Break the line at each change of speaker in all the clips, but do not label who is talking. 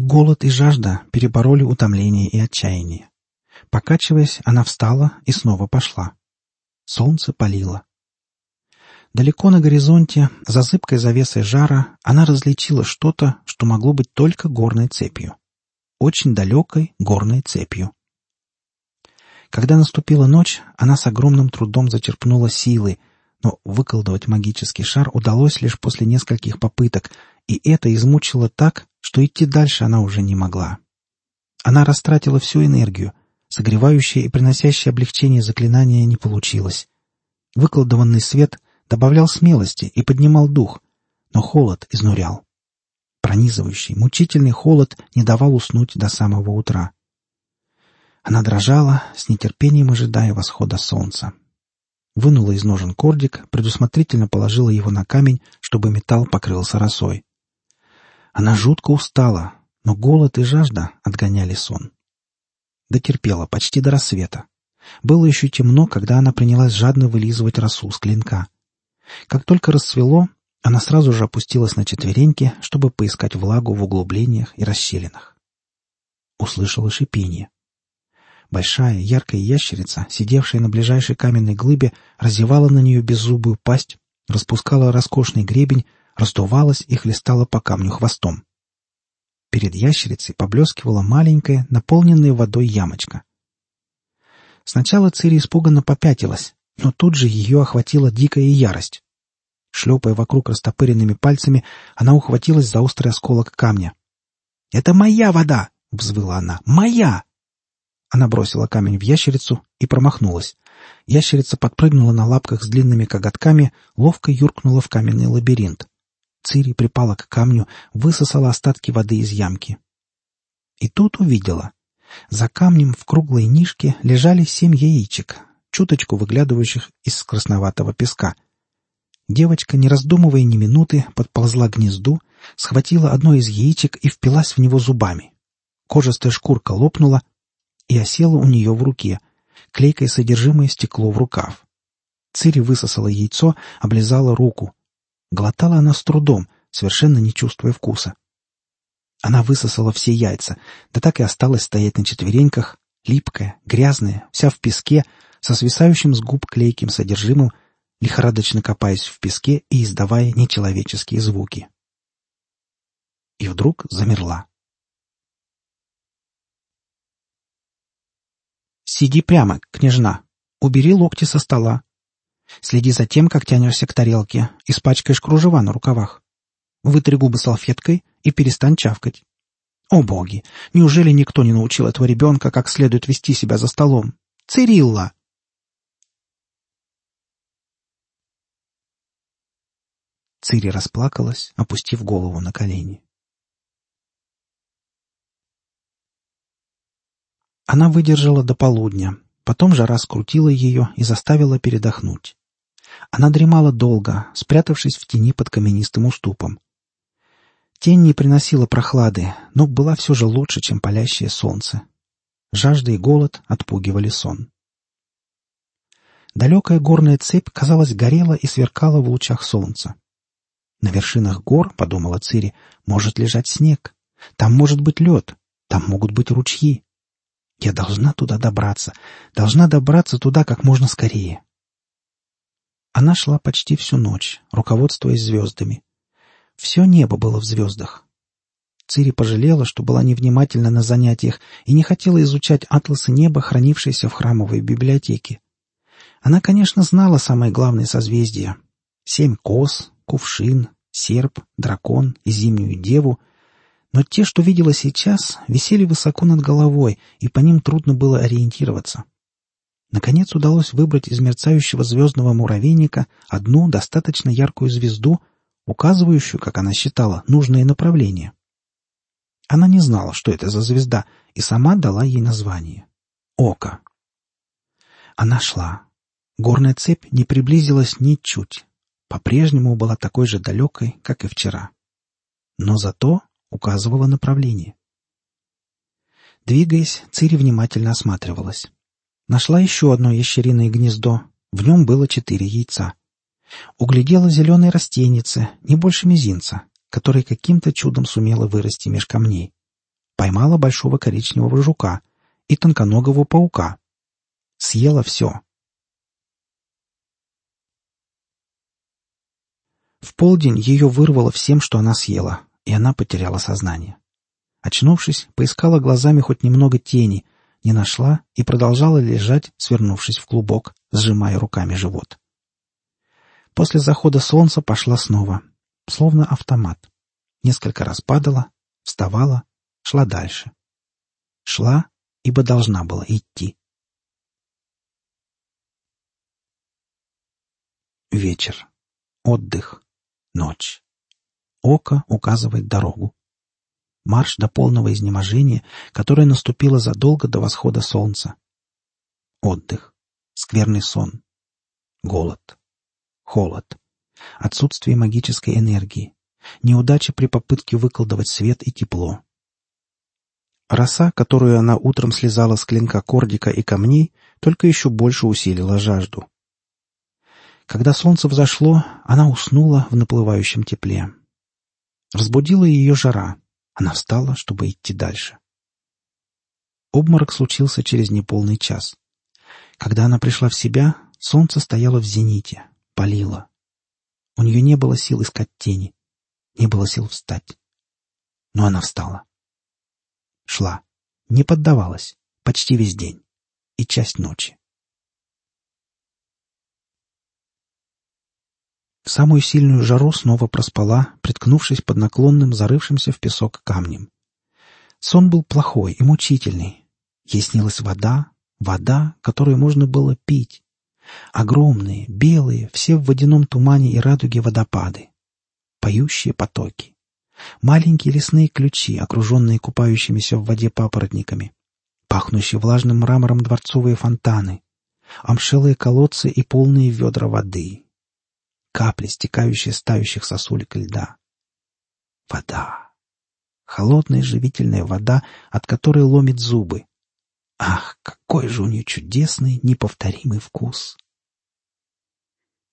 Голод и жажда перебороли утомление и отчаяние. Покачиваясь, она встала и снова пошла. Солнце палило. Далеко на горизонте, за зыбкой завесой жара, она различила что-то, что могло быть только горной цепью. Очень далекой горной цепью. Когда наступила ночь, она с огромным трудом зачерпнула силы, но выколдовать магический шар удалось лишь после нескольких попыток, и это измучило так, что идти дальше она уже не могла. Она растратила всю энергию, согревающее и приносящее облегчение заклинания не получилось. Выколдованный свет добавлял смелости и поднимал дух, но холод изнурял. Пронизывающий, мучительный холод не давал уснуть до самого утра. Она дрожала, с нетерпением ожидая восхода солнца. Вынула из ножен кордик, предусмотрительно положила его на камень, чтобы металл покрылся росой. Она жутко устала, но голод и жажда отгоняли сон. Дотерпела почти до рассвета. Было еще темно, когда она принялась жадно вылизывать росу с клинка. Как только рассвело, она сразу же опустилась на четвереньки, чтобы поискать влагу в углублениях и расщелинах. Услышала шипение. Большая, яркая ящерица, сидевшая на ближайшей каменной глыбе, разевала на нее беззубую пасть, распускала роскошный гребень, раздувалась и хлестала по камню хвостом. Перед ящерицей поблескивала маленькая, наполненная водой ямочка. Сначала Цири испуганно попятилась, но тут же ее охватила дикая ярость. Шлепая вокруг растопыренными пальцами, она ухватилась за острый осколок камня. «Это моя вода!» — взвыла она. «Моя!» Она бросила камень в ящерицу и промахнулась. Ящерица подпрыгнула на лапках с длинными коготками, ловко юркнула в каменный лабиринт. Цири припала к камню, высосала остатки воды из ямки. И тут увидела. За камнем в круглой нишке лежали семь яичек, чуточку выглядывающих из красноватого песка. Девочка, не раздумывая ни минуты, подползла к гнезду, схватила одно из яичек и впилась в него зубами. Кожистая шкурка лопнула и осела у нее в руке. Клейкое содержимое стекло в рукав. Цири высосала яйцо, облизала руку. Глотала она с трудом, совершенно не чувствуя вкуса. Она высосала все яйца, да так и осталась стоять на четвереньках, липкая, грязная, вся в песке, со свисающим с губ клейким содержимым, лихорадочно копаясь в песке и издавая нечеловеческие звуки. И вдруг замерла. «Сиди прямо, княжна. Убери локти со стола. Следи за тем, как тянешься к тарелке, испачкаешь кружева на рукавах. Вытри губы салфеткой и перестань чавкать. О боги! Неужели никто не научил этого ребенка, как следует вести себя за столом? Цирилла!» Цири расплакалась, опустив голову на колени. Она выдержала до полудня, потом жара скрутила ее и заставила передохнуть. Она дремала долго, спрятавшись в тени под каменистым уступом. Тень не приносила прохлады, но была все же лучше, чем палящее солнце. Жажда и голод отпугивали сон. Далекая горная цепь, казалось, горела и сверкала в лучах солнца. На вершинах гор, — подумала Цири, — может лежать снег. Там может быть лед, там могут быть ручьи. Я должна туда добраться, должна добраться туда как можно скорее. Она шла почти всю ночь, руководствуясь звездами. Все небо было в звездах. Цири пожалела, что была невнимательна на занятиях и не хотела изучать атласы неба, хранившиеся в храмовой библиотеке. Она, конечно, знала самое главное созвездие — семь кос, кувшин, серп, дракон и зимнюю деву, но те, что видела сейчас, висели высоко над головой, и по ним трудно было ориентироваться. Наконец удалось выбрать из мерцающего звездного муравейника одну достаточно яркую звезду, указывающую, как она считала, нужное направление. Она не знала, что это за звезда, и сама дала ей название — Око. Она шла. Горная цепь не приблизилась ни чуть по-прежнему была такой же далекой, как и вчера. Но зато указывала направление. Двигаясь, Цири внимательно осматривалась. Нашла еще одно ящериное гнездо. В нем было четыре яйца. Углядела зеленые растеницы, не больше мизинца, которые каким-то чудом сумела вырасти меж камней. Поймала большого коричневого жука и тонконогого паука. Съела все. В полдень ее вырвало всем, что она съела, и она потеряла сознание. Очнувшись, поискала глазами хоть немного тени, не нашла и продолжала лежать, свернувшись в клубок, сжимая руками живот. После захода солнца пошла снова, словно автомат. Несколько раз падала, вставала, шла дальше. Шла, ибо должна была идти. Вечер. Отдых. Ночь. Око указывает дорогу. Марш до полного изнеможения, которое наступило задолго до восхода солнца. Отдых. Скверный сон. Голод холод, отсутствие магической энергии, неудача при попытке выколдовать свет и тепло. Роса, которую она утром слезала с клинка кордика и камней, только еще больше усилила жажду. Когда солнце взошло, она уснула в наплывающем тепле. Разбудила ее жара. Она встала, чтобы идти дальше. Обморок случился через неполный час. Когда она пришла в себя, солнце стояло в зените, палило. У нее не было сил искать тени, не было сил встать. Но она встала. Шла, не поддавалась, почти весь день и часть ночи. Самую сильную жару снова проспала, приткнувшись под наклонным, зарывшимся в песок камнем. Сон был плохой и мучительный. Ей снилась вода, вода, которую можно было пить. Огромные, белые, все в водяном тумане и радуге водопады. Поющие потоки. Маленькие лесные ключи, окруженные купающимися в воде папоротниками. Пахнущие влажным мрамором дворцовые фонтаны. Амшелые колодцы и полные ведра воды. Капли, стекающие с тающих сосулек льда. Вода. Холодная живительная вода, от которой ломит зубы. Ах, какой же у нее чудесный, неповторимый вкус!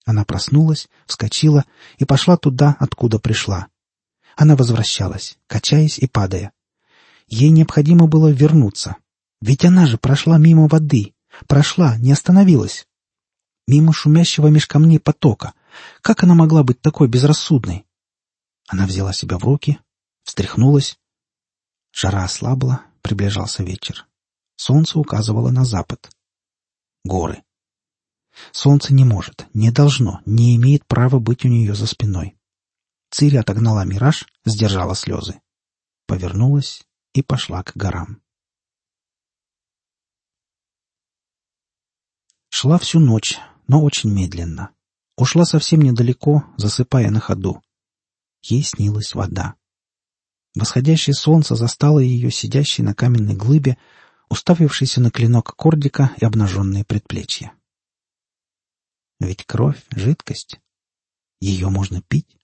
Она проснулась, вскочила и пошла туда, откуда пришла. Она возвращалась, качаясь и падая. Ей необходимо было вернуться. Ведь она же прошла мимо воды. Прошла, не остановилась. Мимо шумящего меж камней потока. Как она могла быть такой безрассудной? Она взяла себя в руки, встряхнулась. Жара ослабла, приближался вечер. Солнце указывало на запад. Горы. Солнце не может, не должно, не имеет права быть у нее за спиной. Цири отогнала мираж, сдержала слезы. Повернулась и пошла к горам. Шла всю ночь, но очень медленно. Ушла совсем недалеко, засыпая на ходу. Ей снилась вода. Восходящее солнце застало ее сидящей на каменной глыбе, уставившейся на клинок кордика и обнаженные предплечья. Ведь кровь — жидкость. Ее можно пить.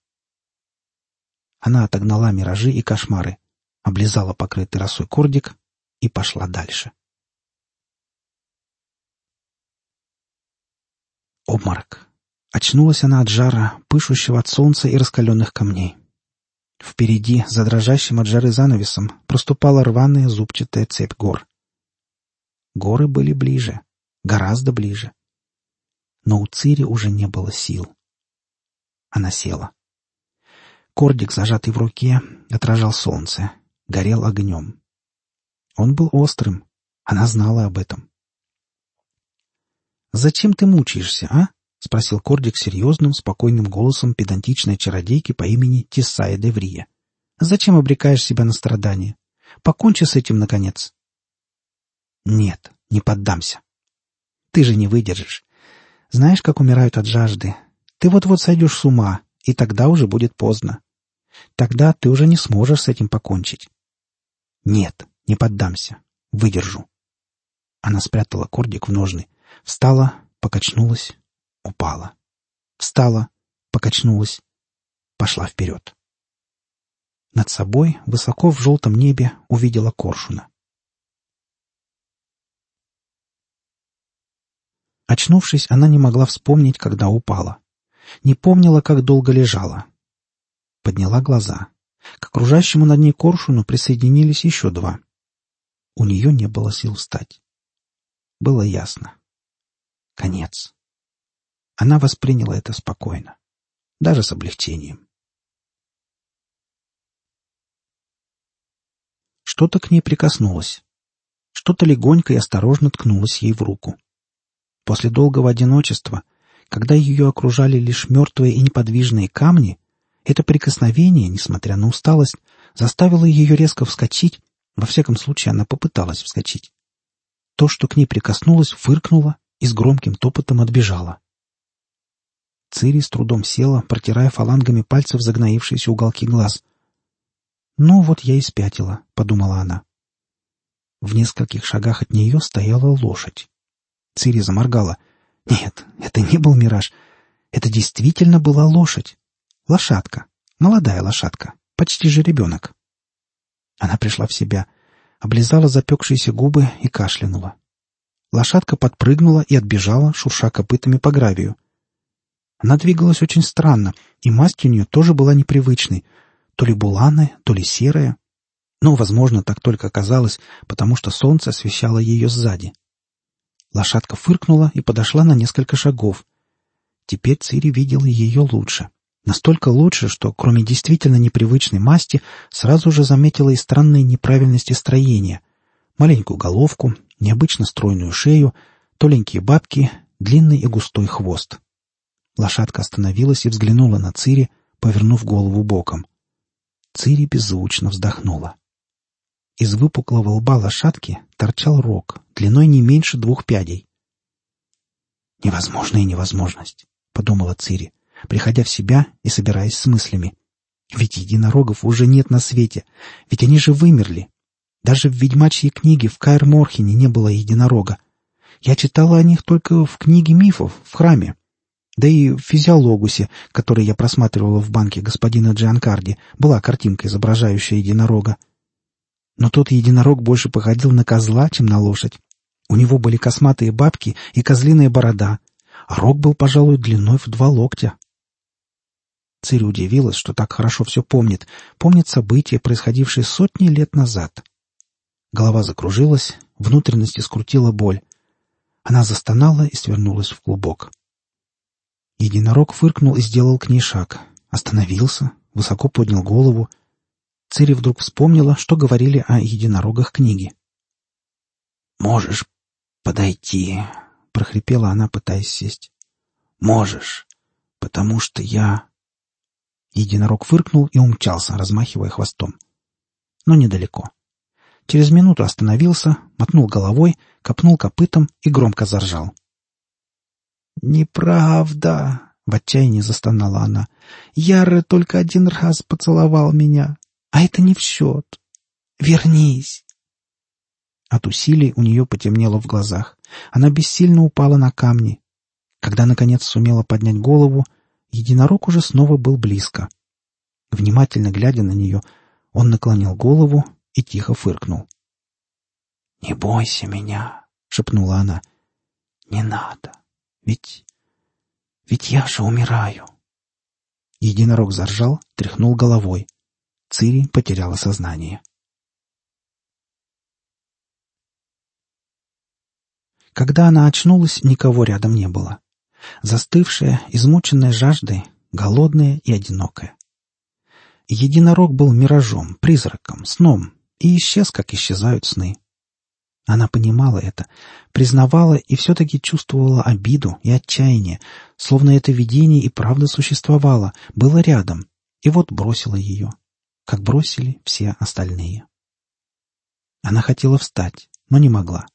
Она отогнала миражи и кошмары, облизала покрытый росой кордик и пошла дальше. Обморок. Очнулась она от жара, пышущего от солнца и раскаленных камней. Впереди, за дрожащим от жары занавесом, проступала рваная зубчатая цепь гор. Горы были ближе, гораздо ближе. Но у Цири уже не было сил. Она села. Кордик, зажатый в руке, отражал солнце, горел огнем. Он был острым. Она знала об этом. «Зачем ты мучаешься, а?» — спросил Кордик серьезным, спокойным голосом педантичной чародейки по имени Тесая Деврия. «Зачем обрекаешь себя на страдания? Покончи с этим, наконец». Нет, не поддамся. Ты же не выдержишь. Знаешь, как умирают от жажды? Ты вот-вот сойдешь с ума, и тогда уже будет поздно. Тогда ты уже не сможешь с этим покончить. Нет, не поддамся. Выдержу. Она спрятала кордик в ножны, встала, покачнулась, упала. Встала, покачнулась, пошла вперед. Над собой, высоко в желтом небе, увидела коршуна. Очнувшись, она не могла вспомнить, когда упала. Не помнила, как долго лежала. Подняла глаза. К окружающему над ней коршуну присоединились еще два. У нее не было сил встать. Было ясно. Конец. Она восприняла это спокойно, даже с облегчением. Что-то к ней прикоснулось. Что-то легонько и осторожно ткнулось ей в руку. После долгого одиночества, когда ее окружали лишь мертвые и неподвижные камни, это прикосновение, несмотря на усталость, заставило ее резко вскочить, во всяком случае она попыталась вскочить. То, что к ней прикоснулось, фыркнуло и с громким топотом отбежало. Цири с трудом села, протирая фалангами пальцев загноившиеся уголки глаз. «Ну вот я и спятила», — подумала она. В нескольких шагах от нее стояла лошадь. Цири заморгала. Нет, это не был мираж. Это действительно была лошадь. Лошадка. Молодая лошадка. Почти же ребенок. Она пришла в себя, облизала запекшиеся губы и кашлянула. Лошадка подпрыгнула и отбежала, шурша копытами по гравию. Она двигалась очень странно, и масть у нее тоже была непривычной. То ли буланая, то ли серая. Но, возможно, так только казалось, потому что солнце освещало ее сзади. Лошадка фыркнула и подошла на несколько шагов. Теперь Цири видела ее лучше. Настолько лучше, что, кроме действительно непривычной масти, сразу же заметила и странные неправильности строения. Маленькую головку, необычно стройную шею, толенькие бабки, длинный и густой хвост. Лошадка остановилась и взглянула на Цири, повернув голову боком. Цири беззвучно вздохнула. Из выпуклого лба лошадки торчал рог, длиной не меньше двух пядей. «Невозможная невозможность», — подумала Цири приходя в себя и собираясь с мыслями. Ведь единорогов уже нет на свете, ведь они же вымерли. Даже в ведьмачьей книге в Каэр-Морхене не было единорога. Я читала о них только в книге мифов, в храме. Да и в физиологусе, который я просматривала в банке господина Джианкарди, была картинка, изображающая единорога. Но тот единорог больше походил на козла, чем на лошадь. У него были косматые бабки и козлиная борода, а рог был, пожалуй, длиной в два локтя. Цири удивилась, что так хорошо все помнит. Помнит события, происходившие сотни лет назад. Голова закружилась, внутренности скрутила боль. Она застонала и свернулась в клубок. Единорог фыркнул и сделал к ней шаг. Остановился, высоко поднял голову. Цири вдруг вспомнила, что говорили о единорогах книги. «Можешь подойти», — прохрипела она, пытаясь сесть. «Можешь, потому что я...» Единорог фыркнул и умчался, размахивая хвостом. Но недалеко. Через минуту остановился, мотнул головой, копнул копытом и громко заржал. «Неправда!» — в отчаянии застонала она. «Яра только один раз поцеловал меня, а это не в счет. Вернись!» От усилий у нее потемнело в глазах. Она бессильно упала на камни. Когда, наконец, сумела поднять голову, Единорог уже снова был близко. Внимательно глядя на нее, он наклонил голову и тихо фыркнул. «Не бойся меня», — шепнула она. «Не надо, ведь... ведь я же умираю». Единорог заржал, тряхнул головой. Цири потеряла сознание. Когда она очнулась, никого рядом не было застывшая, измученная жаждой, голодная и одинокая. Единорог был миражом, призраком, сном, и исчез, как исчезают сны. Она понимала это, признавала и все-таки чувствовала обиду и отчаяние, словно это видение и правда существовало, было рядом, и вот бросила ее, как бросили все остальные. Она хотела встать, но не могла.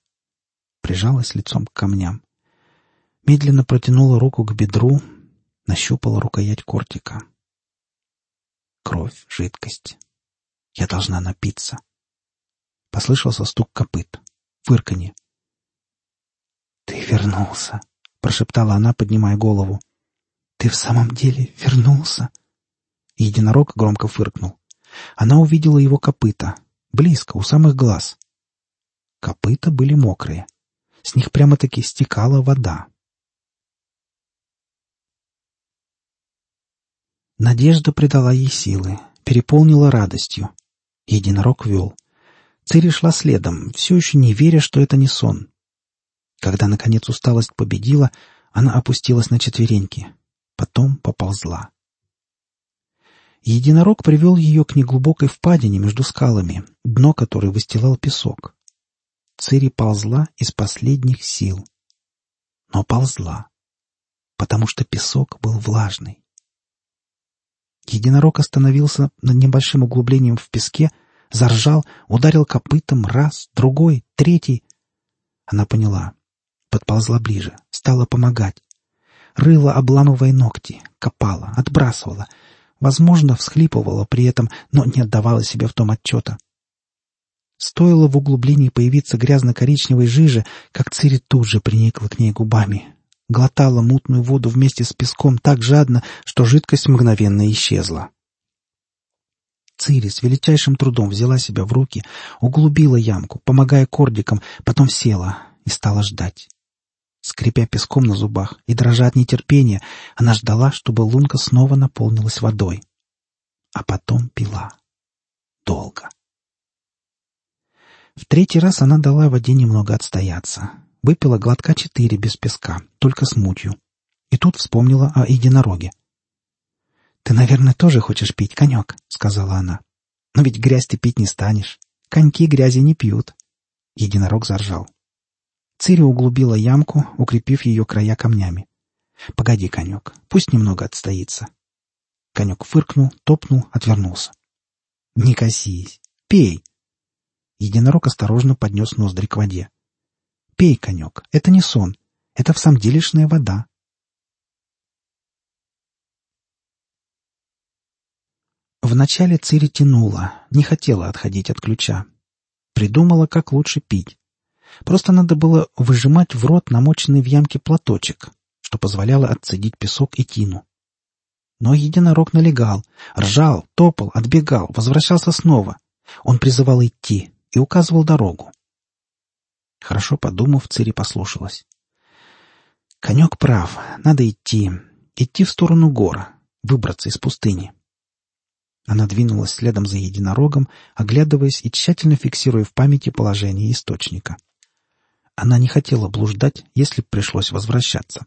Прижалась лицом к камням. Медленно протянула руку к бедру, нащупала рукоять кортика. Кровь, жидкость. Я должна напиться. Послышался стук копыт, фырканье. «Ты вернулся», — прошептала она, поднимая голову. «Ты в самом деле вернулся?» Единорог громко фыркнул. Она увидела его копыта, близко, у самых глаз. Копыта были мокрые. С них прямо-таки стекала вода. Надежда придала ей силы. переполнила радостью. Единорог вел. Цири шла следом, все еще не веря, что это не сон. Когда, наконец, усталость победила, она опустилась на четвереньки. Потом поползла. Единорог привел ее к неглубокой впадине между скалами, дно которой выстилал песок. Цири ползла из последних сил. Но ползла, потому что песок был влажный. Единорог остановился над небольшим углублением в песке, заржал, ударил копытом раз, другой, третий. Она поняла. Подползла ближе, стала помогать. Рыла, обламывая ногти, копала, отбрасывала. Возможно, всхлипывала при этом, но не отдавала себе в том отчета. Стоило в углублении появиться грязно-коричневой жиже, как Цири тут же приникла к ней губами. Глотала мутную воду вместе с песком так жадно, что жидкость мгновенно исчезла. Цири с величайшим трудом взяла себя в руки, углубила ямку, помогая кордикам, потом села и стала ждать. Скрипя песком на зубах и дрожа от нетерпения, она ждала, чтобы лунка снова наполнилась водой. А потом пила. Долго. В третий раз она дала воде немного отстояться. Выпила глотка четыре без песка, только с мутью. И тут вспомнила о единороге. «Ты, наверное, тоже хочешь пить конек?» — сказала она. «Но ведь грязь ты пить не станешь. Коньки грязи не пьют». Единорог заржал. Цири углубила ямку, укрепив ее края камнями. «Погоди, конек, пусть немного отстоится». Конек фыркнул, топнул, отвернулся. «Не косись. Пей!» Единорог осторожно поднес ноздри к воде. «Пей, конек, это не сон. Это в самом делешная вода». Вначале Цири тянула, не хотела отходить от ключа. Придумала, как лучше пить. Просто надо было выжимать в рот намоченный в ямке платочек, что позволяло отцедить песок и тину. Но единорог налегал, ржал, топал, отбегал, возвращался снова. Он призывал идти, и указывал дорогу. Хорошо подумав, Цири послушалась. Конек прав, надо идти, идти в сторону гора, выбраться из пустыни. Она двинулась следом за единорогом, оглядываясь и тщательно фиксируя в памяти положение источника. Она не хотела блуждать, если б пришлось возвращаться.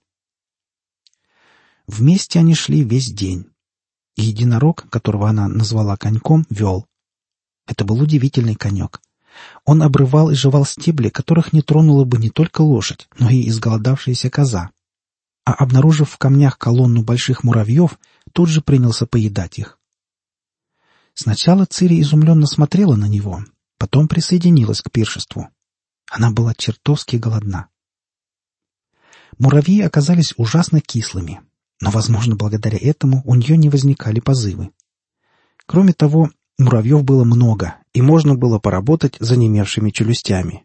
Вместе они шли весь день. Единорог, которого она назвала коньком, вел. Это был удивительный конек. Он обрывал и жевал стебли, которых не тронула бы не только лошадь, но и изголодавшаяся коза. А обнаружив в камнях колонну больших муравьев, тут же принялся поедать их. Сначала Цири изумленно смотрела на него, потом присоединилась к пиршеству. Она была чертовски голодна. Муравьи оказались ужасно кислыми, но, возможно, благодаря этому у нее не возникали позывы. Кроме того, Муравьев было много, и можно было поработать занемевшими челюстями.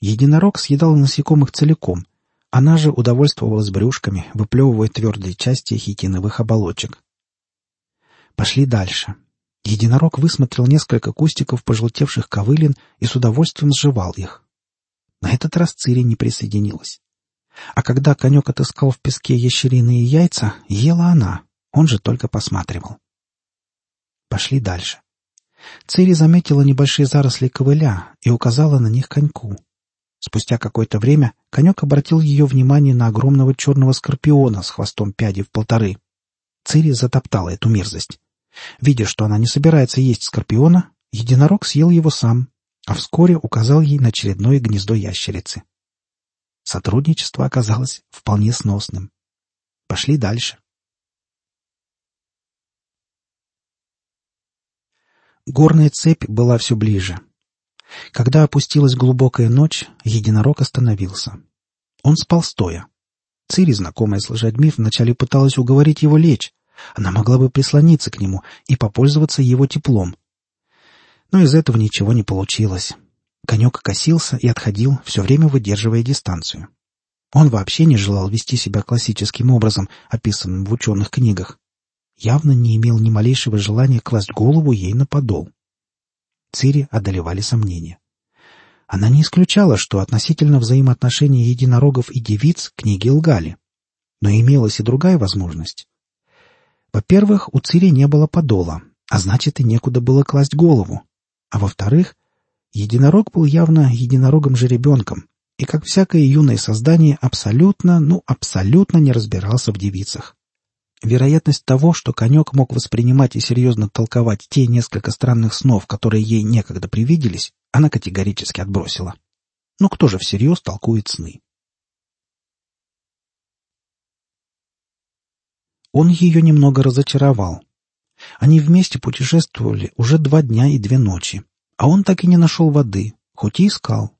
Единорог съедал насекомых целиком, она же удовольствовалась брюшками, выплевывая твердые части хитиновых оболочек. Пошли дальше. Единорог высмотрел несколько кустиков пожелтевших ковылин и с удовольствием сживал их. На этот раз Цири не присоединилась. А когда конек отыскал в песке ящериные яйца, ела она, он же только посматривал. Пошли дальше. Цири заметила небольшие заросли ковыля и указала на них коньку. Спустя какое-то время конек обратил ее внимание на огромного черного скорпиона с хвостом пяди в полторы. Цири затоптала эту мерзость. Видя, что она не собирается есть скорпиона, единорог съел его сам, а вскоре указал ей на очередное гнездо ящерицы. Сотрудничество оказалось вполне сносным. Пошли дальше. Горная цепь была все ближе. Когда опустилась глубокая ночь, единорог остановился. Он спал стоя. Цири, знакомая с лошадьми, вначале пыталась уговорить его лечь. Она могла бы прислониться к нему и попользоваться его теплом. Но из этого ничего не получилось. Конек косился и отходил, все время выдерживая дистанцию. Он вообще не желал вести себя классическим образом, описанным в ученых книгах явно не имел ни малейшего желания класть голову ей на подол. Цири одолевали сомнения. Она не исключала, что относительно взаимоотношений единорогов и девиц книги лгали. Но имелась и другая возможность. Во-первых, у Цири не было подола, а значит и некуда было класть голову. А во-вторых, единорог был явно единорогом-жеребенком, и, как всякое юное создание, абсолютно, ну, абсолютно не разбирался в девицах. Вероятность того, что конек мог воспринимать и серьезно толковать те несколько странных снов, которые ей некогда привиделись, она категорически отбросила. Ну кто же всерьез толкует сны? Он ее немного разочаровал. Они вместе путешествовали уже два дня и две ночи, а он так и не нашел воды, хоть и искал.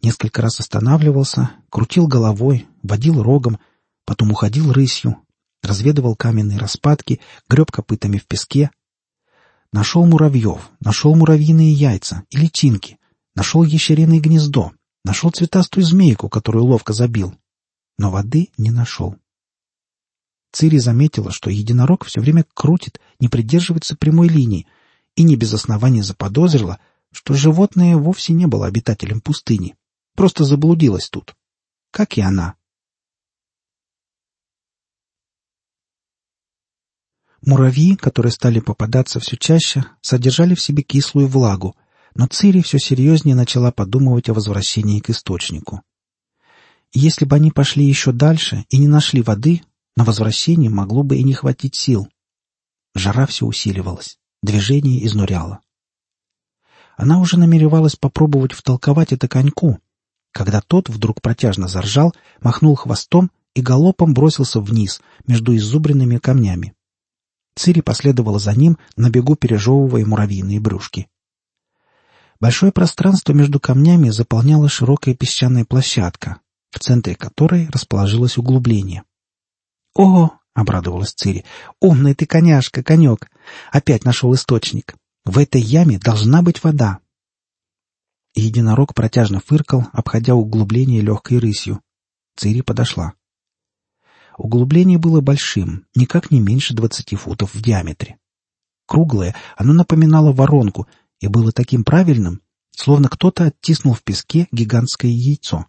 Несколько раз останавливался, крутил головой, водил рогом, потом уходил рысью, разведывал каменные распадки, греб копытами в песке. Нашел муравьев, нашел муравьиные яйца и личинки, нашел ящериное гнездо, нашел цветастую змейку, которую ловко забил. Но воды не нашел. Цири заметила, что единорог все время крутит, не придерживается прямой линии, и не без основания заподозрила, что животное вовсе не было обитателем пустыни, просто заблудилось тут. Как и она. Муравьи, которые стали попадаться все чаще, содержали в себе кислую влагу, но Цири все серьезнее начала подумывать о возвращении к источнику. Если бы они пошли еще дальше и не нашли воды, на возвращение могло бы и не хватить сил. Жара все усиливалась, движение изнуряло. Она уже намеревалась попробовать втолковать это коньку, когда тот вдруг протяжно заржал, махнул хвостом и галопом бросился вниз, между изубренными камнями. Цири последовала за ним, на бегу пережевывая муравьиные брюшки. Большое пространство между камнями заполняла широкая песчаная площадка, в центре которой расположилось углубление. «О!» — обрадовалась Цири. «Умный ты коняшка, конек! Опять нашел источник. В этой яме должна быть вода!» Единорог протяжно фыркал, обходя углубление легкой рысью. Цири подошла. Углубление было большим, никак не меньше двадцати футов в диаметре. Круглое, оно напоминало воронку и было таким правильным, словно кто-то оттиснул в песке гигантское яйцо.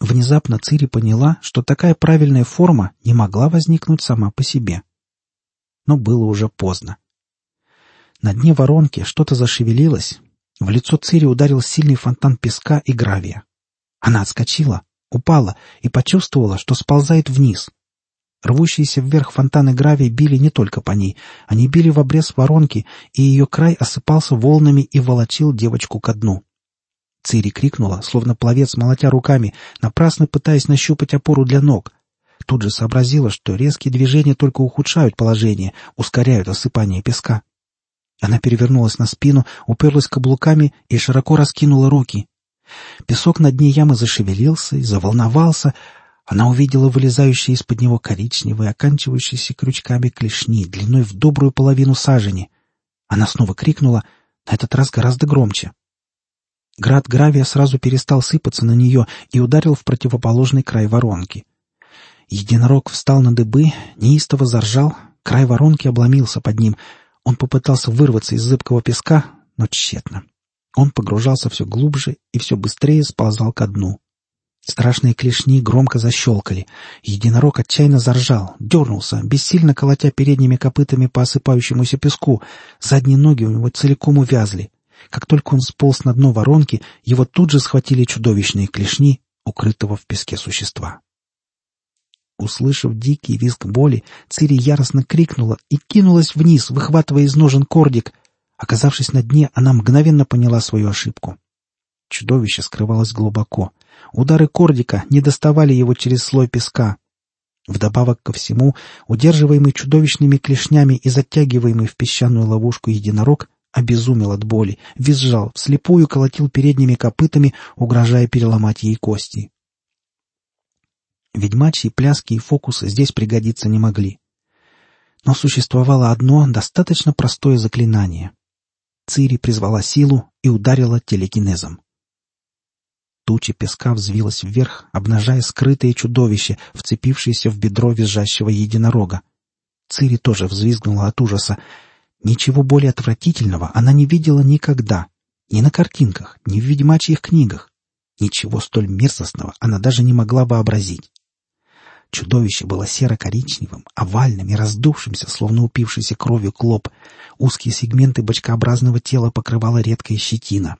Внезапно Цири поняла, что такая правильная форма не могла возникнуть сама по себе. Но было уже поздно. На дне воронки что-то зашевелилось. В лицо Цири ударил сильный фонтан песка и гравия. Она отскочила, упала и почувствовала, что сползает вниз. Рвущиеся вверх фонтаны гравия били не только по ней, они били в обрез воронки, и ее край осыпался волнами и волочил девочку ко дну. Цири крикнула, словно пловец, молотя руками, напрасно пытаясь нащупать опору для ног. Тут же сообразила, что резкие движения только ухудшают положение, ускоряют осыпание песка. Она перевернулась на спину, уперлась каблуками и широко раскинула руки. Песок на дне ямы зашевелился и заволновался. Она увидела вылезающие из-под него коричневые, оканчивающиеся крючками клешни длиной в добрую половину сажени. Она снова крикнула, на этот раз гораздо громче. Град гравия сразу перестал сыпаться на нее и ударил в противоположный край воронки. Единорог встал на дыбы, неистово заржал, край воронки обломился под ним. Он попытался вырваться из зыбкого песка, но тщетно. Он погружался все глубже и все быстрее сползал ко дну. Страшные клешни громко защелкали. Единорог отчаянно заржал, дернулся, бессильно колотя передними копытами по осыпающемуся песку. Задние ноги у него целиком увязли. Как только он сполз на дно воронки, его тут же схватили чудовищные клешни, укрытого в песке существа. Услышав дикий визг боли, Цири яростно крикнула и кинулась вниз, выхватывая из ножен кордик. Оказавшись на дне, она мгновенно поняла свою ошибку. Чудовище скрывалось глубоко. Удары кордика не доставали его через слой песка. Вдобавок ко всему, удерживаемый чудовищными клешнями и затягиваемый в песчаную ловушку единорог обезумел от боли, визжал, вслепую колотил передними копытами, угрожая переломать ей кости. Ведьмачьи пляски и фокусы здесь пригодиться не могли. Но существовало одно достаточно простое заклинание. Цири призвала силу и ударила телекинезом. Туча песка взвилась вверх, обнажая скрытое чудовище, вцепившееся в бедро визжащего единорога. Цири тоже взвизгнула от ужаса. Ничего более отвратительного она не видела никогда. Ни на картинках, ни в ведьмачьих книгах. Ничего столь мерзостного она даже не могла вообразить. Чудовище было серо-коричневым, овальным и раздувшимся, словно упившийся кровью клоп. Узкие сегменты бочкообразного тела покрывала редкая щетина.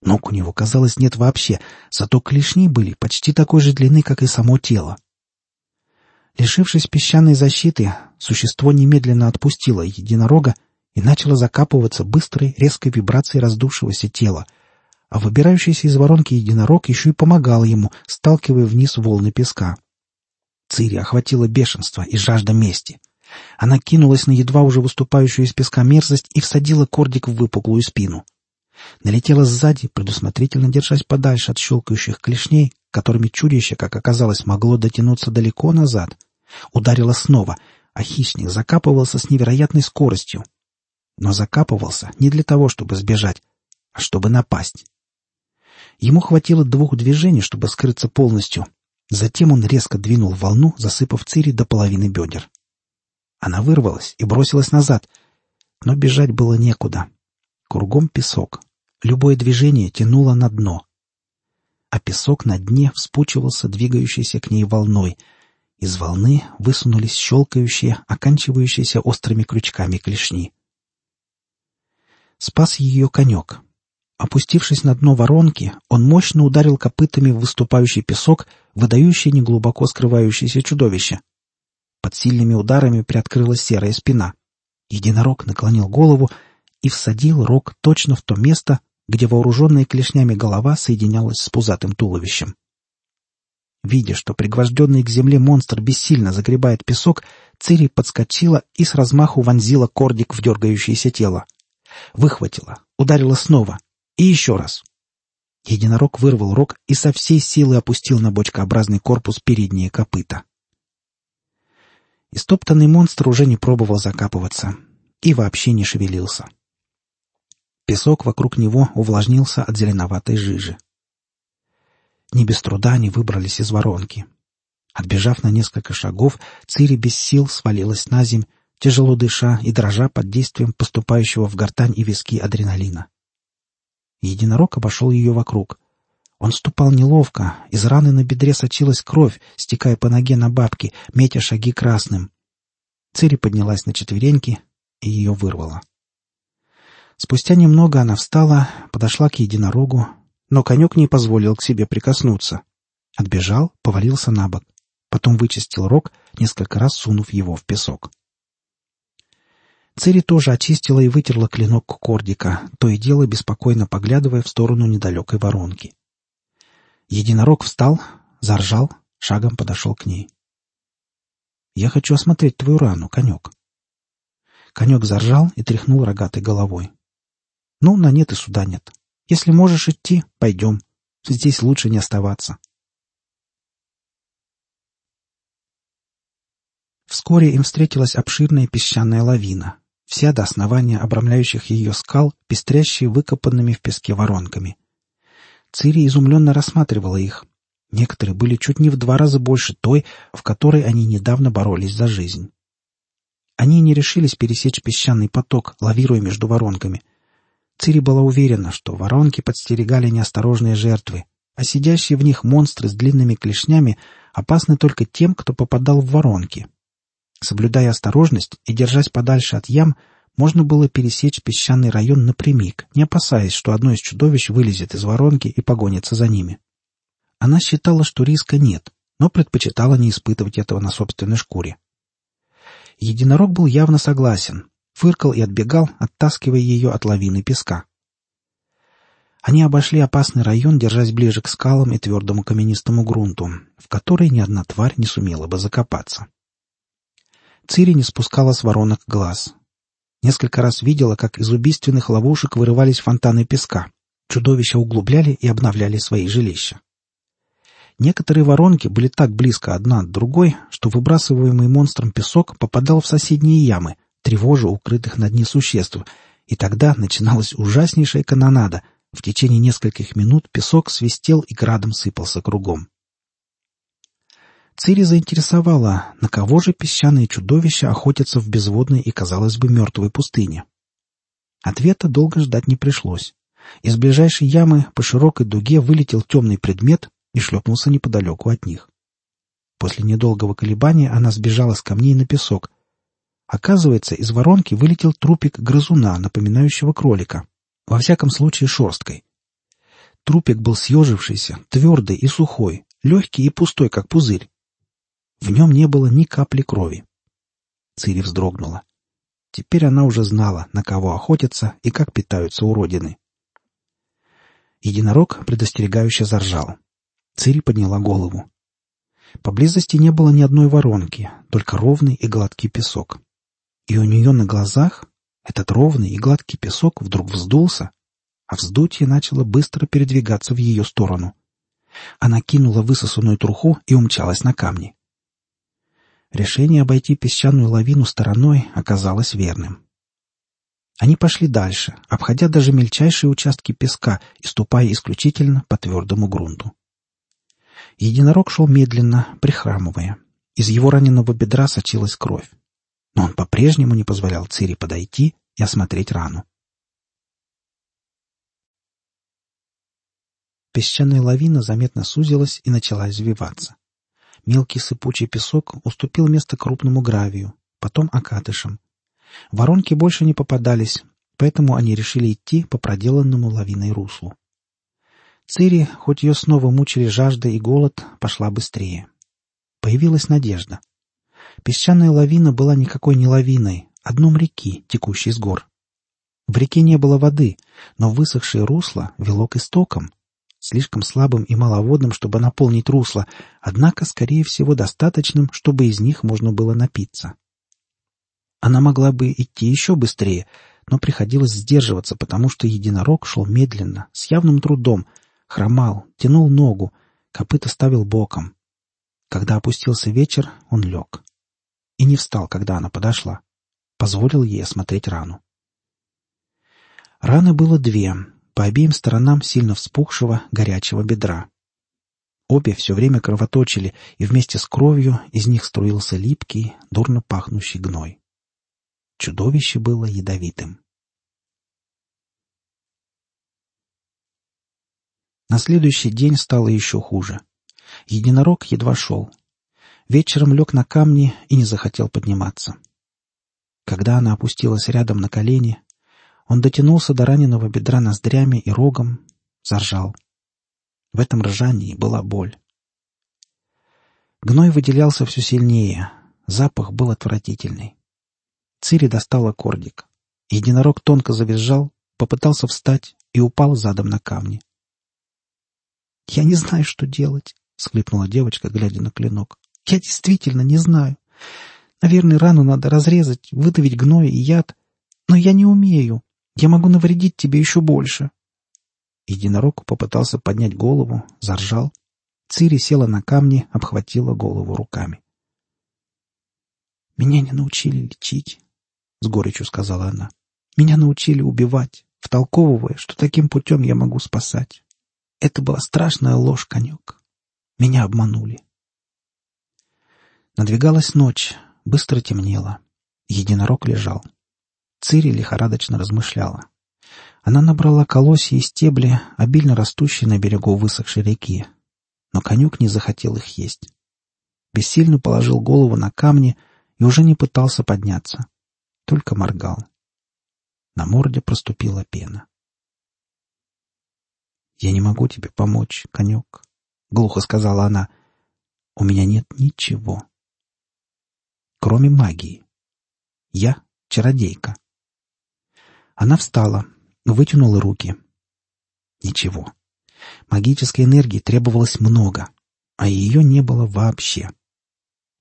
Ног у него, казалось, нет вообще, зато клешни были почти такой же длины, как и само тело. Лишившись песчаной защиты, существо немедленно отпустило единорога и начало закапываться быстрой, резкой вибрацией раздувшегося тела, а выбирающийся из воронки единорог еще и помогал ему, сталкивая вниз волны песка. Цири охватило бешенство и жажда мести. Она кинулась на едва уже выступающую из песка мерзость и всадила кордик в выпуклую спину. Налетела сзади, предусмотрительно держась подальше от щелкающих клешней, которыми чудище, как оказалось, могло дотянуться далеко назад. Ударила снова, а хищник закапывался с невероятной скоростью. Но закапывался не для того, чтобы сбежать, а чтобы напасть. Ему хватило двух движений, чтобы скрыться полностью. Затем он резко двинул волну, засыпав Цири до половины бедер. Она вырвалась и бросилась назад, но бежать было некуда. Кругом песок. Любое движение тянуло на дно. А песок на дне вспучивался двигающейся к ней волной. Из волны высунулись щелкающие, оканчивающиеся острыми крючками клешни. Спас ее конек. Опустившись на дно воронки, он мощно ударил копытами в выступающий песок, выдающий неглубоко скрывающееся чудовище. Под сильными ударами приоткрылась серая спина. Единорог наклонил голову и всадил рог точно в то место, где вооруженная клешнями голова соединялась с пузатым туловищем. Видя, что пригвожденный к земле монстр бессильно загребает песок, Цири подскочила и с размаху вонзила кордик в дергающееся тело. Выхватила, ударила снова и еще раз. Единорог вырвал рог и со всей силы опустил на бочкообразный корпус передние копыта. Истоптанный монстр уже не пробовал закапываться и вообще не шевелился. Песок вокруг него увлажнился от зеленоватой жижи. Не без труда они выбрались из воронки. Отбежав на несколько шагов, Цири без сил свалилась на земь, тяжело дыша и дрожа под действием поступающего в гортань и виски адреналина. Единорог обошел ее вокруг. Он ступал неловко, из раны на бедре сочилась кровь, стекая по ноге на бабки, метя шаги красным. Цири поднялась на четвереньки, и ее вырвало. Спустя немного она встала, подошла к единорогу, но конек не позволил к себе прикоснуться. Отбежал, повалился на бок. Потом вычистил рог, несколько раз сунув его в песок. Цири тоже очистила и вытерла клинок кордика, то и дело беспокойно поглядывая в сторону недалекой воронки. Единорог встал, заржал, шагом подошел к ней. «Я хочу осмотреть твою рану, конек». Конек заржал и тряхнул рогатой головой. Ну, на нет и суда нет. Если можешь идти, пойдем. Здесь лучше не оставаться. Вскоре им встретилась обширная песчаная лавина, вся до основания обрамляющих ее скал, пестрящие выкопанными в песке воронками. Цири изумленно рассматривала их. Некоторые были чуть не в два раза больше той, в которой они недавно боролись за жизнь. Они не решились пересечь песчаный поток, лавируя между воронками. Цири была уверена, что воронки подстерегали неосторожные жертвы, а сидящие в них монстры с длинными клешнями опасны только тем, кто попадал в воронки. Соблюдая осторожность и держась подальше от ям, можно было пересечь песчаный район напрямик, не опасаясь, что одно из чудовищ вылезет из воронки и погонится за ними. Она считала, что риска нет, но предпочитала не испытывать этого на собственной шкуре. Единорог был явно согласен, фыркал и отбегал, оттаскивая ее от лавины песка. Они обошли опасный район, держась ближе к скалам и твердому каменистому грунту, в который ни одна тварь не сумела бы закопаться. Цири не спускала с воронок глаз. Несколько раз видела, как из убийственных ловушек вырывались фонтаны песка. Чудовища углубляли и обновляли свои жилища. Некоторые воронки были так близко одна от другой, что выбрасываемый монстром песок попадал в соседние ямы, тревожа укрытых на дне существ, и тогда начиналась ужаснейшая канонада. В течение нескольких минут песок свистел и градом сыпался кругом. Цири заинтересовала, на кого же песчаные чудовища охотятся в безводной и, казалось бы, мертвой пустыне. Ответа долго ждать не пришлось. Из ближайшей ямы по широкой дуге вылетел темный предмет и шлепнулся неподалеку от них. После недолгого колебания она сбежала с камней на песок. Оказывается, из воронки вылетел трупик грызуна, напоминающего кролика. Во всяком случае, шерсткой. Трупик был съежившийся, твердый и сухой, легкий и пустой, как пузырь. В нем не было ни капли крови. Цири вздрогнула. Теперь она уже знала, на кого охотятся и как питаются уродины. Единорог предостерегающе заржал. Цири подняла голову. Поблизости не было ни одной воронки, только ровный и гладкий песок. И у нее на глазах этот ровный и гладкий песок вдруг вздулся, а вздутие начало быстро передвигаться в ее сторону. Она кинула высосанную труху и умчалась на камни. Решение обойти песчаную лавину стороной оказалось верным. Они пошли дальше, обходя даже мельчайшие участки песка и ступая исключительно по твердому грунту. Единорог шел медленно, прихрамывая. Из его раненого бедра сочилась кровь. Но он по-прежнему не позволял Цири подойти и осмотреть рану. Песчаная лавина заметно сузилась и начала извиваться. Мелкий сыпучий песок уступил место крупному гравию, потом окатышам. Воронки больше не попадались, поэтому они решили идти по проделанному лавиной руслу. Цири, хоть ее снова мучили жажда и голод, пошла быстрее. Появилась надежда. Песчаная лавина была никакой не лавиной, а дном реки, текущей с гор. В реке не было воды, но высохшее русло вело к истокам, слишком слабым и маловодным, чтобы наполнить русло, однако, скорее всего, достаточным, чтобы из них можно было напиться. Она могла бы идти еще быстрее, но приходилось сдерживаться, потому что единорог шел медленно, с явным трудом, хромал, тянул ногу, копыта ставил боком. Когда опустился вечер, он лег. И не встал, когда она подошла. Позволил ей осмотреть рану. Раны было две, по обеим сторонам сильно вспухшего горячего бедра. Обе все время кровоточили, и вместе с кровью из них струился липкий, дурно пахнущий гной. Чудовище было ядовитым. На следующий день стало еще хуже. Единорог едва шел. Вечером лег на камни и не захотел подниматься. Когда она опустилась рядом на колени, он дотянулся до раненого бедра ноздрями и рогом, заржал. В этом ржании была боль. Гной выделялся все сильнее, запах был отвратительный. Цири достала кордик. Единорог тонко завизжал, попытался встать и упал задом на камни. «Я не знаю, что делать», — схлипнула девочка, глядя на клинок. «Я действительно не знаю. Наверное, рану надо разрезать, выдавить гной и яд, но я не умею. Я могу навредить тебе еще больше. Единорог попытался поднять голову, заржал. Цири села на камни, обхватила голову руками. «Меня не научили лечить», — с горечью сказала она. «Меня научили убивать, втолковывая, что таким путем я могу спасать. Это была страшная ложь, конек. Меня обманули». Надвигалась ночь, быстро темнело. Единорог лежал. Цири лихорадочно размышляла. Она набрала колосья и стебли, обильно растущие на берегу высохшей реки. Но конюк не захотел их есть. Бессильно положил голову на камни и уже не пытался подняться. Только моргал. На морде проступила пена. «Я не могу тебе помочь, конек», — глухо сказала она. «У меня нет ничего, кроме магии. Я чародейка». Она встала, вытянула руки. Ничего. Магической энергии требовалось много, а ее не было вообще.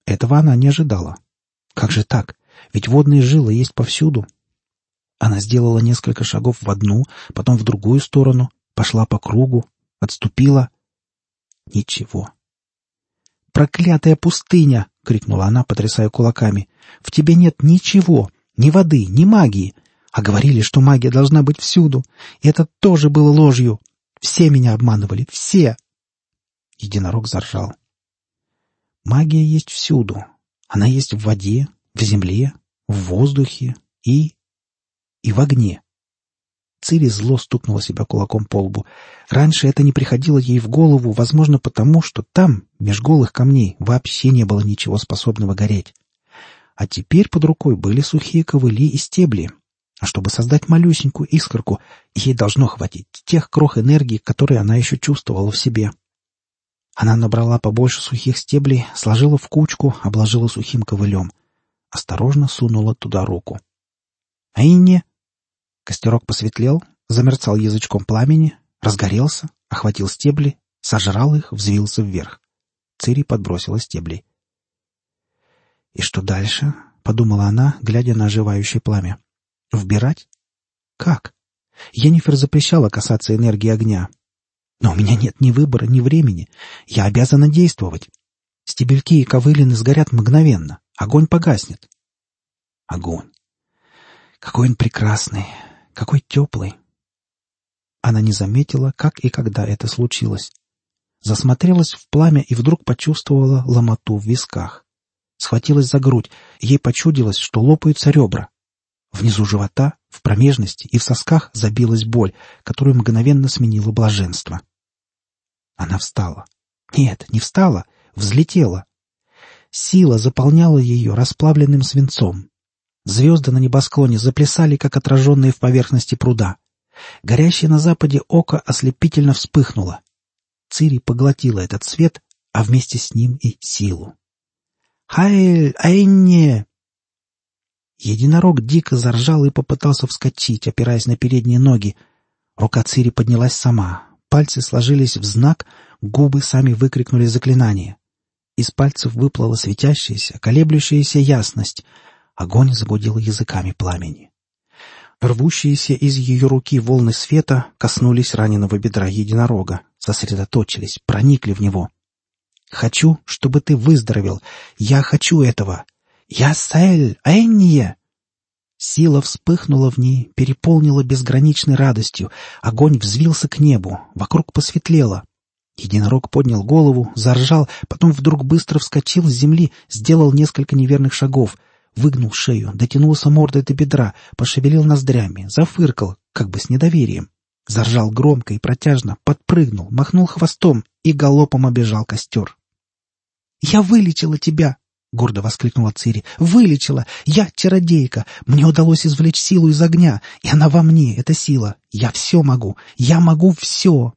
Этого она не ожидала. Как же так? Ведь водные жилы есть повсюду. Она сделала несколько шагов в одну, потом в другую сторону, пошла по кругу, отступила. Ничего. «Проклятая пустыня!» — крикнула она, потрясая кулаками. «В тебе нет ничего, ни воды, ни магии. А говорили, что магия должна быть всюду. И это тоже было ложью. Все меня обманывали. Все. Единорог заржал. Магия есть всюду. Она есть в воде, в земле, в воздухе и... и в огне. Цири зло стукнула себя кулаком по лбу. Раньше это не приходило ей в голову, возможно, потому, что там, меж голых камней, вообще не было ничего способного гореть. А теперь под рукой были сухие ковыли и стебли. А чтобы создать малюсенькую искорку, ей должно хватить тех крох энергии, которые она еще чувствовала в себе. Она набрала побольше сухих стеблей, сложила в кучку, обложила сухим ковылем. Осторожно сунула туда руку. «Ай, не!» Костерок посветлел, замерцал язычком пламени, разгорелся, охватил стебли, сожрал их, взвился вверх. Цири подбросила стебли. «И что дальше?» — подумала она, глядя на оживающее пламя. «Вбирать? Как? Енифер запрещала касаться энергии огня. Но у меня нет ни выбора, ни времени. Я обязана действовать. Стебельки и ковылины сгорят мгновенно. Огонь погаснет. Огонь. Какой он прекрасный, какой теплый. Она не заметила, как и когда это случилось. Засмотрелась в пламя и вдруг почувствовала ломоту в висках. Схватилась за грудь, ей почудилось, что лопаются ребра. Внизу живота, в промежности и в сосках забилась боль, которую мгновенно сменила блаженство. Она встала. Нет, не встала, взлетела. Сила заполняла ее расплавленным свинцом. Звезды на небосклоне заплясали, как отраженные в поверхности пруда. Горящее на западе око ослепительно вспыхнуло. Цири поглотила этот свет, а вместе с ним и силу. «Хайль! Айне!» Единорог дико заржал и попытался вскочить, опираясь на передние ноги. Рука Цири поднялась сама. Пальцы сложились в знак, губы сами выкрикнули заклинание. Из пальцев выплыла светящаяся, колеблющаяся ясность — Огонь загудел языками пламени. Рвущиеся из ее руки волны света коснулись раненого бедра единорога, сосредоточились, проникли в него. «Хочу, чтобы ты выздоровел. Я хочу этого. Я Саэль, Энния!» Сила вспыхнула в ней, переполнила безграничной радостью. Огонь взвился к небу, вокруг посветлело. Единорог поднял голову, заржал, потом вдруг быстро вскочил с земли, сделал несколько неверных шагов — выгнул шею, дотянулся мордой до бедра, пошевелил ноздрями, зафыркал, как бы с недоверием. Заржал громко и протяжно, подпрыгнул, махнул хвостом и галопом обежал костер. «Я вылечила тебя!» — гордо воскликнула Цири. «Вылечила! Я чародейка! Мне удалось извлечь силу из огня, и она во мне, эта сила! Я все могу! Я могу все!»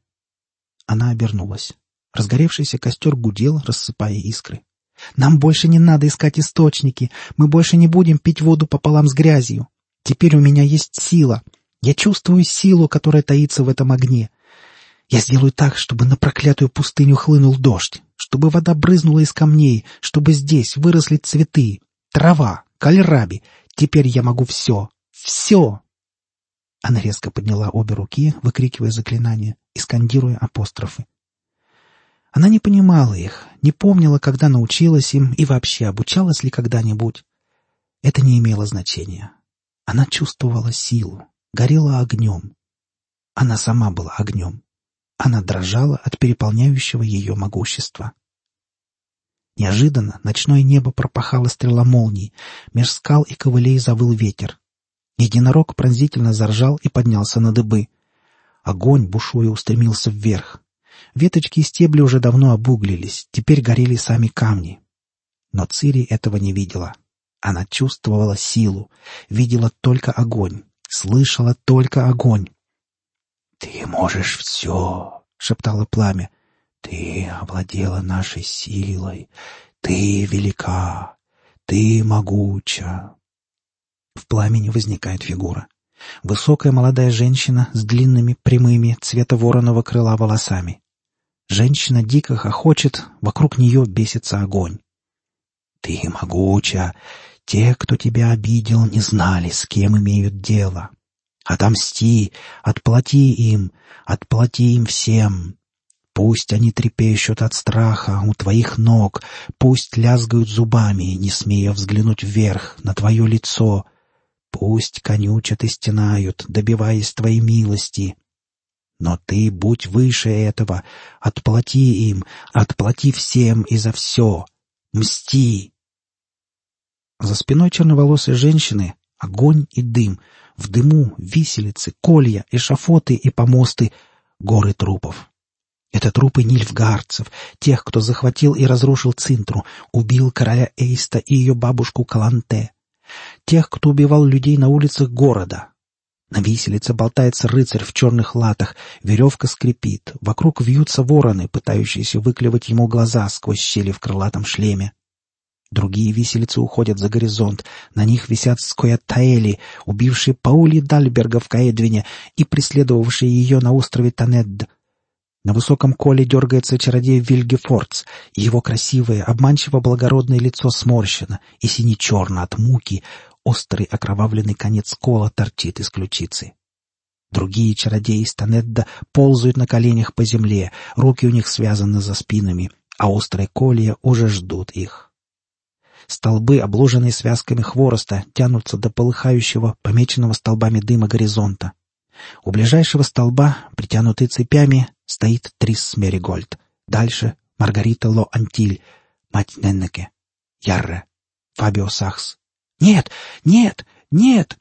Она обернулась. Разгоревшийся костер гудел, рассыпая искры. Нам больше не надо искать источники. Мы больше не будем пить воду пополам с грязью. Теперь у меня есть сила. Я чувствую силу, которая таится в этом огне. Я сделаю так, чтобы на проклятую пустыню хлынул дождь, чтобы вода брызнула из камней, чтобы здесь выросли цветы, трава, кальраби. Теперь я могу все. Все!» Она резко подняла обе руки, выкрикивая заклинания и скандируя апострофы. Она не понимала их, не помнила, когда научилась им и вообще обучалась ли когда-нибудь. Это не имело значения. Она чувствовала силу, горела огнем. Она сама была огнем. Она дрожала от переполняющего ее могущества. Неожиданно ночное небо пропахало стрела молний, меж скал и ковылей завыл ветер. Единорог пронзительно заржал и поднялся на дыбы. Огонь, бушуя, устремился вверх. Веточки и стебли уже давно обуглились, теперь горели сами камни. Но Цири этого не видела. Она чувствовала силу, видела только огонь, слышала только огонь. «Ты можешь все!» — шептало пламя. «Ты овладела нашей силой. Ты велика. Ты могуча». В пламени возникает фигура. Высокая молодая женщина с длинными, прямыми, цвета вороного крыла волосами. Женщина дико хохочет, вокруг нее бесится огонь. «Ты могуча! Те, кто тебя обидел, не знали, с кем имеют дело. Отомсти, отплати им, отплати им всем. Пусть они трепещут от страха у твоих ног, пусть лязгают зубами, не смея взглянуть вверх на твое лицо. Пусть конючат и стенают, добиваясь твоей милости. Но ты будь выше этого, отплати им, отплати всем и за все. Мсти!» За спиной черноволосой женщины огонь и дым, В дыму виселицы, колья, эшафоты и помосты, горы трупов. Это трупы нильфгардцев, тех, кто захватил и разрушил Цинтру, убил короля Эйста и ее бабушку Каланте. Тех, кто убивал людей на улицах города. На виселице болтается рыцарь в черных латах, веревка скрипит, вокруг вьются вороны, пытающиеся выклевать ему глаза сквозь щели в крылатом шлеме. Другие виселицы уходят за горизонт. На них висят скоятаэли, убившие Паули Дальберга в Каэдвине и преследовавшие ее на острове Танедд. На высоком коле дергается чародей Вильгефордс. Его красивое, обманчиво благородное лицо сморщено и сине-черно от муки. Острый окровавленный конец кола торчит из ключицы. Другие чародеи из Танедда ползают на коленях по земле, руки у них связаны за спинами, а острые колья уже ждут их. Столбы, обложенные связками хвороста, тянутся до полыхающего, помеченного столбами дыма горизонта. У ближайшего столба, притянутый цепями, стоит Трис Меригольд. Дальше Маргарита Ло Антиль, мать Неннеке, Ярре, Фабио Сахс. «Нет! Нет! Нет!»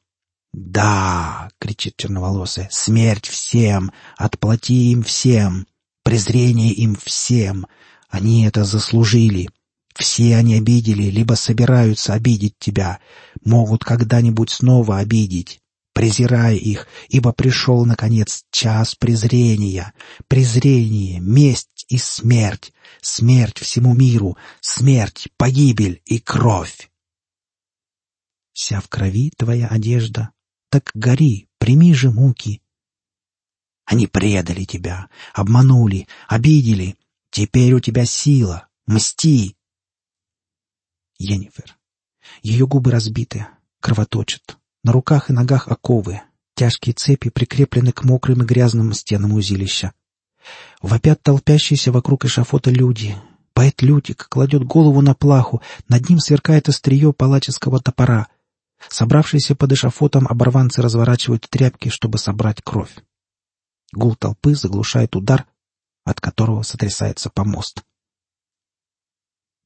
«Да!» — кричит черноволосая. «Смерть всем! Отплати им всем! Презрение им всем! Они это заслужили!» Все они обидели, либо собираются обидеть тебя, могут когда-нибудь снова обидеть. Презирай их, ибо пришел, наконец, час презрения. Презрение, месть и смерть. Смерть всему миру, смерть, погибель и кровь. Вся в крови твоя одежда. Так гори, прими же муки. Они предали тебя, обманули, обидели. Теперь у тебя сила. Мсти, Йеннифер. Ее губы разбиты, кровоточат. На руках и ногах оковы. Тяжкие цепи прикреплены к мокрым и грязным стенам узилища. Вопят толпящиеся вокруг эшафота люди. Поэт Лютик кладет голову на плаху, над ним сверкает острие палаческого топора. Собравшиеся под эшафотом оборванцы разворачивают тряпки, чтобы собрать кровь. Гул толпы заглушает удар, от которого сотрясается помост.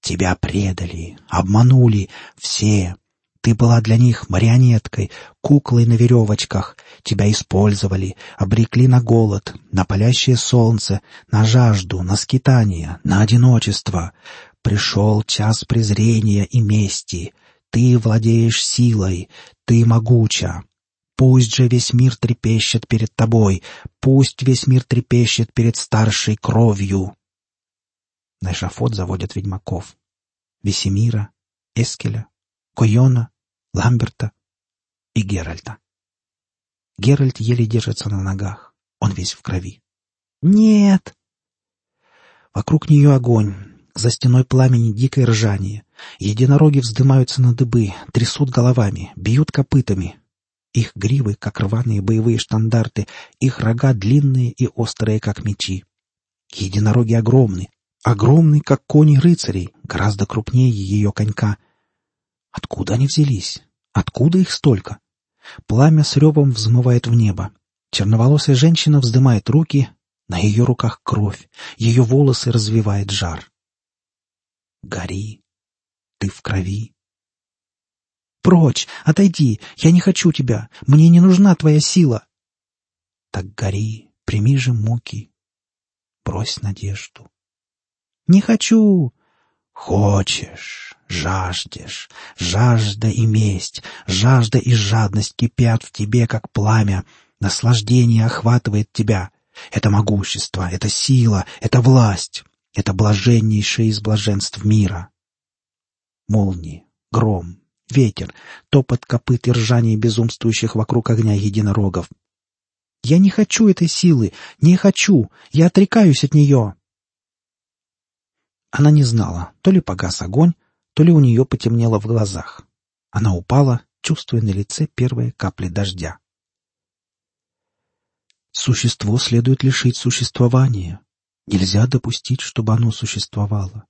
Тебя предали, обманули все. Ты была для них марионеткой, куклой на веревочках. Тебя использовали, обрекли на голод, на палящее солнце, на жажду, на скитание, на одиночество. Пришел час презрения и мести. Ты владеешь силой, ты могуча. Пусть же весь мир трепещет перед тобой, пусть весь мир трепещет перед старшей кровью. На эшафот заводят ведьмаков. Весемира, Эскеля, Койона, Ламберта и Геральта. Геральт еле держится на ногах. Он весь в крови. «Нет!» Вокруг нее огонь. За стеной пламени дикое ржание. Единороги вздымаются на дыбы, трясут головами, бьют копытами. Их гривы, как рваные боевые штандарты, их рога длинные и острые, как мечи. Единороги огромны, Огромный, как кони рыцарей, гораздо крупнее ее конька. Откуда они взялись? Откуда их столько? Пламя с ревом взмывает в небо. Черноволосая женщина вздымает руки, на ее руках кровь, ее волосы развивает жар. Гори, ты в крови. Прочь, отойди, я не хочу тебя, мне не нужна твоя сила. Так гори, прими же муки, брось надежду. «Не хочу!» «Хочешь, жаждешь, жажда и месть, жажда и жадность кипят в тебе, как пламя, наслаждение охватывает тебя. Это могущество, это сила, это власть, это блаженнейшее из блаженств мира». Молнии, гром, ветер, топот копыт и ржание безумствующих вокруг огня единорогов. «Я не хочу этой силы, не хочу, я отрекаюсь от нее!» Она не знала, то ли погас огонь, то ли у нее потемнело в глазах. Она упала, чувствуя на лице первые капли дождя. Существо следует лишить существования. Нельзя допустить, чтобы оно существовало.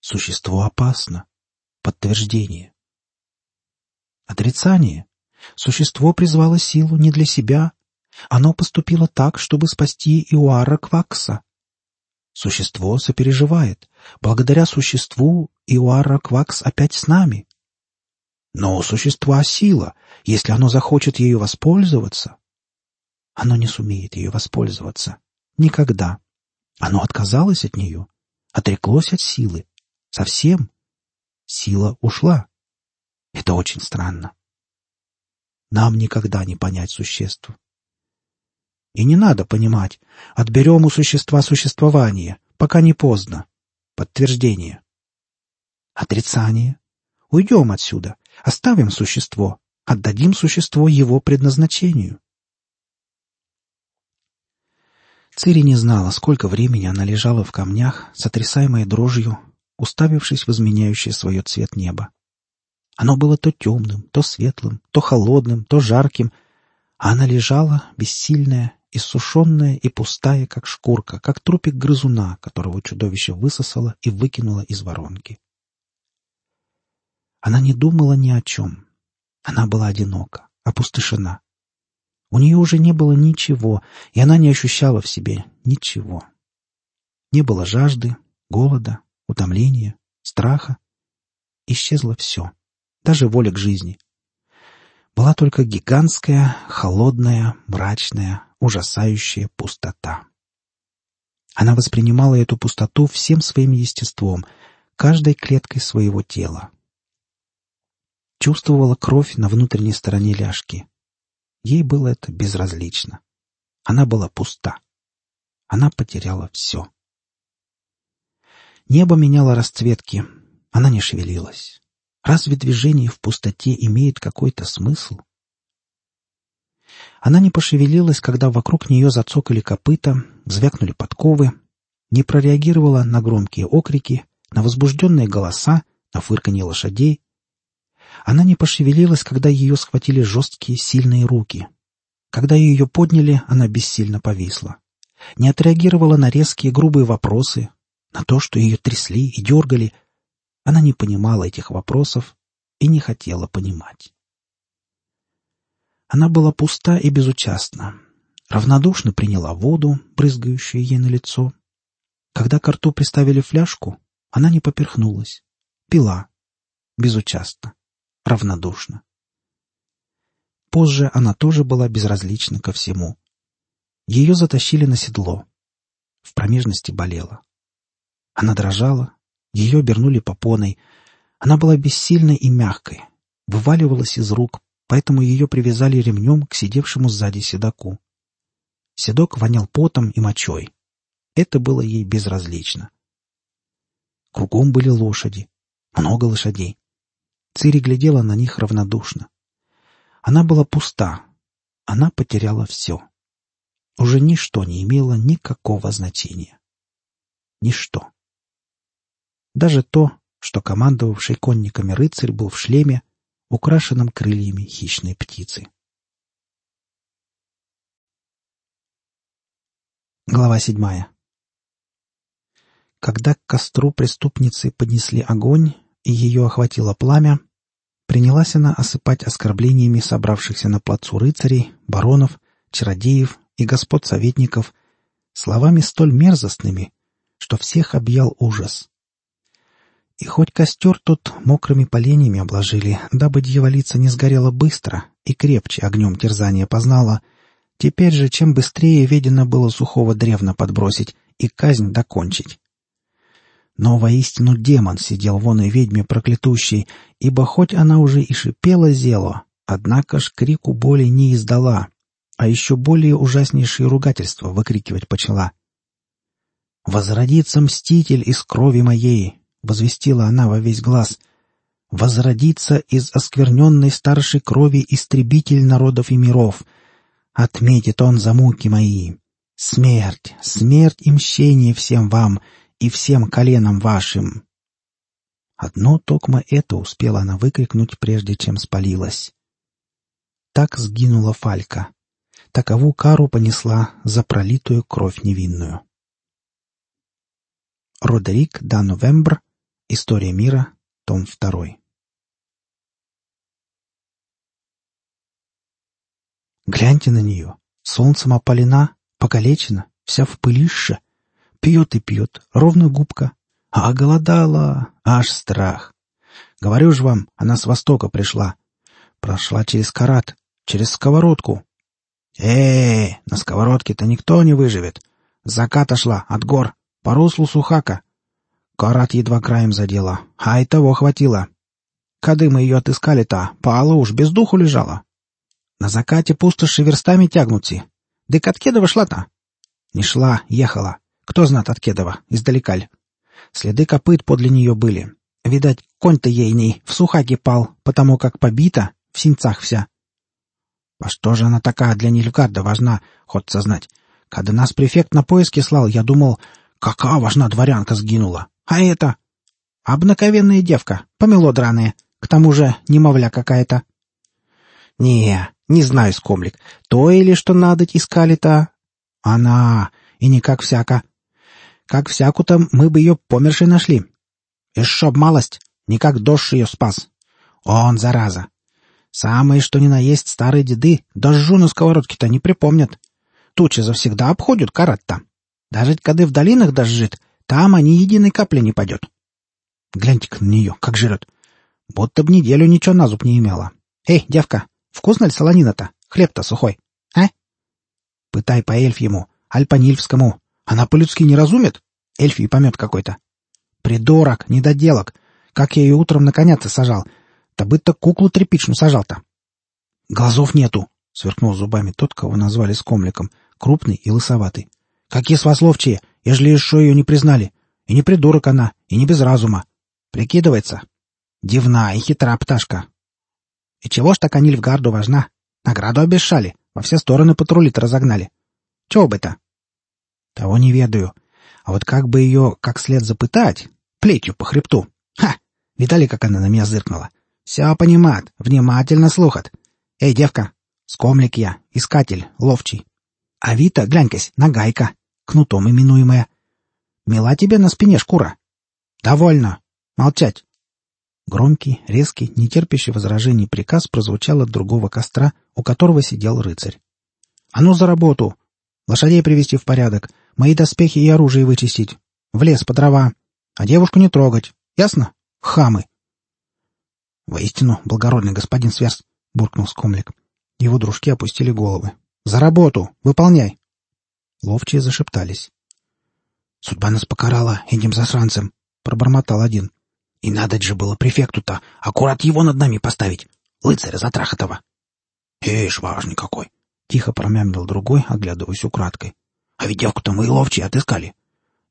Существо опасно. Подтверждение. Отрицание. Существо призвало силу не для себя. Оно поступило так, чтобы спасти Иуара Квакса. Существо сопереживает. Благодаря существу Иуара Квакс опять с нами. Но у существа сила. Если оно захочет ею воспользоваться... Оно не сумеет ее воспользоваться. Никогда. Оно отказалось от нее. Отреклось от силы. Совсем. Сила ушла. Это очень странно. Нам никогда не понять существ. И не надо понимать. Отберем у существа существование, пока не поздно. Подтверждение. Отрицание. Уйдем отсюда. Оставим существо. Отдадим существо его предназначению. Цири не знала, сколько времени она лежала в камнях, сотрясаемая дрожью, уставившись в изменяющее свое цвет небо. Оно было то темным, то светлым, то холодным, то жарким, а она лежала, бессильная, иссушенная и пустая, как шкурка, как трупик грызуна, которого чудовище высосало и выкинуло из воронки. Она не думала ни о чем. Она была одинока, опустошена. У нее уже не было ничего, и она не ощущала в себе ничего. Не было жажды, голода, утомления, страха. Исчезло все, даже воля к жизни. Была только гигантская, холодная, мрачная, ужасающая пустота. Она воспринимала эту пустоту всем своим естеством, каждой клеткой своего тела. Чувствовала кровь на внутренней стороне ляжки. Ей было это безразлично. Она была пуста. Она потеряла все. Небо меняло расцветки. Она не шевелилась. Разве движение в пустоте имеет какой-то смысл? Она не пошевелилась, когда вокруг нее зацокали копыта, звякнули подковы, не прореагировала на громкие окрики, на возбужденные голоса, на фырканье лошадей. Она не пошевелилась, когда ее схватили жесткие, сильные руки. Когда ее подняли, она бессильно повисла. Не отреагировала на резкие, грубые вопросы, на то, что ее трясли и дергали. Она не понимала этих вопросов и не хотела понимать. Она была пуста и безучастна. Равнодушно приняла воду, брызгающую ей на лицо. Когда к рту приставили фляжку, она не поперхнулась. Пила. Безучастно. Равнодушно. Позже она тоже была безразлична ко всему. Ее затащили на седло. В промежности болела. Она дрожала, ее обернули попоной. Она была бессильной и мягкой, вываливалась из рук, поэтому ее привязали ремнем к сидевшему сзади седоку. Седок вонял потом и мочой. Это было ей безразлично. Кругом были лошади. Много лошадей. Цири глядела на них равнодушно. Она была пуста. Она потеряла все. Уже ничто не имело никакого значения. Ничто. Даже то, что командовавший конниками рыцарь был в шлеме, украшенном крыльями хищной птицы. Глава седьмая Когда к костру преступницы поднесли огонь и ее охватило пламя, принялась она осыпать оскорблениями собравшихся на плацу рыцарей, баронов, чародеев и господ советников словами столь мерзостными, что всех объял ужас. И хоть костер тут мокрыми поленьями обложили, дабы дьяволица не сгорела быстро и крепче огнем терзания познала, теперь же чем быстрее ведено было сухого древна подбросить и казнь докончить. Но воистину демон сидел вон и ведьме проклятущей, ибо хоть она уже и шипела зело, однако ж крику боли не издала, а еще более ужаснейшие ругательства выкрикивать почала. «Возродится мститель из крови моей, — возвестила она во весь глаз, — «возродится из оскверненной старшей крови истребитель народов и миров. Отметит он за муки мои. Смерть, смерть и мщение всем вам и всем коленам вашим». Одно токмо это успела она выкрикнуть, прежде чем спалилась. Так сгинула Фалька. Такову кару понесла за пролитую кровь невинную. Родерик да Новембр История мира, том 2. Гляньте на нее. Солнцем опалена, покалечена, вся в пылище. Пьет и пьет, ровно губка. А голодала, аж страх. Говорю же вам, она с востока пришла. Прошла через карат, через сковородку. э, -э на сковородке-то никто не выживет. Заката шла, от гор, по руслу Сухака. Карат едва краем задела, а и того хватило. Кады мы ее отыскали-то, пала уж без духу лежала. На закате пустоши верстами тягнутся. Дык от шла-то? Не шла, ехала. Кто знает от Кедова, издалека -ль. Следы копыт подле нее были. Видать, конь-то ейный в сухаке пал, потому как побита, в синцах вся. А что же она такая для Нильфгарда важна, хочется знать. Когда нас префект на поиски слал, я думал, какая важна дворянка сгинула. А это... Обнаковенная девка, помело драное. К тому же немовля какая-то. Не, не знаю, скомлик, то или что надо искали-то. Она, и не как всяко. Как всяку-то мы бы ее помершей нашли. И шоб малость, не как дождь ее спас. Он, зараза. Самое, что ни на есть старые деды, дожжу на сковородке-то не припомнят. Тучи завсегда обходят карат-то. Даже когда в долинах дожжит, там они единой капли не падет. Гляньте-ка на нее, как жрет. Будто б неделю ничего на зуб не имела. Эй, девка, вкусно ли солонина-то? Хлеб-то сухой, а? Пытай по эльфьему, аль по нильфскому. Она по-людски не разумит? Эльфий помет какой-то. Придурок, недоделок. Как я ее утром на коня-то сажал. Да бы-то куклу тряпичную сажал-то. Глазов нету, сверкнул зубами тот, кого назвали скомликом, крупный и лысоватый. Какие с вас ловчие, ежели еще ее не признали. И не придурок она, и не без разума. Прикидывается. Дивна и хитра пташка. И чего ж так они Льфгарду важна? Награду обещали, во все стороны патрули-то разогнали. Чего бы это? Того не ведаю. А вот как бы ее как след запытать? Плетью по хребту. Ха! Видали, как она на меня зыркнула? Все понимает, внимательно слухат. Эй, девка, скомлик я, искатель, ловчий. А Вита, глянь-кась, нагайка, кнутом именуемая. Мила тебе на спине шкура. Довольно. Молчать. Громкий, резкий, нетерпящий возражений приказ прозвучал от другого костра, у которого сидел рыцарь. «А ну за работу! Лошадей привести в порядок, мои доспехи и оружие вычистить, в лес по дрова, а девушку не трогать, ясно? Хамы!» «Воистину, благородный господин Сверс!» — буркнул скомлик. Его дружки опустили головы. «За работу! Выполняй!» Ловчие зашептались. Судьба нас покарала этим засранцем, — пробормотал один. — И надо же было префекту-то аккурат его над нами поставить, лыцаря Затрахотова. — Ишь, важный какой! — тихо промямлил другой, оглядываясь украдкой. — А ведь девку-то мы и ловчие отыскали.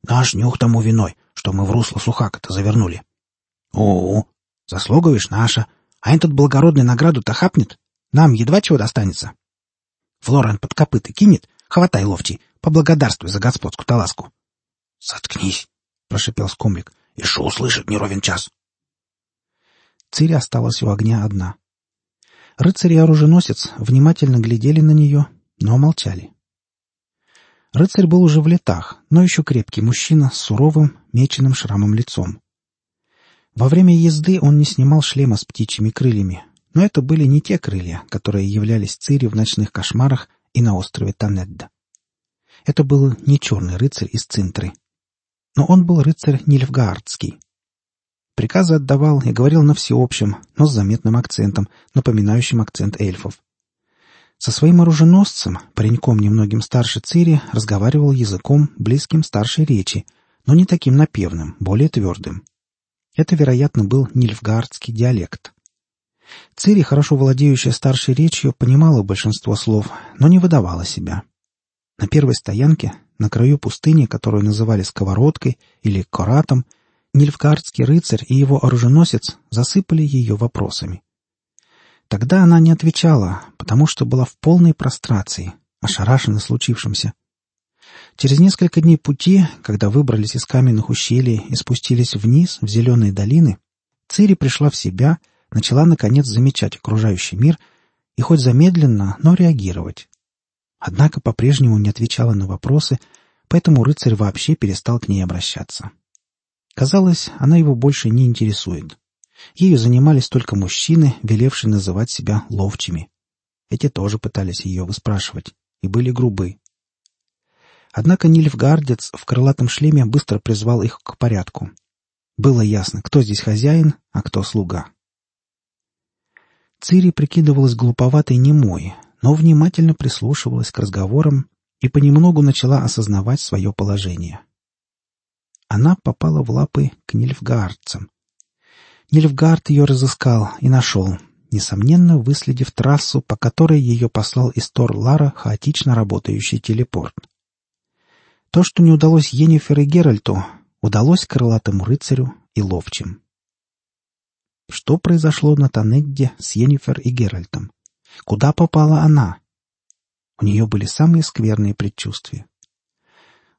Наш нюх тому виной, что мы в русло сухака-то завернули. — О, заслуга наша, а этот благородный награду-то хапнет, нам едва чего достанется. Флорен под копыты кинет, хватай ловчий, поблагодарствуй за господскую таласку. — Заткнись, — прошипел скомлик. — И шо услышит не ровен час. Цири осталась у огня одна. Рыцарь и оруженосец внимательно глядели на нее, но молчали. Рыцарь был уже в летах, но еще крепкий мужчина с суровым, меченым шрамом лицом. Во время езды он не снимал шлема с птичьими крыльями, но это были не те крылья, которые являлись Цири в ночных кошмарах и на острове Танедда. Это был не черный рыцарь из Цинтры, но он был рыцарь Нильфгаардский. Приказы отдавал и говорил на всеобщем, но с заметным акцентом, напоминающим акцент эльфов. Со своим оруженосцем, пареньком немногим старше Цири, разговаривал языком, близким старшей речи, но не таким напевным, более твердым. Это, вероятно, был нильфгаардский диалект. Цири, хорошо владеющая старшей речью, понимала большинство слов, но не выдавала себя. На первой стоянке на краю пустыни, которую называли Сковородкой или Коратом, Нильфгардский рыцарь и его оруженосец засыпали ее вопросами. Тогда она не отвечала, потому что была в полной прострации, ошарашена случившимся. Через несколько дней пути, когда выбрались из каменных ущелий и спустились вниз, в зеленые долины, Цири пришла в себя, начала, наконец, замечать окружающий мир и хоть замедленно, но реагировать. Однако по-прежнему не отвечала на вопросы, поэтому рыцарь вообще перестал к ней обращаться. Казалось, она его больше не интересует. Ею занимались только мужчины, велевшие называть себя ловчими. Эти тоже пытались ее выспрашивать и были грубы. Однако Нильфгардец в крылатом шлеме быстро призвал их к порядку. Было ясно, кто здесь хозяин, а кто слуга. Цири прикидывалась глуповатой немой, но внимательно прислушивалась к разговорам и понемногу начала осознавать свое положение. Она попала в лапы к нильфгаардцам. Нильфгаард ее разыскал и нашел, несомненно, выследив трассу, по которой ее послал из Тор-Лара хаотично работающий телепорт. То, что не удалось Йеннифер и Геральту, удалось крылатому рыцарю и ловчим. Что произошло на Танедде с Йеннифер и Геральтом? Куда попала она? У нее были самые скверные предчувствия.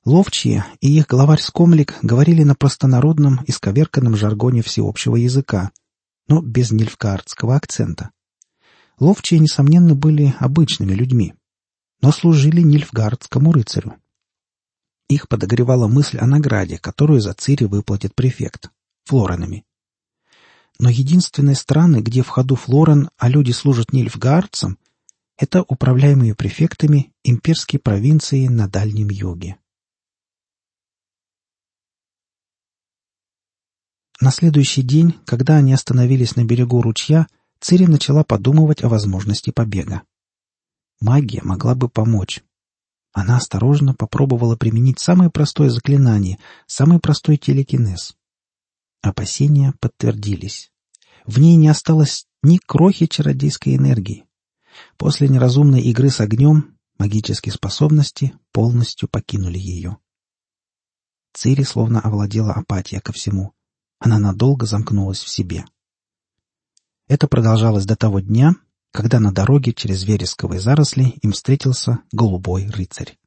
Ловчие и их главарь Скомлик говорили на простонародном и сковерканном жаргоне всеобщего языка, но без нильфгаардского акцента. Ловчие, несомненно, были обычными людьми, но служили нильфгаардскому рыцарю. Их подогревала мысль о награде, которую за Цири выплатит префект — флоренами. Но единственные страны, где в ходу флорен, а люди служат нильфгаардцам, это управляемые префектами имперские провинции на Дальнем Юге. На следующий день, когда они остановились на берегу ручья, Цири начала подумывать о возможности побега. Магия могла бы помочь. Она осторожно попробовала применить самое простое заклинание, самый простой телекинез. Опасения подтвердились. В ней не осталось ни крохи чародейской энергии. После неразумной игры с огнем магические способности полностью покинули ее. Цири словно овладела апатия ко всему. Она надолго замкнулась в себе. Это продолжалось до того дня, когда на дороге через вересковые заросли им встретился голубой рыцарь.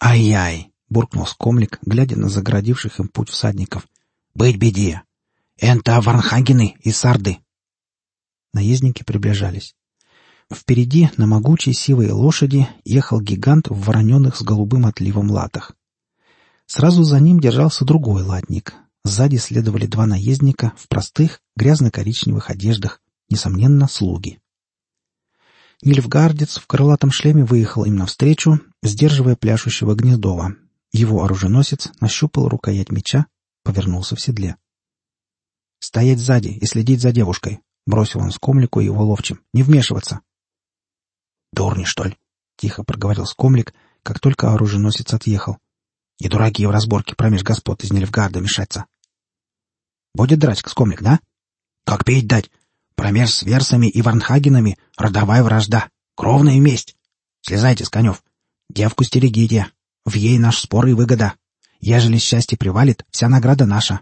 «Ай-яй!» — буркнул скомлик, глядя на загородивших им путь всадников. «Быть беде! Энта Варнхагены и Сарды!»
Наездники приближались. Впереди на могучей сивой лошади ехал гигант в вороненых с голубым отливом латах. Сразу за ним держался другой латник. Сзади следовали два наездника в простых грязно-коричневых одеждах, несомненно, слуги. Нильфгардец в крылатом шлеме выехал им навстречу, сдерживая пляшущего Гнездова. Его оруженосец нащупал рукоять меча, повернулся в седле. «Стоять сзади и следить за девушкой!» — бросил он скомлику и его ловчим. «Не вмешиваться!»
«Дурни, что ли?»
— тихо проговорил скомлик, как только оруженосец отъехал.
«И дураки в разборке промеж господ из Нильфгарда мешаться».
«Будет драть, скомлик, да?»
«Как петь дать? Промеж с Версами и Варнхагенами родовая вражда, кровная месть. Слезайте с конев. Девку стерегите. В ей наш спор и выгода. Ежели счастье привалит, вся награда наша.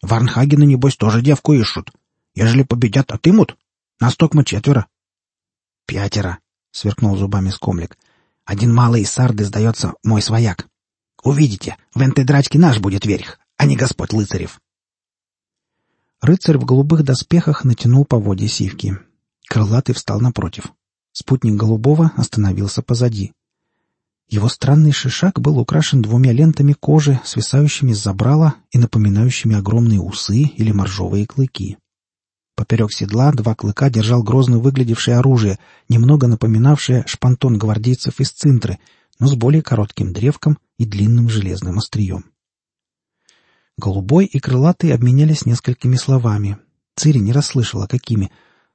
Варнхагены, небось, тоже девку ищут. Ежели победят, отымут. Нас токмо четверо. «Пятеро!» — сверкнул зубами скомлик. «Один малый из сарды, сдается, мой свояк. Увидите, в этой драчке наш будет верх, а не господь Лыцарев».
Рыцарь в голубых доспехах натянул по воде сивки. Крылатый встал напротив. Спутник Голубого остановился позади. Его странный шишак был украшен двумя лентами кожи, свисающими с забрала и напоминающими огромные усы или моржовые клыки. Поперек седла два клыка держал грозно выглядевшее оружие, немного напоминавшее шпантон гвардейцев из цинтры, но с более коротким древком и длинным железным острием. Голубой и крылатый обменялись несколькими словами. Цири не расслышала, какими,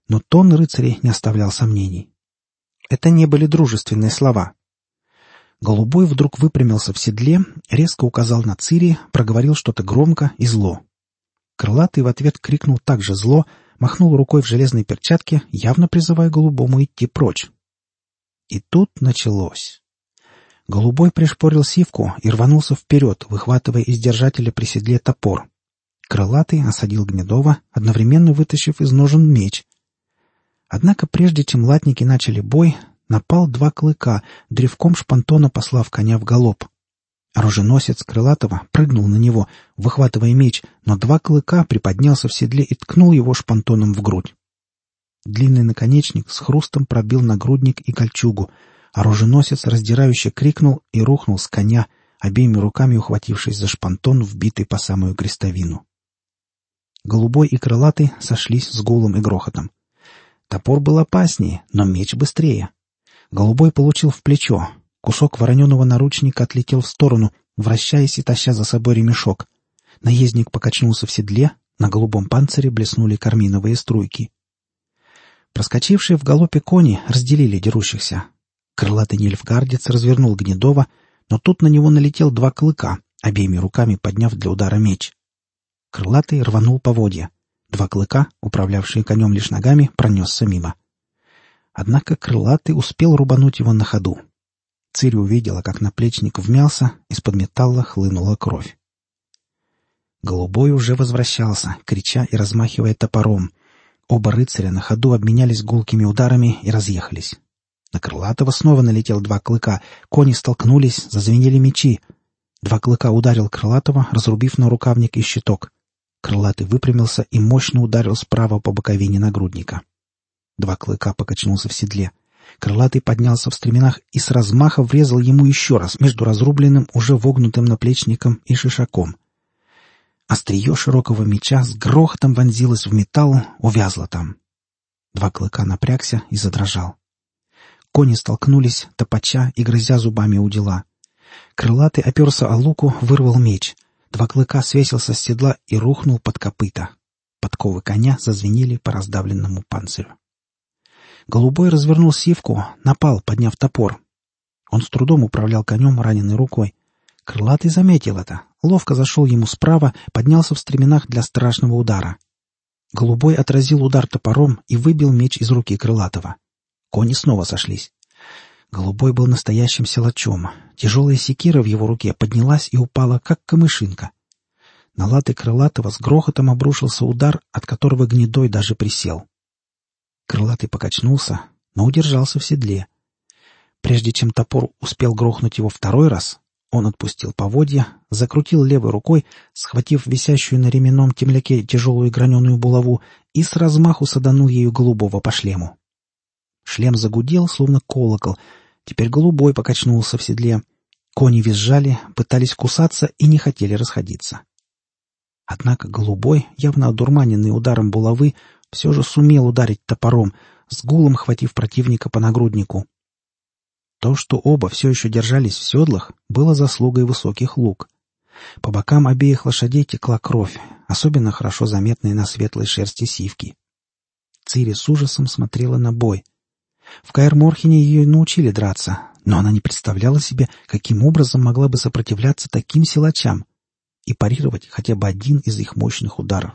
но тон рыцарей не оставлял сомнений. Это не были дружественные слова. Голубой вдруг выпрямился в седле, резко указал на Цири, проговорил что-то громко и зло. Крылатый в ответ крикнул так же зло, махнул рукой в железной перчатке, явно призывая Голубому идти прочь. И тут началось. Голубой пришпорил сивку и рванулся вперед, выхватывая из держателя при седле топор. Крылатый осадил Гнедова, одновременно вытащив из ножен меч. Однако прежде чем латники начали бой, напал два клыка, древком шпантона послав коня в галоп. Оруженосец Крылатого прыгнул на него, выхватывая меч, но два клыка приподнялся в седле и ткнул его шпантоном в грудь. Длинный наконечник с хрустом пробил нагрудник и кольчугу. Оруженосец раздирающе крикнул и рухнул с коня, обеими руками ухватившись за шпантон, вбитый по самую крестовину. Голубой и крылатый сошлись с гулом и грохотом. Топор был опаснее, но меч быстрее. Голубой получил в плечо, Кусок вороненого наручника отлетел в сторону, вращаясь и таща за собой ремешок. Наездник покачнулся в седле, на голубом панцире блеснули карминовые струйки. Проскочившие в галопе кони разделили дерущихся. Крылатый нельфгардец развернул Гнедова, но тут на него налетел два клыка, обеими руками подняв для удара меч. Крылатый рванул поводья. Два клыка, управлявшие конем лишь ногами, пронесся мимо. Однако крылатый успел рубануть его на ходу. Цири увидела, как наплечник вмялся, из-под металла хлынула кровь. Голубой уже возвращался, крича и размахивая топором. Оба рыцаря на ходу обменялись гулкими ударами и разъехались. На Крылатого снова налетел два клыка. Кони столкнулись, зазвенели мечи. Два клыка ударил Крылатого, разрубив на рукавник и щиток. Крылатый выпрямился и мощно ударил справа по боковине нагрудника. Два клыка покачнулся в седле. Крылатый поднялся в стременах и с размаха врезал ему еще раз между разрубленным, уже вогнутым наплечником и шишаком. Острие широкого меча с грохотом вонзилось в металл, увязло там. Два клыка напрягся и задрожал. Кони столкнулись, топача и грызя зубами у дела. Крылатый оперся о луку, вырвал меч. Два клыка свесился с седла и рухнул под копыта. Подковы коня зазвенели по раздавленному панцирю. Голубой развернул сивку, напал, подняв топор. Он с трудом управлял конем раненой рукой. Крылатый заметил это, ловко зашел ему справа, поднялся в стременах для страшного удара. Голубой отразил удар топором и выбил меч из руки Крылатого. Кони снова сошлись. Голубой был настоящим силачом. Тяжелая секира в его руке поднялась и упала, как камышинка. На латы Крылатого с грохотом обрушился удар, от которого Гнедой даже присел. Крылатый покачнулся, но удержался в седле. Прежде чем топор успел грохнуть его второй раз, он отпустил поводья, закрутил левой рукой, схватив висящую на ременном темляке тяжелую граненую булаву и с размаху саданул ею голубого по шлему. Шлем загудел, словно колокол. Теперь голубой покачнулся в седле. Кони визжали, пытались кусаться и не хотели расходиться. Однако голубой, явно одурманенный ударом булавы, все же сумел ударить топором, с гулом хватив противника по нагруднику. То, что оба все еще держались в седлах, было заслугой высоких лук. По бокам обеих лошадей текла кровь, особенно хорошо заметная на светлой шерсти сивки. Цири с ужасом смотрела на бой — в Каэр-Морхене ее научили драться, но она не представляла себе, каким образом могла бы сопротивляться таким силачам и парировать хотя бы один из их мощных ударов.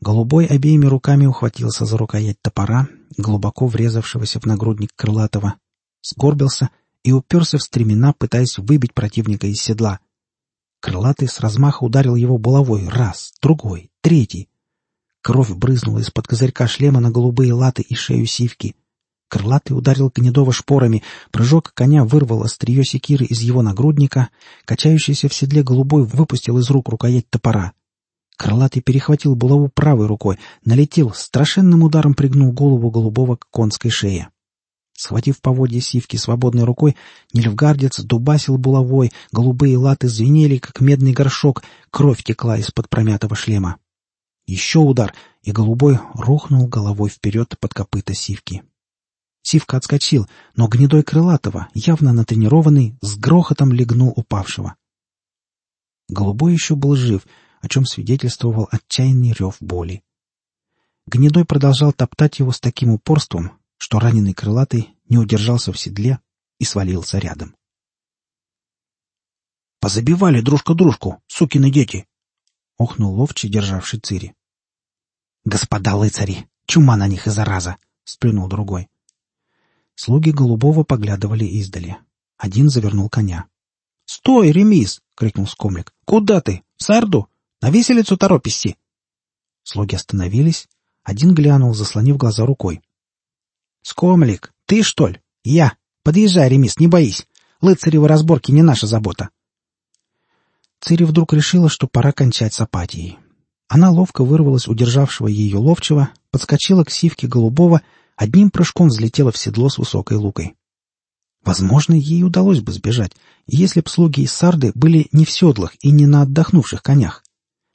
Голубой обеими руками ухватился за рукоять топора, глубоко врезавшегося в нагрудник крылатого, сгорбился и уперся в стремена, пытаясь выбить противника из седла. Крылатый с размаха ударил его булавой раз, другой, третий. Кровь брызнула из-под козырька шлема на голубые латы и шею сивки. Крылатый ударил Гнедова шпорами, прыжок коня вырвал острие секиры из его нагрудника, качающийся в седле голубой выпустил из рук рукоять топора. Крылатый перехватил булаву правой рукой, налетел, страшенным ударом пригнул голову голубого к конской шее. Схватив поводья сивки свободной рукой, нельфгардец дубасил булавой, голубые латы звенели, как медный горшок, кровь текла из-под промятого шлема. Еще удар, и голубой рухнул головой вперед под копыта сивки. Сивка отскочил, но гнедой крылатого, явно натренированный, с грохотом легнул упавшего. Голубой еще был жив, о чем свидетельствовал отчаянный рев боли. Гнедой продолжал топтать его с таким упорством, что раненый крылатый не удержался в седле и свалился рядом. «Позабивали дружка дружку, сукины дети!» — охнул ловчий, державший цири. «Господа лыцари! Чума на них и зараза!» — сплюнул другой. Слуги Голубого поглядывали издали. Один завернул коня. «Стой, ремис!» — крикнул скомлик. «Куда ты? В сарду? На виселицу торопишься!» Слуги остановились. Один глянул, заслонив глаза рукой. «Скомлик, ты, что ли? Я! Подъезжай, ремис, не боись! Лыцаревы разборки не наша забота!» Цири вдруг решила, что пора кончать с апатией. Она ловко вырвалась у державшего ее ловчего, подскочила к сивке голубого, одним прыжком взлетела в седло с высокой лукой. Возможно, ей удалось бы сбежать, если б слуги из Сарды были не в седлах и не на отдохнувших конях.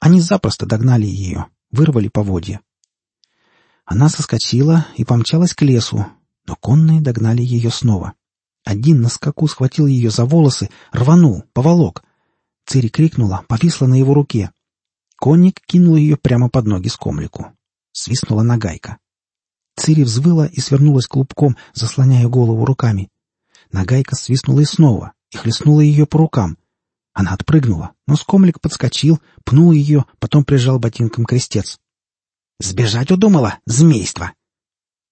Они запросто догнали ее, вырвали поводья. Она соскочила и помчалась к лесу, но конные догнали ее снова. Один на скаку схватил ее за волосы, рванул, поволок. Цири крикнула, повисла на его руке. Конник кинул ее прямо под ноги скомлику. Свистнула нагайка. Цири взвыла и свернулась клубком, заслоняя голову руками. Нагайка свистнула и снова, и хлестнула ее по рукам. Она отпрыгнула, но скомлик подскочил, пнул ее, потом прижал ботинком крестец. «Сбежать удумала, змейство!»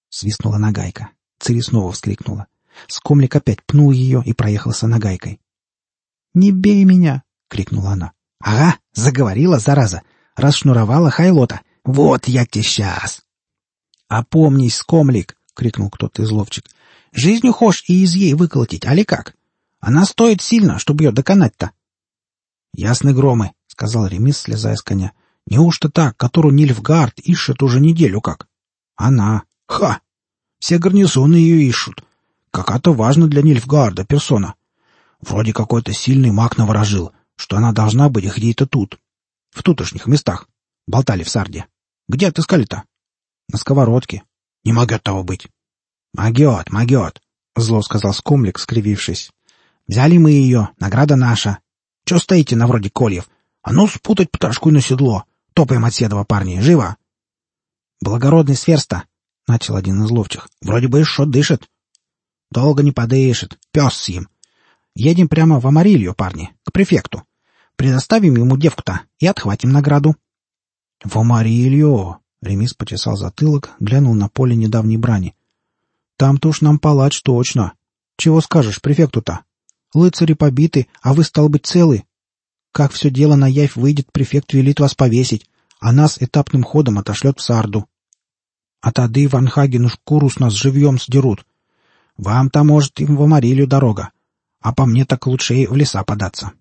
Свистнула нагайка. Цири снова вскрикнула. Скомлик опять пнул ее и проехался нагайкой. «Не бей меня!» — крикнула она. «Ага, заговорила, зараза! Расшнуровала хайлота! Вот я тебе сейчас!» «Опомнись, скомлик!» — крикнул кто-то из ловчик. «Жизнью хошь и из ей выколотить, али как? Она стоит сильно, чтобы ее доконать-то!» «Ясны громы!» — сказал Ремис, слезая с коня. «Неужто так, которую Нильфгард ищет уже неделю как?» «Она! Ха! Все гарнизоны ее ищут. Какая-то важна для Нильфгарда персона. Вроде какой-то сильный маг наворожил, что она должна быть где-то тут. В тутошних местах. Болтали в Сарде. Где отыскали-то? На сковородке. Не могет того быть. Могет, могет, зло сказал Скомлик, скривившись. Взяли мы ее, награда наша. Че стоите на вроде кольев? А ну спутать пташку на седло. Топаем от седова, парни, живо! Благородный сверста, — начал один из ловчих. — Вроде бы еще дышит. — Долго не подышит. Пес с ним. Едем прямо в Амарилью, парни, к префекту. Предоставим ему девку-то и отхватим награду. — В Амарилью! — Ремис почесал затылок, глянул на поле недавней брани. — Там-то уж нам палач точно. Чего скажешь префекту-то? Лыцари побиты, а вы, стал быть, целы. Как все дело на явь выйдет, префект велит вас повесить, а нас этапным ходом отошлет в Сарду. А тады Ванхагену шкуру с нас живьем сдерут. Вам-то, может, им в Амарилью дорога, а по мне так лучше и в леса податься. —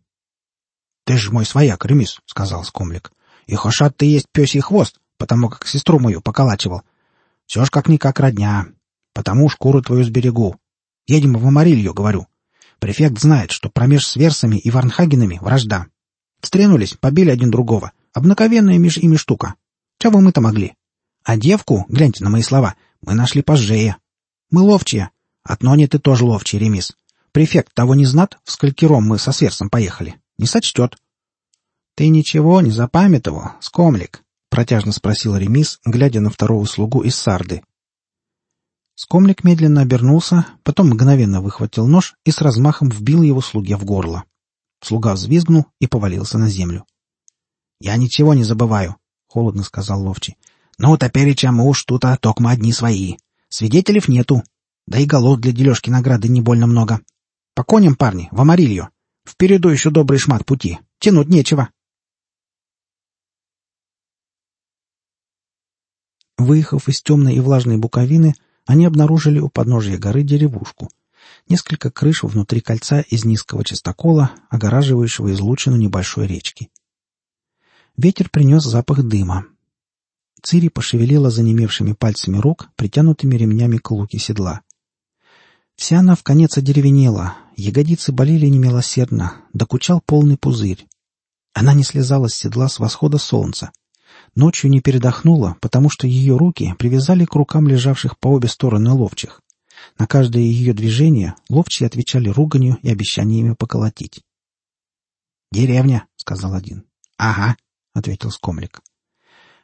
Ты ж мой свояк, Ремис, — сказал Скомлик. — И хошат ты есть пёсий хвост, потому как сестру мою поколачивал. Все ж как-никак родня, потому шкуру твою сберегу. Едем в Амарилью, говорю. Префект знает, что промеж с Версами и Варнхагенами вражда. Встренулись, побили один другого. Обнаковенная меж ими штука. Чего мы-то могли? А девку, гляньте на мои слова, мы нашли позжее. Мы ловчие. От Нони ты тоже ловчий, Ремис. Префект того не знат, в сколькером мы со сверсом поехали. Не сочтет. — Ты ничего не запамятовал, скомлик? — протяжно спросил Ремис, глядя на второго слугу из Сарды. Скомлик медленно обернулся, потом мгновенно выхватил нож и с размахом вбил его слуге в горло. Слуга взвизгнул и повалился на землю. — Я ничего не забываю, — холодно сказал Ловчий. Ну, топереча мы уж тут, а токма одни свои. Свидетелей нету. Да и голов для дележки награды не больно много. По коням, парни, в Амарилью. Впереду еще добрый шмат пути. Тянуть нечего. Выехав из темной и влажной буковины, они обнаружили у подножия горы деревушку. Несколько крыш внутри кольца из низкого частокола, огораживающего излучину небольшой речки. Ветер принес запах дыма, Цири пошевелила занемевшими пальцами рук, притянутыми ремнями к луке седла. Вся она в конец одеревенела, ягодицы болели немилосердно, докучал полный пузырь. Она не слезала с седла с восхода солнца. Ночью не передохнула, потому что ее руки привязали к рукам лежавших по обе стороны ловчих. На каждое ее движение ловчие отвечали руганью и обещаниями поколотить. «Деревня», — сказал один. «Ага», — ответил скомлик.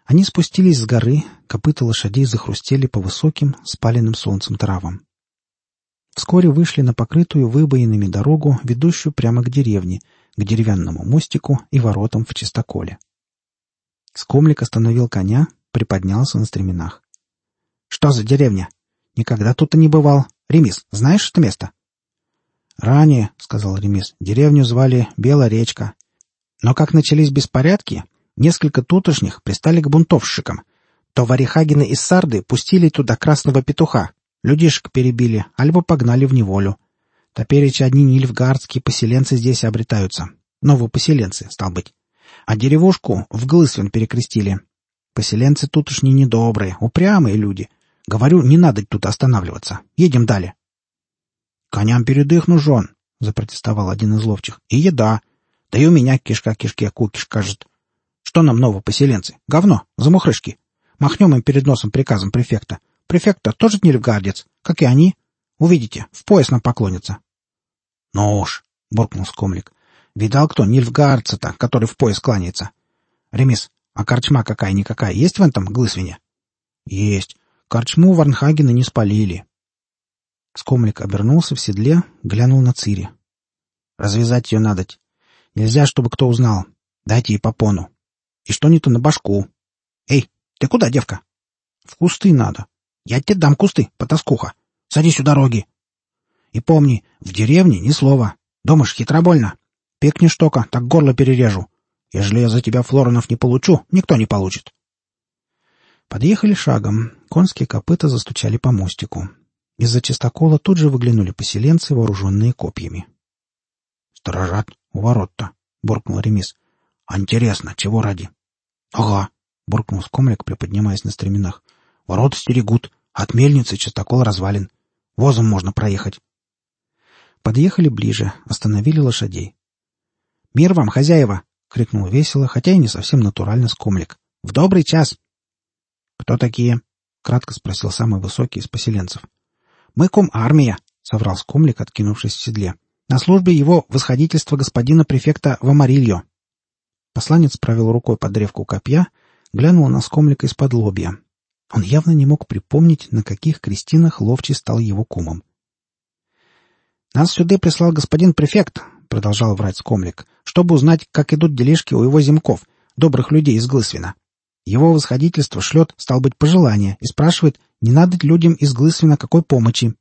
Они спустились с горы, копыта лошадей захрустели по высоким, спаленным солнцем травам. Вскоре вышли на покрытую выбоинами дорогу, ведущую прямо к деревне, к деревянному мостику и воротам в чистоколе. Скомлик остановил коня, приподнялся на стременах. — Что за деревня? Никогда тут и не бывал. Ремис, знаешь это место? — Ранее, — сказал Ремис, — деревню звали Белая речка. Но как начались беспорядки, Несколько тутошних пристали к бунтовщикам. То Варихагины из Сарды пустили туда красного петуха, людишек перебили, альбо погнали в неволю. Топереча одни нильфгардские поселенцы здесь обретаются. Новопоселенцы, стал быть. А деревушку в Глысвин перекрестили. Поселенцы тутошние недобрые, упрямые люди. Говорю, не надо тут останавливаться. Едем далее. — Коням передых нужен, — запротестовал один из ловчих. — И еда. Да и у меня кишка кишке кукиш, кажет. Что нам новопоселенцы? Говно, замухрышки. Махнем им перед носом приказом префекта. Префекта тоже нельфгардец, как и они. Увидите, в пояс нам поклонится.
— Ну уж, — буркнул скомлик. — Видал кто Нильфгаарца-то, который в пояс кланяется? Ремис, а корчма какая-никакая есть в этом глысвине? — Есть. Корчму Варнхагена не спалили. Скомлик обернулся в седле, глянул на Цири. — Развязать ее надоть. Нельзя, чтобы кто узнал. Дайте ей попону. И что не то на башку. Эй, ты куда, девка? В кусты надо. Я тебе дам кусты, потаскуха. Садись у дороги. И помни, в деревне ни слова. Ж хитробольно. Пекнешь тока, так горло перережу. Ежели я за тебя флоронов не получу, никто не получит. Подъехали шагом. Конские копыта застучали по мостику. Из-за чистокола тут же выглянули поселенцы, вооруженные копьями. — Сторожат у ворот-то, — буркнул Ремис. — интересно, чего ради? — Ага, — буркнул Скомрик, приподнимаясь на стременах. — Ворота стерегут. От мельницы чистокол развален. Возом можно проехать. Подъехали ближе, остановили лошадей. — Мир вам, хозяева! — крикнул весело, хотя и не совсем натурально Скомлик. — В добрый час! — Кто такие? — кратко спросил самый высокий из поселенцев. — Мы ком армия, — соврал Скомлик, откинувшись в седле. — На службе его восходительства господина префекта Вамарильо. Посланец провел рукой под древку копья, глянул на Скомлика из-под лобья. Он явно не мог припомнить, на каких крестинах Ловчий стал его кумом. «Нас сюда прислал господин префект», — продолжал врать Скомлик, «чтобы узнать, как идут делишки у его земков, добрых людей из Глысвина. Его восходительство шлет, стал быть, пожелание и спрашивает, не надо ли людям из Глысвина какой помощи.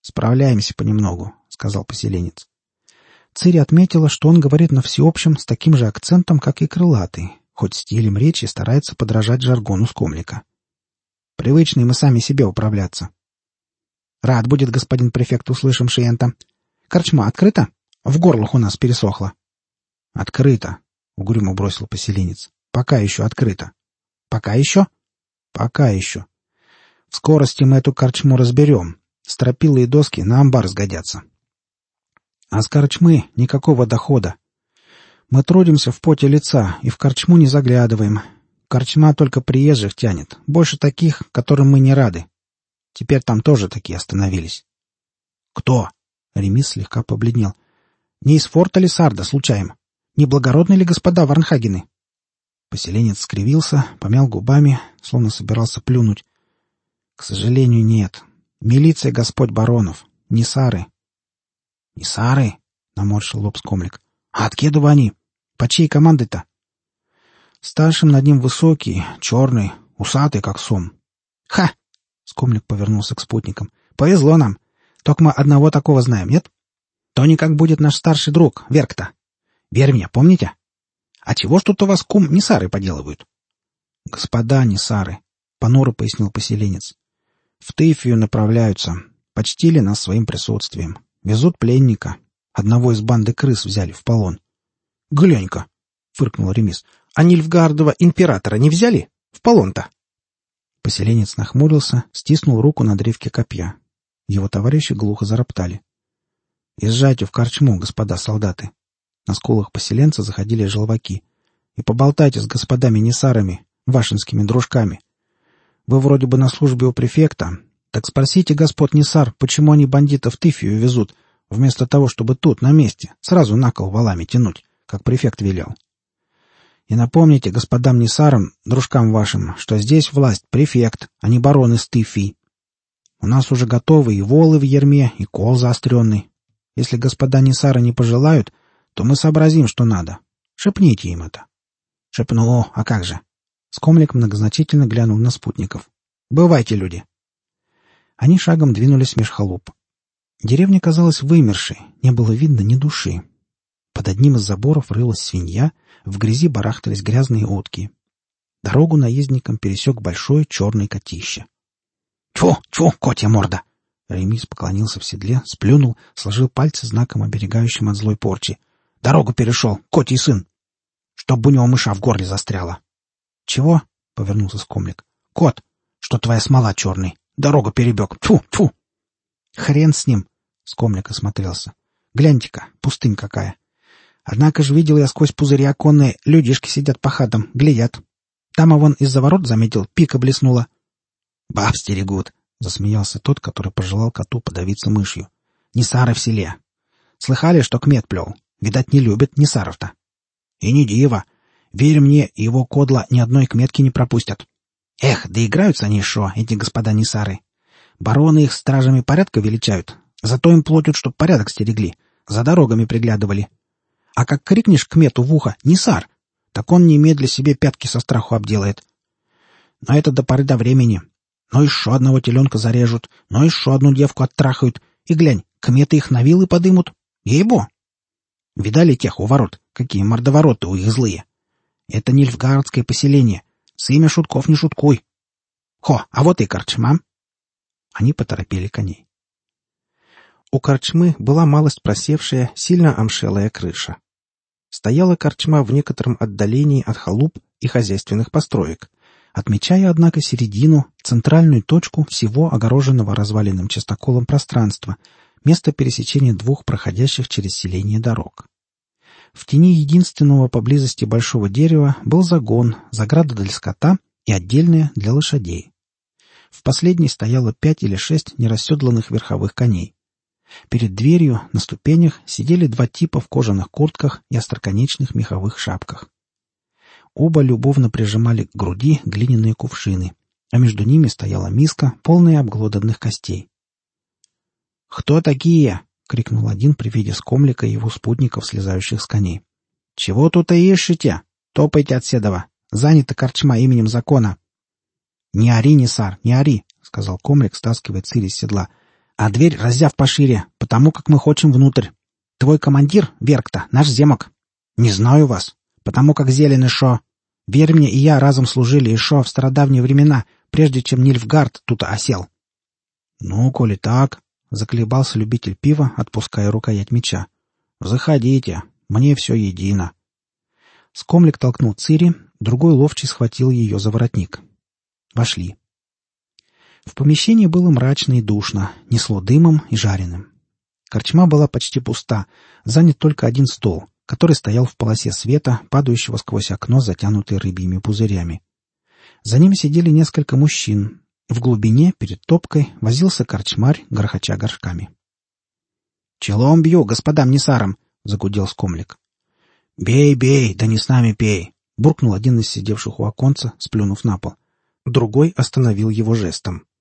«Справляемся понемногу», — сказал поселенец. Цири отметила, что он говорит на всеобщем с таким же акцентом, как и крылатый, хоть стилем речи старается подражать жаргону скомлика. Привычные мы сами себе управляться. Рад будет господин префект, услышим Шиента. Корчма открыта? В горлах у нас пересохло. Открыто, — угрюмо бросил поселенец. Пока еще открыто. Пока еще? Пока еще. В скорости мы эту корчму разберем. Стропилы и доски на амбар сгодятся. А с корчмы никакого дохода. Мы трудимся в поте лица и в корчму не заглядываем. Корчма только приезжих тянет, больше таких, которым мы не рады. Теперь там тоже такие остановились. — Кто? — Ремис слегка побледнел. — Не из форта случаем? Не благородные ли господа Варнхагены? Поселенец скривился, помял губами, словно собирался плюнуть. — К сожалению, нет. Милиция Господь Баронов. Не Сары. — Не Сары? — наморщил лоб скомлик. — А от Кедова они? По чьей командой-то? Старшим над ним высокий, черный, усатый, как сом. — Ха! — скомлик повернулся к спутникам. — Повезло нам. Только мы одного такого знаем, нет? Тони как будет наш старший друг, Веркта. Верь мне, помните? А чего ж тут у вас кум Несары поделывают? — Господа Несары, — понуро пояснил поселенец. — В Тыфию направляются. Почтили нас своим присутствием. Везут пленника. Одного из банды крыс взяли в полон. — Глянь-ка! — фыркнул Ремис. — А Нильфгардова императора не взяли? В полон-то? Поселенец нахмурился, стиснул руку на древке копья. Его товарищи глухо зароптали. — Езжайте в корчму, господа солдаты. На скулах поселенца заходили желваки. И поболтайте с господами Несарами, вашинскими дружками. Вы вроде бы на службе у префекта. Так спросите господ Несар, почему они бандитов Тыфию везут, вместо того, чтобы тут, на месте, сразу на кол валами тянуть, как префект велел. И напомните господам Несарам, дружкам вашим, что здесь власть префект, а не барон из Тыфии. У нас уже готовы и волы в ерме, и кол заостренный. Если господа Несары не пожелают, то мы сообразим, что надо. Шепните им это. Шепну, а как же? Скомлик многозначительно глянул на спутников. Бывайте, люди. Они шагом двинулись меж халуп. Деревня казалась вымершей, не было видно ни души. Под одним из заборов рылась свинья, в грязи барахтались грязные утки. Дорогу наездникам пересек большое черное котище. — Тьфу, тьфу, котья морда! Ремис поклонился в седле, сплюнул, сложил пальцы знаком, оберегающим от злой порчи. Дорогу перешел, котий сын. Чтоб у него мыша в горле застряла. — Чего? — повернулся скомлик. — Кот, что твоя смола черный. Дорогу перебег. Тьфу, тьфу. — Хрен с ним, — скомлик осмотрелся. — Гляньте-ка, пустынь какая. Однако же видел я сквозь пузыри оконные, людишки сидят по хатам, глядят. Там, а вон из-за ворот заметил, пика блеснула. — Баб стерегут, —
засмеялся тот, который пожелал коту подавиться мышью. «Несары в селе. Слыхали, что кмет плел? Видать, не любит Несаров-то. И не диво. Верь мне, его кодла ни одной кметки не пропустят. Эх, да играются они шо, эти господа Несары. Бароны их стражами порядка величают, зато им платят, чтоб порядок стерегли, за дорогами приглядывали. А как крикнешь к мету в ухо «Несар!», так он немедля себе пятки со страху обделает. Но это до поры до времени. Но еще одного теленка зарежут, но еще одну девку оттрахают. И глянь, кметы их на вилы подымут. Ей-бо! Видали тех у ворот? Какие мордовороты у их злые. Это Нильфгардское поселение. С имя шутков не шуткуй. Хо, а вот и корчма. Они поторопили коней. У корчмы была малость просевшая, сильно амшелая крыша. Стояла корчма в некотором отдалении от халуп и хозяйственных построек, отмечая, однако, середину, центральную точку всего огороженного разваленным частоколом пространства, место пересечения двух проходящих через селение дорог. В тени единственного поблизости большого дерева был загон, заграда для скота и отдельная для лошадей. В последней стояло пять или шесть нерасседланных верховых коней. Перед дверью на ступенях сидели два типа в кожаных куртках и остроконечных меховых шапках. Оба любовно прижимали к груди глиняные кувшины, а между ними стояла миска, полная обглоданных костей. «Кто такие?» — крикнул один при виде скомлика и его спутников, слезающих с коней. — Чего тут и ищете? Топайте от седова. Занята корчма именем закона. — Не ори, не сар, не ори, — сказал комлик, стаскивая цири с седла. — А дверь разъяв пошире, потому как мы хочем внутрь. Твой командир, Веркта, наш земок. Не знаю вас, потому как зелен и шо. Верь мне, и я разом служили и шо в стародавние времена, прежде чем Нильфгард тут осел. — Ну, коли так, Заколебался любитель пива, отпуская рукоять меча. «Заходите, мне все едино». Скомлик толкнул Цири, другой ловчий схватил ее за воротник. Вошли. В помещении было мрачно и душно, несло дымом и жареным. Корчма была почти пуста, занят только один стол, который стоял в полосе света, падающего сквозь окно, затянутое рыбьими пузырями. За ним сидели несколько мужчин, в глубине, перед топкой, возился корчмарь, грохоча горшками. — Челом бью, господам Несарам! — загудел скомлик. — Бей, бей, да не с нами пей! — буркнул один из сидевших у оконца, сплюнув на пол. Другой остановил его жестом. —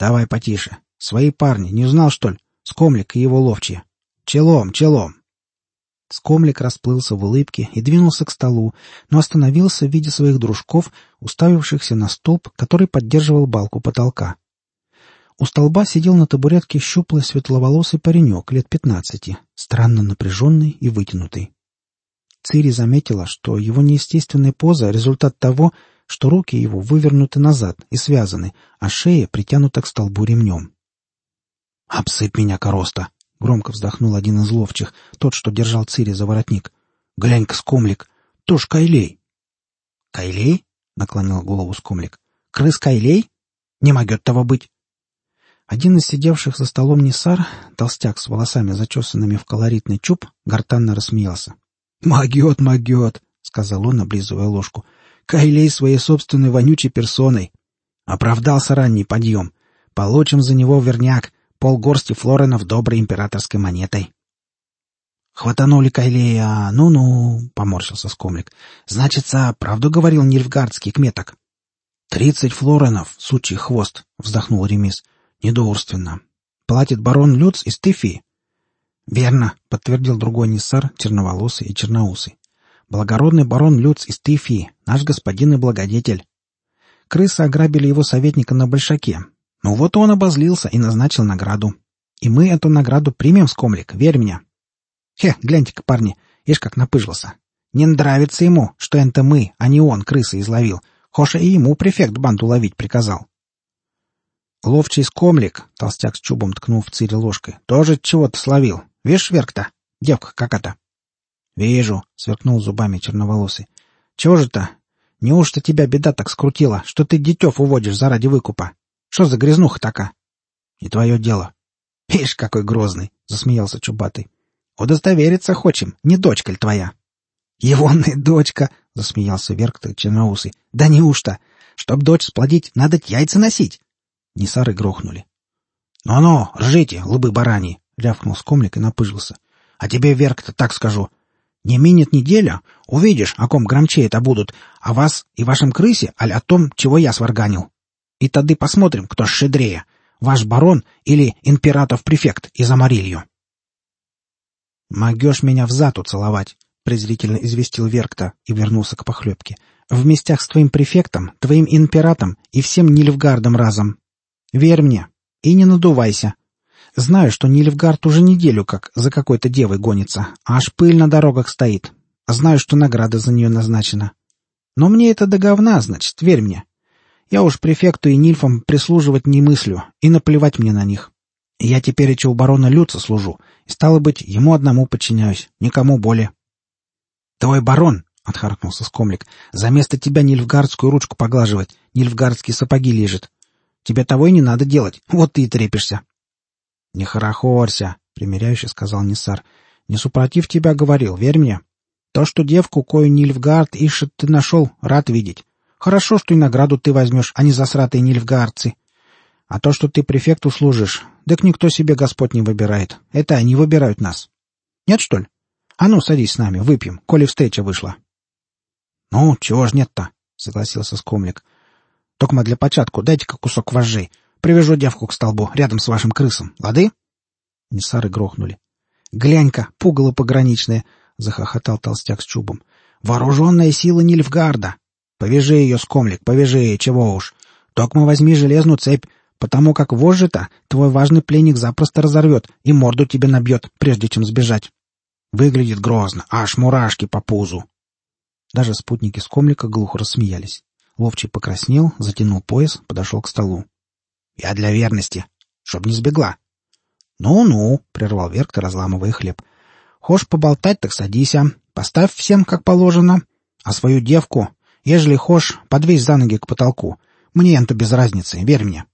Давай потише. Свои парни, не узнал, что ли? Скомлик и его ловчие. Челом, челом! Скомлик расплылся в улыбке и двинулся к столу, но остановился в виде своих дружков, уставившихся на столб, который поддерживал балку потолка. У столба сидел на табуретке щуплый светловолосый паренек лет пятнадцати, странно напряженный и вытянутый. Цири заметила, что его неестественная поза — результат того, что руки его вывернуты назад и связаны, а шея притянута к столбу ремнем. «Обсыпь меня, короста!» — громко вздохнул один из ловчих, тот, что держал Цири за воротник. — Глянь-ка, скомлик, тоже Кайлей. — Кайлей? — наклонил голову скомлик. — Крыс Кайлей? Не могет того быть. Один из сидевших за столом Нисар, толстяк с волосами, зачесанными в колоритный чуб, гортанно рассмеялся. — Могет, могет, — сказал он, облизывая ложку. — Кайлей своей собственной вонючей персоной. Оправдался ранний подъем. Получим за него верняк полгорсти флоренов доброй императорской монетой. «Хватанули Кайлея, ну-ну», — поморщился скомлик. «Значится, правду говорил нильфгардский кметок». «Тридцать флоренов, сучий хвост», — вздохнул Ремис. «Недоурственно. Платит барон Люц из Тыфи». «Верно», — подтвердил другой Ниссар, черноволосый и черноусый. «Благородный барон Люц из Тыфи, наш господин и благодетель. Крысы ограбили его советника на Большаке, ну вот он обозлился и назначил награду. И мы эту награду примем, скомлик, верь мне. Хе, гляньте-ка, парни, ишь как напыжился. Не нравится ему, что это мы, а не он крысы изловил. Хоша и ему префект банду ловить приказал. Ловчий скомлик, толстяк с чубом ткнул в цире ложкой, тоже чего-то словил. Видишь, Верк-то? Девка какая-то. Вижу, сверкнул зубами черноволосый. Чего же-то? Неужто тебя беда так скрутила, что ты детев уводишь заради выкупа? Что за грязнуха такая? — Не твое дело. — Ишь, какой грозный! — засмеялся Чубатый. — Удостовериться хочем, не дочка ли твоя? — Егонная дочка! — засмеялся Верк Черноусый. — Да неужто? Чтоб дочь сплодить, надо яйца носить.
Несары грохнули. «Ну-ну, ржите, лыбы барани!» — рявкнул скомлик и напыжился. «А тебе, Верк-то, так скажу. Не минет неделя, увидишь, о ком громче это будут, о вас и вашем крысе, аль о том, чего я сварганил. И тогда посмотрим, кто щедрее, ваш барон или императов-префект из Амарилью».
«Могешь меня в зату целовать», — презрительно известил Веркта и вернулся к похлебке. «В местях с твоим префектом, твоим императом и всем Нильфгардом разом. Верь мне и не надувайся. Знаю, что Нильфгард уже неделю как за какой-то девой гонится, а аж пыль на дорогах стоит. Знаю, что награда за нее назначена. Но мне это до говна, значит, верь мне. Я уж префекту и Нильфам прислуживать не мыслю, и наплевать мне на них. Я теперь еще у барона Люца служу, и, стало быть, ему одному подчиняюсь, никому более. «Твой барон!» — отхаркнулся скомлик. «За место тебя нильфгардскую ручку поглаживать, нильфгардские сапоги лежит. Тебе того и не надо делать, вот ты и трепишься». «Не хорохорься», — примиряюще сказал Ниссар. «Не супротив тебя говорил, верь мне. То, что девку, кою Нильфгард ищет, ты нашел, рад видеть. Хорошо, что и награду ты возьмешь, а не засратые нильфгардцы. А то, что ты префекту служишь, так никто себе Господь не выбирает. Это они выбирают нас. Нет, что ли?» А ну, садись с нами, выпьем, коли встреча вышла. — Ну, чего ж нет-то, — согласился Скомлик. — Токма для початку дайте-ка кусок вожжей. Привяжу девку к столбу, рядом с вашим крысом. Лады? Несары грохнули. — Глянь-ка, пугало пограничное! — захохотал толстяк с чубом. — Вооруженная сила Нильфгарда! Повяжи ее, Скомлик, повяжи, чего уж. Токма возьми железную цепь, потому как вожжи-то твой важный пленник запросто разорвет и морду тебе набьет, прежде чем сбежать. Выглядит грозно, аж мурашки по пузу. Даже спутники скомлика глухо рассмеялись. Ловчий покраснел, затянул пояс, подошел к столу. — Я для верности, чтоб не сбегла. «Ну — Ну-ну, — прервал Веркта, разламывая хлеб. — Хошь поболтать, так садись, а. Поставь всем, как положено. А свою девку, ежели хошь, подвесь за ноги к потолку. Мне это без разницы, верь мне.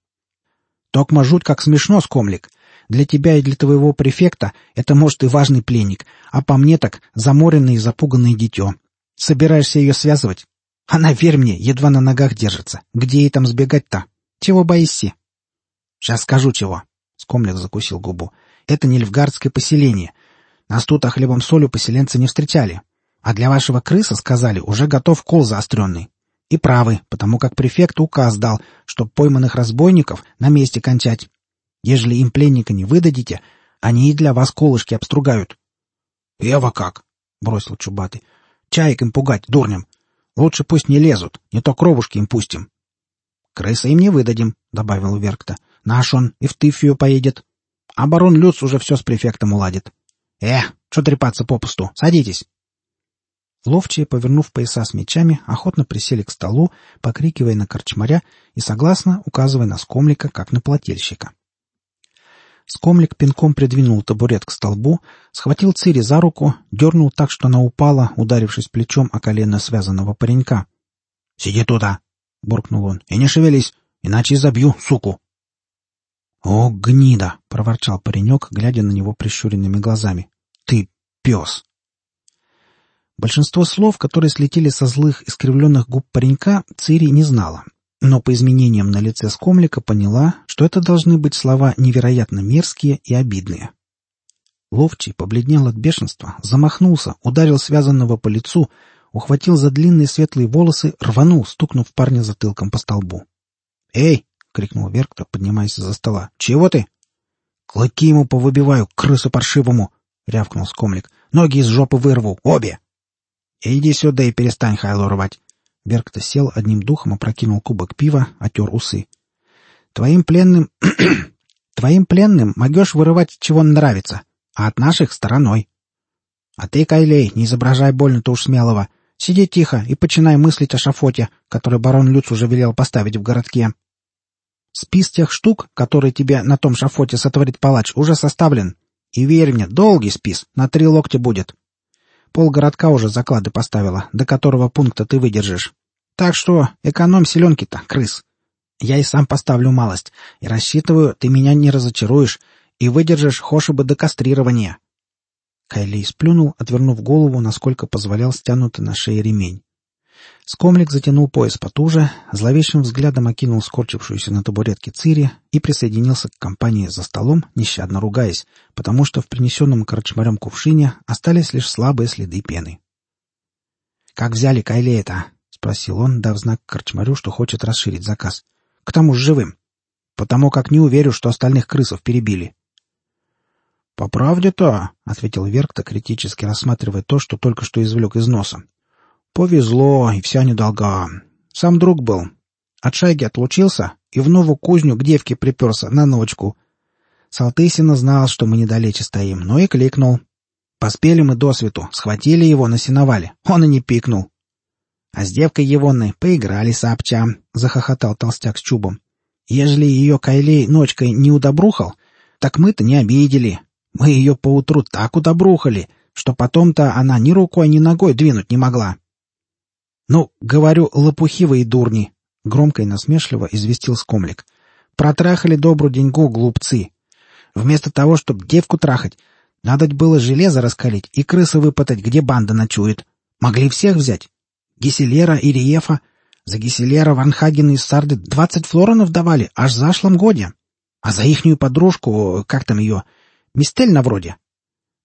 Токма жуть как смешно, скомлик. Для тебя и для твоего префекта это, может, и важный пленник, а по мне так заморенное и запуганное дитё. Собираешься ее связывать? Она, верь мне, едва на ногах держится. Где ей там сбегать-то? Чего боишься? Сейчас скажу чего. Скомлик закусил губу. Это не льфгардское поселение. Нас тут о хлебом солью поселенцы не встречали. А для вашего крыса, сказали, уже готов кол заостренный. И правы, потому как префект указ дал, чтоб пойманных разбойников на месте кончать. Ежели им пленника не выдадите, они и для вас колышки обстругают. — Эва как? — бросил Чубатый. — Чаек им пугать, дурням. Лучше пусть не лезут, не то кровушки им пустим. — Крыса им не выдадим, — добавил Веркта. — Наш он и в Тыфию поедет. А барон Люц уже все с префектом уладит. — Э, что трепаться попусту? Садитесь. Ловчие, повернув пояса с мечами, охотно присели к столу, покрикивая на корчмаря и согласно указывая на скомлика, как на плательщика. Скомлик пинком придвинул табурет к столбу, схватил Цири за руку, дернул так, что она упала, ударившись плечом о колено связанного паренька. — Сиди туда! — буркнул он. — И не шевелись, иначе забью, суку! — О, гнида! — проворчал паренек, глядя на него прищуренными глазами. — Ты пес! Большинство слов, которые слетели со злых, искривленных губ паренька, Цири не знала, но по изменениям на лице скомлика поняла, что это должны быть слова невероятно мерзкие и обидные. Ловчий побледнел от бешенства, замахнулся, ударил связанного по лицу, ухватил за длинные светлые волосы, рванул, стукнув парня затылком по столбу. «Эй!» — крикнул Веркта, поднимаясь из-за стола. «Чего ты?» «Клыки ему повыбиваю, крысу паршивому!» — рявкнул скомлик. «Ноги из жопы вырву, обе!» «Иди сюда и перестань хайло рвать!» Беркта сел одним духом, опрокинул кубок пива, отер усы. «Твоим пленным... Твоим пленным могешь вырывать, чего нравится, а от наших — стороной. А ты, Кайлей, не изображай больно-то уж смелого. Сиди тихо и починай мыслить о шафоте, который барон Люц уже велел поставить в городке. Спис тех штук, которые тебе на том шафоте сотворит палач, уже составлен. И верь мне, долгий спис, на три локтя будет. Пол городка уже заклады поставила, до которого пункта ты выдержишь. Так что эконом селенки-то, крыс. Я и сам поставлю малость, и рассчитываю, ты меня не разочаруешь и выдержишь хоши бы до кастрирования. Кайли сплюнул, отвернув голову, насколько позволял стянутый на шее ремень. Скомлик затянул пояс потуже, зловещим взглядом окинул скорчившуюся на табуретке Цири и присоединился к компании за столом, нещадно ругаясь, потому что в принесенном корчмарем кувшине остались лишь слабые следы пены. «Как взяли Кайлея-то?» — спросил он, дав знак корчмарю, что хочет расширить заказ. «К тому же живым. Потому как не уверю, что остальных крысов перебили».
«По правде-то», — ответил Веркта, критически рассматривая то, что только что извлек из носа. Повезло, и вся недолга. Сам друг был. От шайги отлучился и в новую кузню к девке приперся на ночку. Салтысина знал, что мы недалече стоим, но и кликнул. Поспели мы до свету, схватили его на сеновале. Он и не пикнул. А с девкой Егонной поиграли сообща, — захохотал толстяк с чубом. Ежели ее Кайлей ночкой не удобрухал, так мы-то не обидели. Мы ее поутру так удобрухали, что потом-то она ни рукой, ни ногой двинуть не могла. «Ну, говорю, лопухивые дурни!» — громко и насмешливо известил скомлик. «Протрахали добрую деньгу, глупцы! Вместо того, чтобы девку трахать, надо было железо раскалить и крысы выпытать, где банда ночует. Могли всех взять. Геселера и Риефа. За Геселера Ванхаген и Сарды двадцать флоронов давали, аж в зашлом годе. А за ихнюю подружку, как там ее, Мистель на вроде,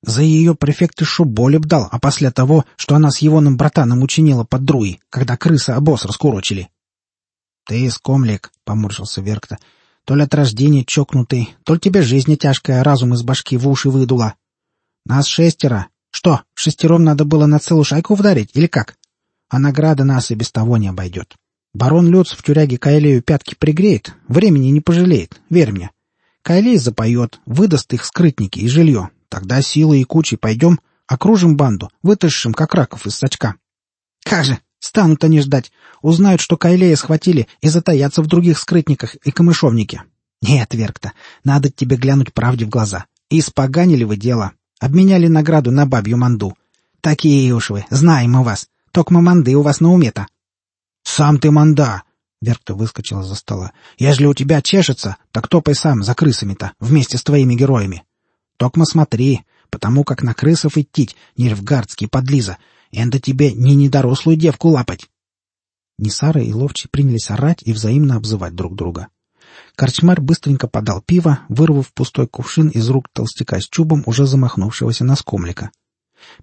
за ее префект еще боли дал, а после того, что она с егоным братаном учинила под друи, когда крысы обоз раскурочили. — Ты скомлик, — поморщился Веркта, — то ли от рождения чокнутый, то ли тебе жизнь тяжкая, разум из башки в уши выдула. Нас шестеро. Что, шестером надо было на целую шайку вдарить, или как? А награда нас и без того не обойдет. Барон Люц в тюряге Кайлею пятки пригреет, времени не пожалеет, верь мне. Кайлей запоет, выдаст их скрытники и жилье, Тогда силой и кучей пойдем, окружим банду, вытащим, как раков из сачка. Как же, станут они ждать. Узнают, что Кайлея схватили, и затаятся в других скрытниках и камышовнике. Нет, Веркта, надо тебе глянуть правде в глаза. Испоганили вы дело. Обменяли награду на бабью манду. Такие уж вы, знаем мы вас. Токма манды у вас на уме-то. Сам ты манда! Веркта выскочила за стола. Ежели у тебя чешется, так топай сам за крысами-то, вместе с твоими героями. Токма смотри, потому как на крысов идти, нервгардский подлиза, энда тебе не недорослую девку лапать. Несара и Ловчий принялись орать и взаимно обзывать друг друга. Корчмарь быстренько подал пиво, вырвав пустой кувшин из рук толстяка с чубом, уже замахнувшегося на скомлика.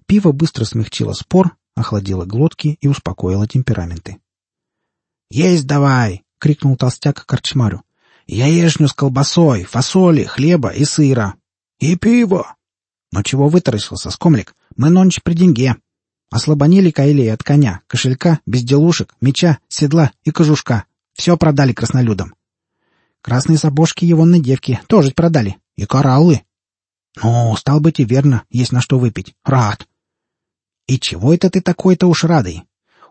Пиво быстро смягчило спор, охладило глотки и успокоило темпераменты. — Есть давай! — крикнул толстяк корчмарю. — Яешню с колбасой, фасоли, хлеба и сыра. «И пиво!» «Но чего вытаращился, скомлик? Мы нонче при деньге. Ослабонили Каилей от коня, кошелька, безделушек, меча, седла и кожушка. Все продали краснолюдам. Красные сапожки его на девки тоже продали. И кораллы. Ну, стал быть и верно, есть на что выпить. Рад. И чего это ты такой-то уж радый?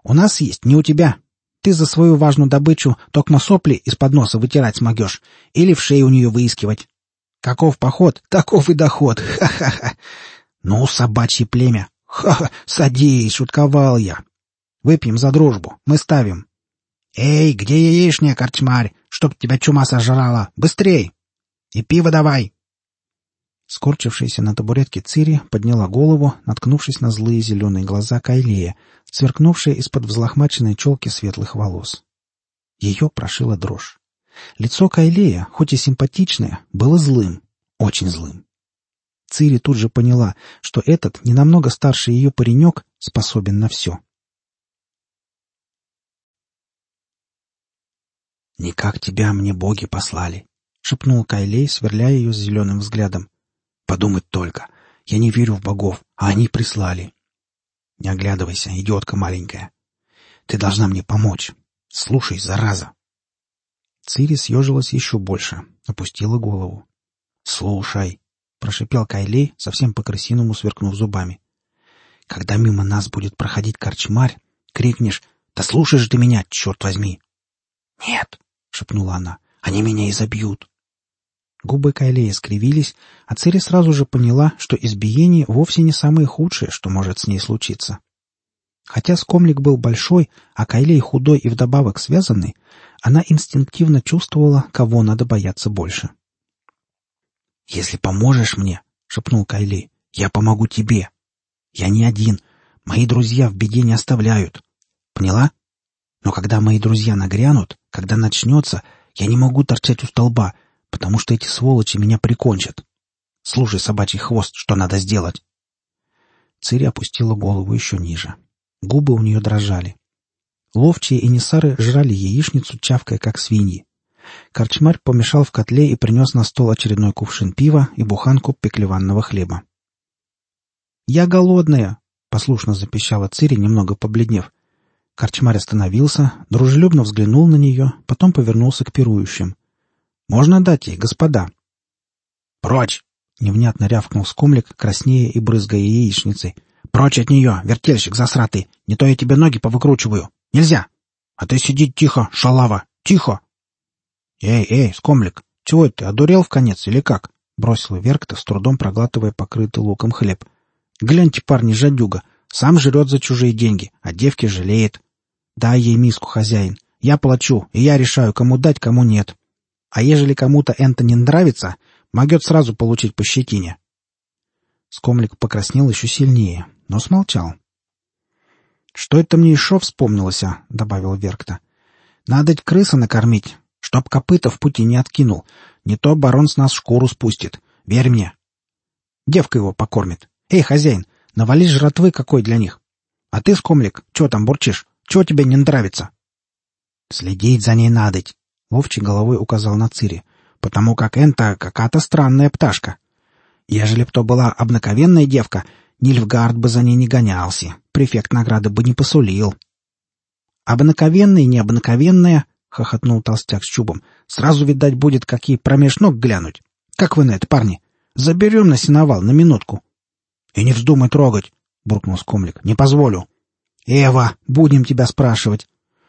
У нас есть, не у тебя. Ты за свою важную добычу токмо сопли из-под носа вытирать смогешь или в шею у нее выискивать. Каков поход, таков и доход. Ха-ха-ха. Ну, собачье племя. Ха-ха, садись, шутковал я. Выпьем за дружбу. Мы ставим. Эй, где яичня, корчмарь? Чтоб тебя чума сожрала. Быстрей! И пиво давай. Скорчившаяся на табуретке Цири подняла голову, наткнувшись на злые зеленые глаза Кайлея, сверкнувшие из-под взлохмаченной челки светлых волос. Ее прошила дрожь. Лицо Кайлея, хоть и симпатичное, было злым, очень злым. Цири тут же поняла, что этот, не намного старше ее паренек, способен на все. «Никак тебя мне боги послали», — шепнул Кайлей, сверляя ее зеленым взглядом. «Подумать только, я не верю в богов, а они прислали. Не оглядывайся, идиотка маленькая. Ты должна мне помочь. Слушай, зараза, Цири съежилась еще больше, опустила голову. «Слушай», — прошипел Кайлей, совсем по-крысиному сверкнув зубами. «Когда мимо нас будет проходить корчмарь, крикнешь «Да слушай же ты меня, черт возьми!» «Нет», — шепнула она, — «они меня изобьют». Губы Кайлея скривились, а Цири сразу же поняла, что избиение вовсе не самое худшее, что может с ней случиться. Хотя скомлик был большой, а Кайлей худой и вдобавок связанный, она инстинктивно чувствовала, кого надо бояться больше. «Если поможешь мне, — шепнул Кайлей, — я помогу тебе. Я не один. Мои друзья в беде не оставляют. Поняла? Но когда мои друзья нагрянут, когда начнется, я не могу торчать у столба, потому что эти сволочи меня прикончат. Слушай, собачий хвост, что надо сделать?»
Цири опустила голову еще ниже. Губы у нее дрожали. Ловчие и несары жрали яичницу, чавкая, как свиньи. Корчмарь помешал в котле и принес на стол очередной кувшин пива и буханку пеклеванного хлеба. «Я голодная!» — послушно запищала Цири, немного побледнев. Корчмарь остановился, дружелюбно взглянул на нее, потом повернулся к пирующим. «Можно дать ей, господа?»
«Прочь!»
— невнятно рявкнул скомлик, краснея и брызгая яичницей.
«Прочь от нее, вертельщик засратый! Не то я тебе ноги повыкручиваю! Нельзя! А ты сиди тихо, шалава! Тихо!»
«Эй, эй, скомлик, чего ты, одурел в конец или как?» — бросила Веркта, с трудом проглатывая покрытый луком хлеб. «Гляньте, парни, жадюга, сам жрет за чужие деньги, а девки жалеет. Дай ей миску, хозяин. Я плачу, и я решаю, кому дать, кому нет. А ежели кому-то это не нравится, могет сразу получить по щетине». Скомлик покраснел еще сильнее, но смолчал. «Что это мне еще вспомнилось, а?» — добавил Веркта. «Надо крыса накормить, Чтоб копыта в пути не откинул. Не то барон с нас шкуру спустит. Верь мне. Девка его покормит. Эй, хозяин, навали жратвы какой для них. А ты, скомлик, чего там бурчишь? Чего тебе не нравится? Следить за ней надоть. Ловчий головой указал на Цири. Потому как энта какая-то странная пташка. Ежели б то была обнаковенная девка, Нильфгард бы за ней не гонялся, префект награды бы не посулил. И необнаковенная — хохотнул толстяк с чубом. — Сразу, видать, будет, какие промеж ног глянуть. Как вы на это, парни? Заберем на сеновал на минутку. — И не вздумай трогать, — буркнул скомлик. — Не позволю. — Эва, будем тебя спрашивать.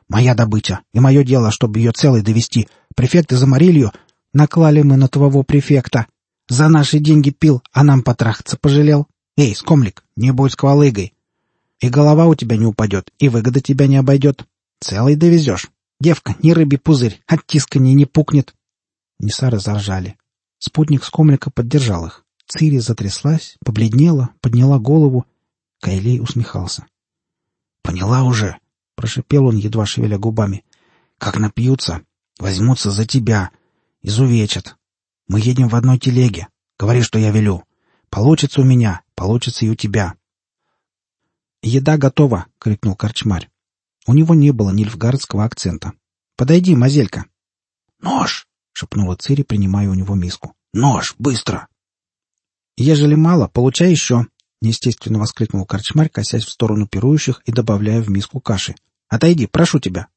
Моя добыча, и мое дело, чтобы ее целой довести. Префекты заморили ее. Наклали мы на твоего префекта. За наши деньги пил, а нам потрахаться пожалел. Эй, скомлик, не будь сквалыгой. И голова у тебя не упадет, и выгода тебя не обойдет. Целый довезешь. Девка, не рыбий пузырь, от тискания не пукнет. Несары заржали. Спутник Скомлика поддержал их. Цири затряслась, побледнела, подняла голову. Кайлей усмехался. — Поняла уже, — прошипел он, едва шевеля губами. — Как напьются, возьмутся за тебя, изувечат. Мы едем в одной телеге. Говори, что я велю. Получится у меня, получится и у тебя. — Еда готова! — крикнул корчмарь. У него не было нильфгардского акцента. «Подойди, мазелька!»
«Нож!» — шепнула Цири, принимая у него миску. «Нож! Быстро!»
«Ежели мало, получай еще!» — неестественно воскликнул корчмарь, косясь в сторону пирующих и добавляя в миску каши. «Отойди, прошу тебя!»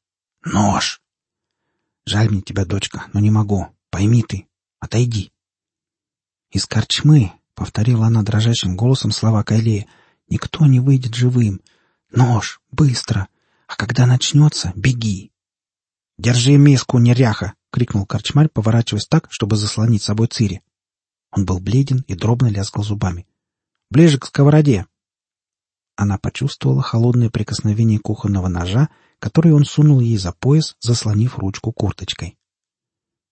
«Нож!»
«Жаль мне тебя, дочка, но не могу. Пойми ты. Отойди!» «Из корчмы!» — повторила она дрожащим голосом слова Кайлея. «Никто не выйдет живым. Нож! Быстро! А когда начнется, беги. — Держи миску, неряха! — крикнул корчмарь, поворачиваясь так, чтобы заслонить собой Цири. Он был бледен и дробно лязгал зубами. — Ближе к сковороде! Она почувствовала холодное прикосновение кухонного ножа, который он сунул ей за пояс, заслонив ручку курточкой.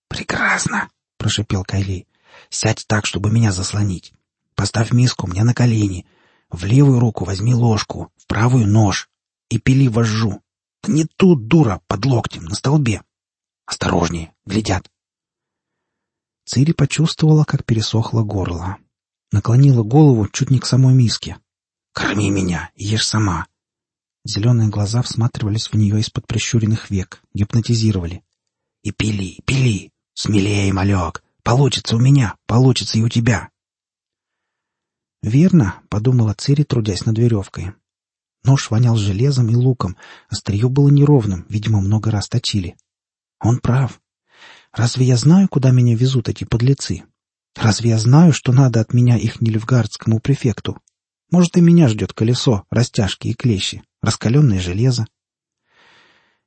«Прекрасно!» — прошипел Кайлей. «Сядь так, чтобы меня заслонить. Поставь миску мне на колени. В левую руку возьми ложку, в правую — нож и пили вожжу. Да не тут, дура, под локтем, на столбе. Осторожнее, глядят.
Цири почувствовала, как пересохло горло. Наклонила голову чуть не к самой миске.
«Корми меня, ешь сама!»
Зеленые глаза всматривались в нее из-под прищуренных век, гипнотизировали.
«И пили, пили! Смелее, малек! Получится у меня, получится и у тебя!»
«Верно», — подумала Цири, трудясь над веревкой. Нож вонял железом и луком, острие было неровным, видимо, много раз точили. Он прав. Разве я знаю, куда меня везут эти подлецы? Разве я знаю, что надо от меня их нильфгардскому префекту? Может, и меня ждет колесо, растяжки и клещи, раскаленное железо.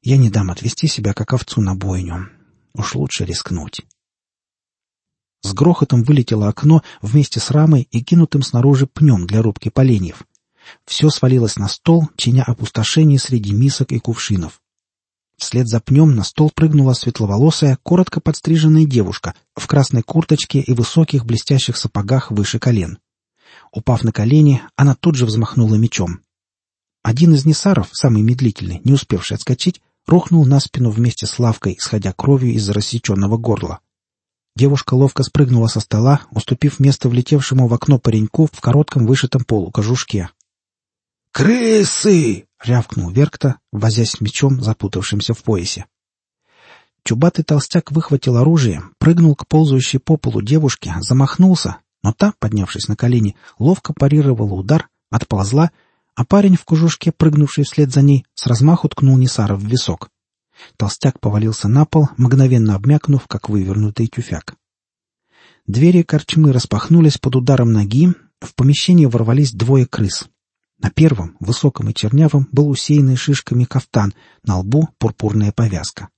Я не дам отвести себя, как овцу на бойню. Уж лучше рискнуть. С грохотом вылетело окно вместе с рамой и кинутым снаружи пнем для рубки поленьев. Все свалилось на стол, чиня опустошение среди мисок и кувшинов. Вслед за пнем на стол прыгнула светловолосая, коротко подстриженная девушка в красной курточке и высоких блестящих сапогах выше колен. Упав на колени, она тут же взмахнула мечом. Один из несаров, самый медлительный, не успевший отскочить, рухнул на спину вместе с лавкой, исходя кровью из рассеченного горла. Девушка ловко спрыгнула со стола, уступив место влетевшему в окно пареньку в коротком вышитом полукожушке.
«Крысы!»
— рявкнул Веркта, возясь с мечом, запутавшимся в поясе. Чубатый толстяк выхватил оружие, прыгнул к ползающей по полу девушке, замахнулся, но та, поднявшись на колени, ловко парировала удар, отползла, а парень в кожушке, прыгнувший вслед за ней, с размаху ткнул Несара в висок. Толстяк повалился на пол, мгновенно обмякнув, как вывернутый тюфяк. Двери корчмы распахнулись под ударом ноги, в помещение ворвались двое крыс. На первом, высоком и чернявом, был усеянный шишками кафтан, на лбу пурпурная повязка.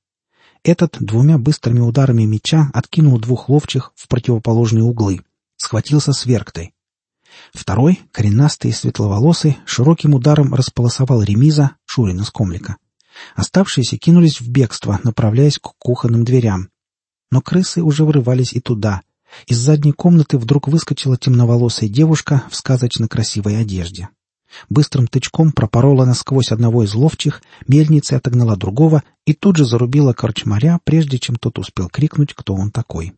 Этот двумя быстрыми ударами меча откинул двух ловчих в противоположные углы. Схватился с верктой. Второй, коренастый и светловолосый, широким ударом располосовал ремиза Шурина с комлика. Оставшиеся кинулись в бегство, направляясь к кухонным дверям. Но крысы уже врывались и туда. Из задней комнаты вдруг выскочила темноволосая девушка в сказочно красивой одежде. Быстрым тычком пропорола насквозь одного из ловчих, мельницей отогнала другого и тут же зарубила корчмаря, прежде чем тот успел крикнуть, кто он такой.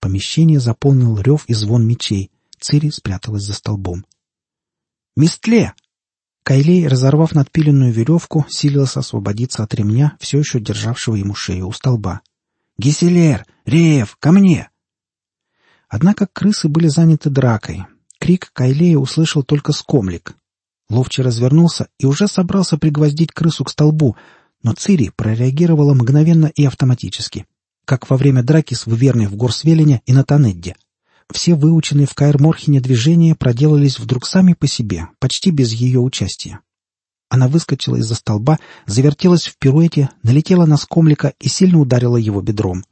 Помещение заполнил рев и звон мечей. Цири спряталась за столбом. «Местле!» Кайлей, разорвав надпиленную веревку, силился освободиться от ремня, все еще державшего ему шею у столба. «Геселер! Реев! Ко мне!» Однако крысы были заняты дракой. Крик Кайлея услышал только скомлик. Ловчий развернулся и уже собрался пригвоздить крысу к столбу, но Цири прореагировала мгновенно и автоматически, как во время драки с Выверной в Горсвелине и на Танедде. Все выученные в Каэр-Морхене движения проделались вдруг сами по себе, почти без ее участия. Она выскочила из-за столба, завертелась в пируэте, налетела на скомлика и сильно ударила его бедром.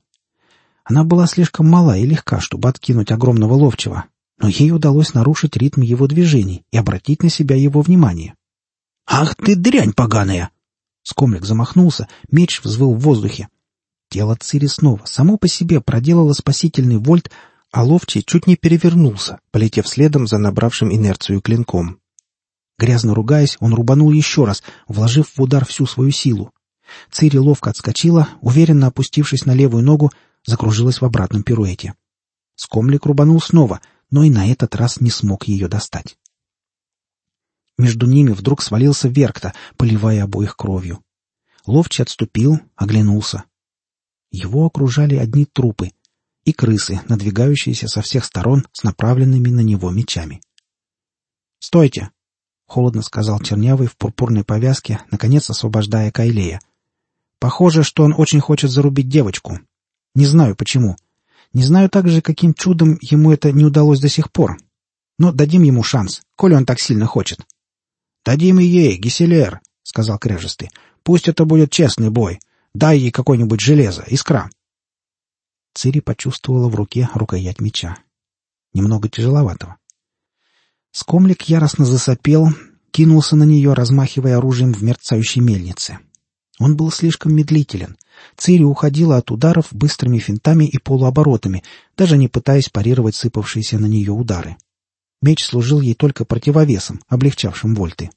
Она была слишком мала и легка, чтобы откинуть огромного ловчего, но ей удалось нарушить ритм его движений и обратить на себя его внимание. «Ах ты дрянь поганая!» Скомлик замахнулся, меч взвыл в воздухе. Тело Цири снова само по себе проделало спасительный вольт, а ловчий чуть не перевернулся, полетев следом за набравшим инерцию клинком. Грязно ругаясь, он рубанул еще раз, вложив в удар всю свою силу. Цири ловко отскочила, уверенно опустившись на левую ногу, закружилась в обратном пируэте. Скомлик рубанул снова, но и на этот раз не смог ее достать. Между ними вдруг свалился Веркта, поливая обоих кровью. Ловчий отступил, оглянулся. Его окружали одни трупы, и крысы, надвигающиеся со всех сторон с направленными на него мечами. «Стойте!» — холодно сказал Чернявый в пурпурной повязке, наконец освобождая Кайлея. «Похоже, что он очень хочет зарубить девочку. Не знаю, почему. Не знаю также, каким чудом ему это не удалось до сих пор. Но дадим ему шанс, коли он так сильно хочет». «Дадим и ей, Гиселер», — сказал Крежистый. «Пусть это будет честный бой. Дай ей какое-нибудь железо, искра». Цири почувствовала в руке рукоять меча. Немного тяжеловатого. Скомлик яростно засопел, кинулся на нее, размахивая оружием в мерцающей мельнице. Он был слишком медлителен. Цири уходила от ударов быстрыми финтами и полуоборотами, даже не пытаясь парировать сыпавшиеся на нее удары. Меч служил ей только противовесом, облегчавшим вольты.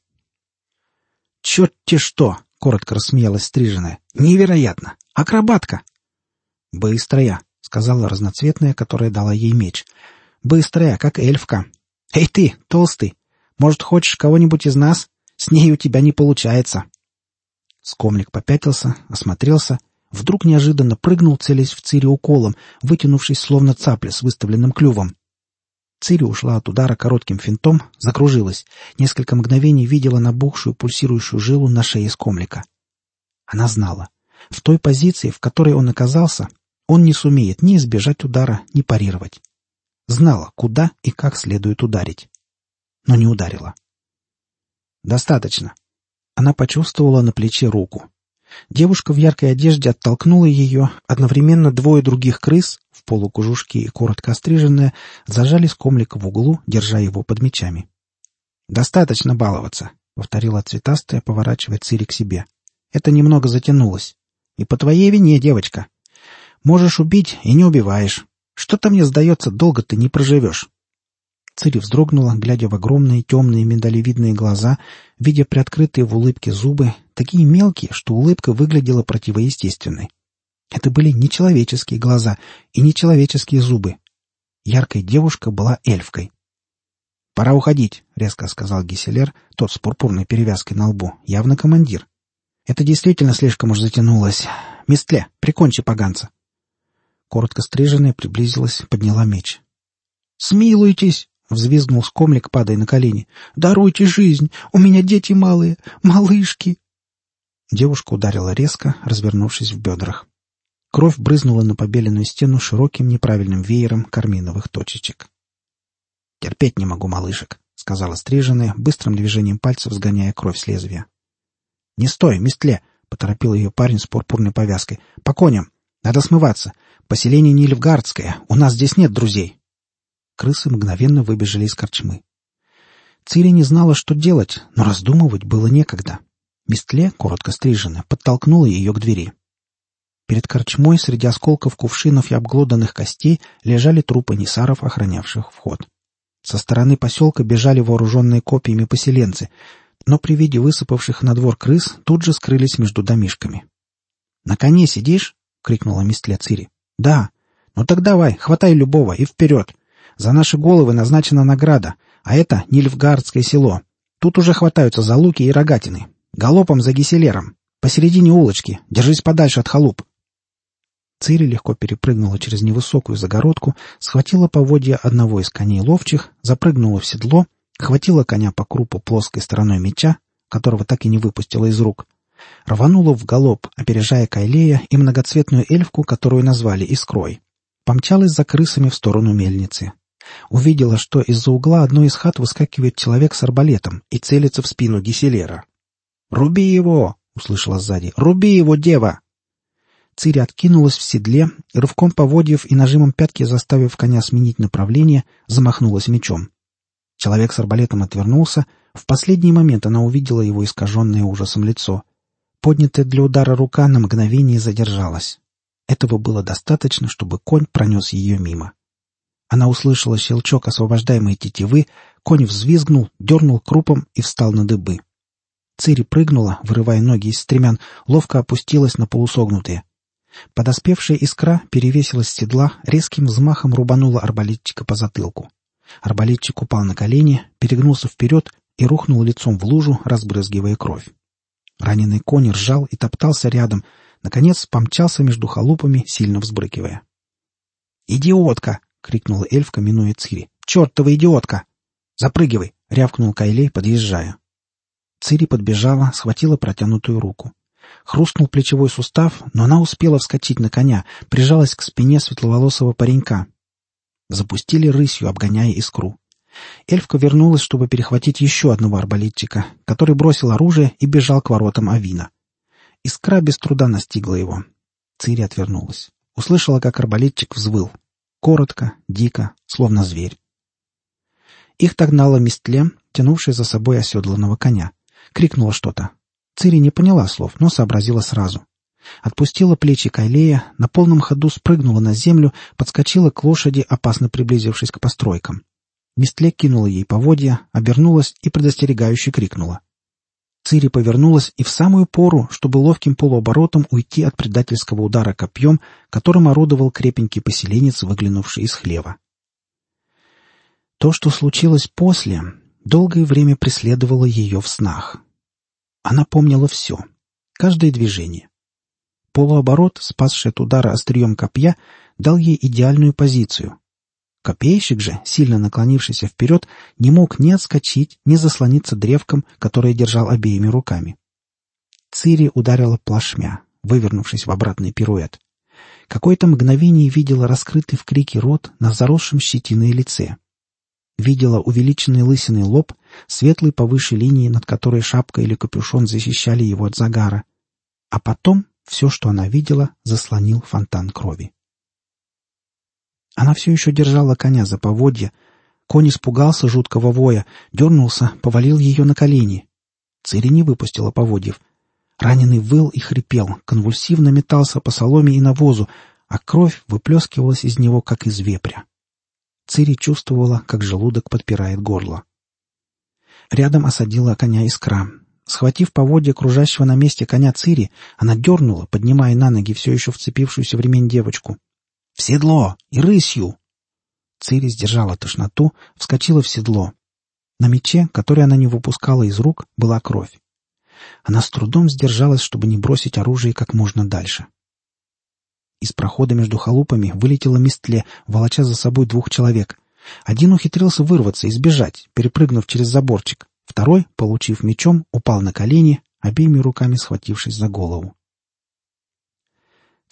«Черт-те что!» — коротко рассмеялась стриженная. «Невероятно! Акробатка!» «Быстрая», — сказала разноцветная, которая дала ей меч. «Быстрая, как эльфка. Эй ты, толстый, может, хочешь кого-нибудь из нас? С ней у тебя не получается». Скомлик попятился, осмотрелся, вдруг неожиданно прыгнул, целясь в Цири уколом, вытянувшись, словно цапля с выставленным клювом. Цири ушла от удара коротким финтом, закружилась, несколько мгновений видела набухшую пульсирующую жилу на шее скомлика. Она знала. В той позиции, в которой он оказался, он не сумеет ни избежать удара, ни парировать. Знала, куда и как следует ударить. Но не ударила. «Достаточно». Она почувствовала на плече руку. Девушка в яркой одежде оттолкнула ее, одновременно двое других крыс, в полукужушке и коротко остриженная, зажали скомлика в углу, держа его под мечами. «Достаточно баловаться», — повторила цветастая, поворачивая Цири к себе. «Это немного затянулось. И по твоей вине, девочка. Можешь убить и не убиваешь. Что-то мне сдается, долго ты не проживешь. Цири вздрогнула, глядя в огромные темные миндалевидные глаза, видя приоткрытые в улыбке зубы, такие мелкие, что улыбка выглядела противоестественной. Это были нечеловеческие глаза и нечеловеческие зубы. Яркая девушка была эльфкой. «Пора уходить», — резко сказал Гиселер, тот с пурпурной перевязкой на лбу, явно командир. «Это действительно слишком уж затянулось. Местле, прикончи поганца». Коротко стриженная приблизилась, подняла меч. «Смилуйтесь!» — взвизгнул скомлик, падая на колени. «Даруйте жизнь! У меня дети малые! Малышки!» Девушка ударила резко, развернувшись в бедрах. Кровь брызнула на побеленную стену широким неправильным веером карминовых точечек. «Терпеть не могу малышек», — сказала стриженная, быстрым движением пальцев сгоняя кровь с лезвия. «Не стой, местле!» — поторопил ее парень с пурпурной повязкой. «По коням! Надо смываться! Поселение Нильфгардское! У нас здесь нет друзей!» Крысы мгновенно выбежали из корчмы. Цири не знала, что делать, но раздумывать было некогда. Местле, коротко стриженная, подтолкнула ее к двери. Перед корчмой среди осколков кувшинов и обглоданных костей лежали трупы несаров, охранявших вход. Со стороны поселка бежали вооруженные копьями поселенцы, но при виде высыпавших на двор крыс тут же скрылись между домишками. — На коне сидишь? — крикнула мистле Цири. — Да. — Ну так давай, хватай любого и вперед. За наши головы назначена награда, а это Нильфгардское село. Тут уже хватаются за луки и рогатины. Галопом за гиселером. Посередине улочки. Держись подальше от халуп. Цири легко перепрыгнула через невысокую загородку, схватила поводья одного из коней ловчих, запрыгнула в седло, хватила коня по крупу плоской стороной меча, которого так и не выпустила из рук, рванула в галоп, опережая Кайлея и многоцветную эльфку, которую назвали Искрой. Помчалась за крысами в сторону мельницы. Увидела, что из-за угла одной из хат выскакивает человек с арбалетом и целится в спину Гиселера. «Руби его!» — услышала сзади. «Руби его, дева!» Цири откинулась в седле, рывком поводьев и нажимом пятки заставив коня сменить направление, замахнулась мечом. Человек с арбалетом отвернулся. В последний момент она увидела его искаженное ужасом лицо. Поднятая для удара рука на мгновение задержалась. Этого было достаточно, чтобы конь пронес ее мимо. Она услышала щелчок освобождаемой тетивы, конь взвизгнул, дернул крупом и встал на дыбы. Цири прыгнула, вырывая ноги из стремян, ловко опустилась на полусогнутые. Подоспевшая искра перевесилась с седла, резким взмахом рубанула арбалетчика по затылку. Арбалетчик упал на колени, перегнулся вперед и рухнул лицом в лужу, разбрызгивая кровь. Раненый конь ржал и топтался рядом, наконец помчался между халупами, сильно взбрыкивая. «Идиотка!» — крикнула эльфка, минуя Цири. «Чертова идиотка!» «Запрыгивай!» — рявкнул Кайлей, подъезжая. Цири подбежала, схватила протянутую руку. Хрустнул плечевой сустав, но она успела вскочить на коня, прижалась к спине светловолосого паренька. Запустили рысью, обгоняя искру. Эльфка вернулась, чтобы перехватить еще одного арбалетчика, который бросил оружие и бежал к воротам Авина. Искра без труда настигла его. Цири отвернулась. Услышала, как арбалетчик взвыл. Коротко, дико, словно зверь. Их догнала Мистле, тянувшая за собой оседланного коня. Крикнула что-то. Цири не поняла слов, но сообразила сразу. Отпустила плечи Кайлея, на полном ходу спрыгнула на землю, подскочила к лошади, опасно приблизившись к постройкам. Мистле кинула ей поводья, обернулась и предостерегающе крикнула. Цири повернулась и в самую пору, чтобы ловким полуоборотом уйти от предательского удара копьем, которым орудовал крепенький поселенец, выглянувший из хлева. То, что случилось после, долгое время преследовало ее в снах. Она помнила все, каждое движение. Полуоборот, спасший от удара острием копья, дал ей идеальную позицию. Копейщик же, сильно наклонившийся вперед, не мог ни отскочить, ни заслониться древком, которое держал обеими руками. Цири ударила плашмя, вывернувшись в обратный пируэт. Какое-то мгновение видела раскрытый в крике рот на заросшем щетиной лице. Видела увеличенный лысиный лоб, светлый повыше линии, над которой шапка или капюшон защищали его от загара. А потом все, что она видела, заслонил фонтан крови. Она все еще держала коня за поводья. Конь испугался жуткого воя, дернулся, повалил ее на колени. Цири не выпустила поводьев. Раненый выл и хрипел, конвульсивно метался по соломе и навозу, а кровь выплескивалась из него, как из вепря. Цири чувствовала, как желудок подпирает горло. Рядом осадила коня искра. Схватив поводья кружащего на месте коня Цири, она дернула, поднимая на ноги все еще вцепившуюся в ремень девочку. «В седло! И рысью!» Цири сдержала тошноту, вскочила в седло. На мече, который она не выпускала из рук, была кровь. Она с трудом сдержалась, чтобы не бросить оружие как можно дальше. Из прохода между халупами вылетела Мистле, волоча за собой двух человек. Один ухитрился вырваться и сбежать, перепрыгнув через заборчик. Второй, получив мечом, упал на колени, обеими руками схватившись за голову.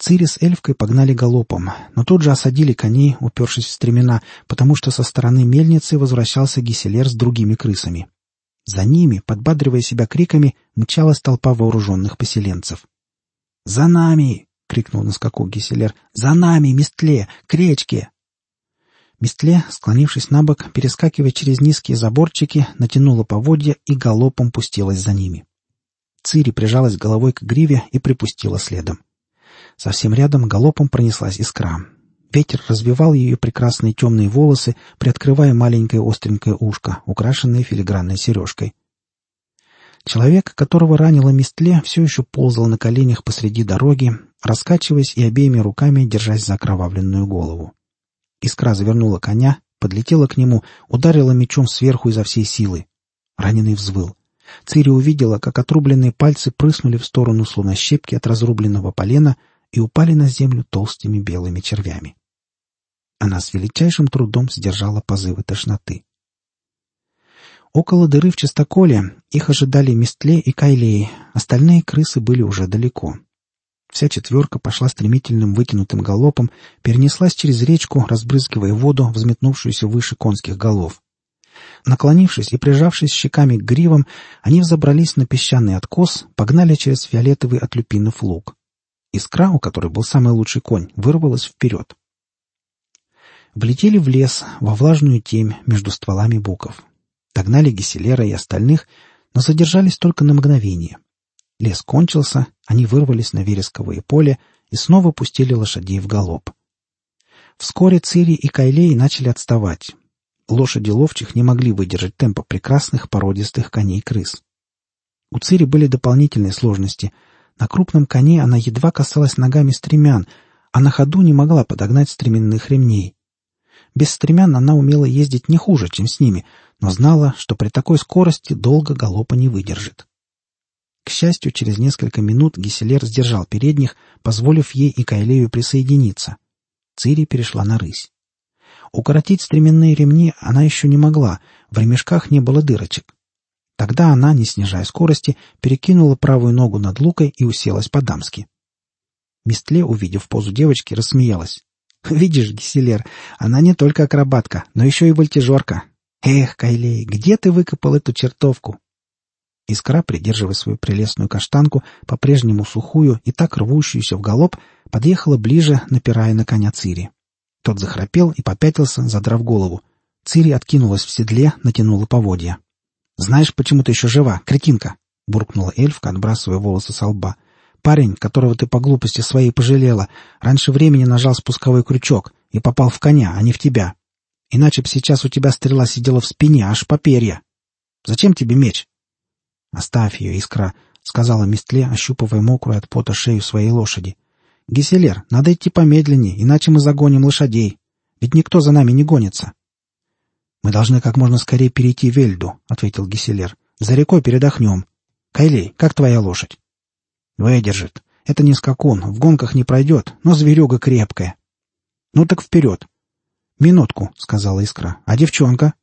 Цири с эльфкой погнали галопом, но тут же осадили коней, упершись в стремена, потому что со стороны мельницы возвращался Гиселер с другими крысами. За ними, подбадривая себя криками, мчалась толпа вооруженных поселенцев. «За нами!» — крикнул на скаку Гиселер. «За нами, Местле! К речке!» Местле, склонившись на бок, перескакивая через низкие заборчики, натянула поводья и галопом пустилась за ними. Цири прижалась головой к гриве и припустила следом. Совсем рядом галопом пронеслась искра. Ветер развивал ее прекрасные темные волосы, приоткрывая маленькое остренькое ушко, украшенное филигранной сережкой. Человек, которого ранило Местле, все еще ползал на коленях посреди дороги, раскачиваясь и обеими руками держась за окровавленную голову. Искра завернула коня, подлетела к нему, ударила мечом сверху изо всей силы. Раненый взвыл. Цири увидела, как отрубленные пальцы прыснули в сторону слонощепки от разрубленного полена и упали на землю толстыми белыми червями. Она с величайшим трудом сдержала позывы тошноты. Около дыры в чистоколе их ожидали Местле и Кайлеи, остальные крысы были уже далеко. Вся четверка пошла стремительным вытянутым галопом, перенеслась через речку, разбрызгивая воду, взметнувшуюся выше конских голов. Наклонившись и прижавшись щеками к гривам, они взобрались на песчаный откос, погнали через фиолетовый от люпинов луг. Искра, у которой был самый лучший конь, вырвалась вперед. Влетели в лес, во влажную темь между стволами буков. Догнали Геселера и остальных, но задержались только на мгновение. Лес кончился, они вырвались на вересковое поле и снова пустили лошадей в галоп. Вскоре Цири и Кайлей начали отставать. Лошади ловчих не могли выдержать темпа прекрасных породистых коней-крыс. У Цири были дополнительные сложности. На крупном коне она едва касалась ногами стремян, а на ходу не могла подогнать стременных ремней. Без стремян она умела ездить не хуже, чем с ними, но знала, что при такой скорости долго галопа не выдержит. К счастью, через несколько минут Гиселер сдержал передних, позволив ей и Кайлею присоединиться. Цири перешла на рысь. Укоротить стременные ремни она еще не могла, в ремешках не было дырочек. Тогда она, не снижая скорости, перекинула правую ногу над лукой и уселась по-дамски. Местле, увидев позу девочки, рассмеялась. «Видишь, Гиселер, она не только акробатка, но еще и вольтежерка. Эх, Кайлей, где ты выкопал эту чертовку?» Искра, придерживая свою прелестную каштанку, по-прежнему сухую и так рвущуюся в галоп, подъехала ближе, напирая на коня Цири. Тот захрапел и попятился, задрав голову. Цири откинулась в седле, натянула поводья. «Знаешь, почему ты еще жива, кретинка?» — буркнула эльфка, отбрасывая волосы со лба. «Парень, которого ты по глупости своей пожалела, раньше времени нажал спусковой крючок и попал в коня, а не в тебя. Иначе б сейчас у тебя стрела сидела в спине, аж по перья. Зачем тебе меч?» «Оставь ее, искра», — сказала Местле, ощупывая мокрую от пота шею своей лошади. «Гиселер, надо идти помедленнее, иначе мы загоним лошадей. Ведь никто за нами не гонится». «Мы должны как можно скорее перейти в Эльду», — ответил Гиселер. «За рекой передохнем. Кайлей, как твоя лошадь?» «Выдержит. Это не скакун, в гонках не пройдет, но зверюга крепкая». «Ну так вперед». «Минутку», — сказала Искра. «А девчонка?»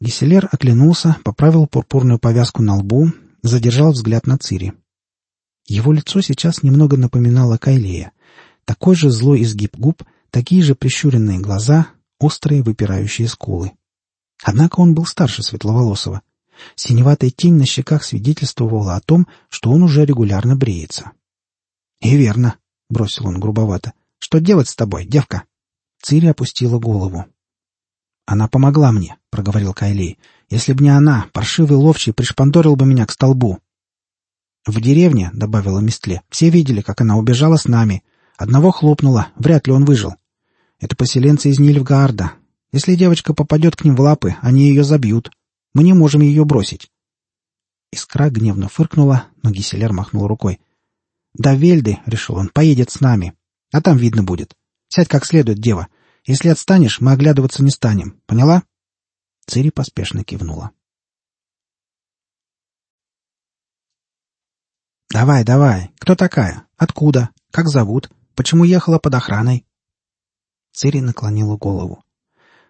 Гиселер оглянулся, поправил пурпурную повязку на лбу, задержал взгляд на Цири. Его лицо сейчас немного напоминало Кайлея. Такой же злой изгиб губ, такие же прищуренные глаза, острые выпирающие скулы. Однако он был старше Светловолосого. Синеватая тень на щеках свидетельствовала о том, что он уже регулярно бреется. — И верно, — бросил он грубовато. — Что делать с тобой, девка? Цири опустила голову. «Она помогла мне», — проговорил Кайлей. «Если б не она, паршивый ловчий пришпандорил бы меня к столбу». «В деревне», — добавила Местле, — «все видели, как она убежала с нами. Одного хлопнула, вряд ли он выжил. Это поселенцы из Нильфгаарда. Если девочка попадет к ним в лапы, они ее забьют. Мы не можем ее бросить. Искра гневно фыркнула, но Гиселер махнул рукой. «Да Вельды, — решил он, — поедет с нами. А там видно будет. Сядь как следует, дева. Если отстанешь, мы оглядываться не станем. Поняла?» Цири поспешно кивнула. «Давай, давай. Кто такая? Откуда? Как зовут? Почему ехала под охраной?» Цири наклонила голову.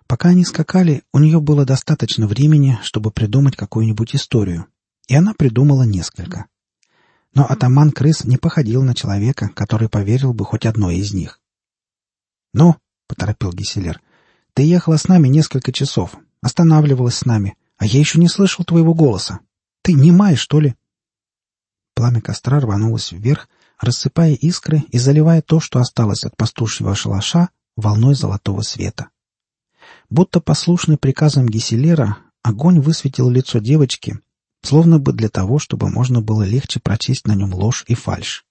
Пока они скакали, у нее было достаточно времени, чтобы придумать какую-нибудь историю. И она придумала несколько. Но атаман крыс не походил на человека, который поверил бы хоть одной из них. «Ну», — поторопил Гиселер, — «ты ехала с нами несколько часов, останавливалась с нами, а я еще не слышал твоего голоса. Ты не маешь, что ли?» Пламя костра рванулось вверх, рассыпая искры и заливая то, что осталось от пастушьего шалаша, волной золотого света. Будто послушный приказам Гиселера, огонь высветил лицо девочки, словно бы для того, чтобы можно было легче прочесть на нем ложь и фальшь.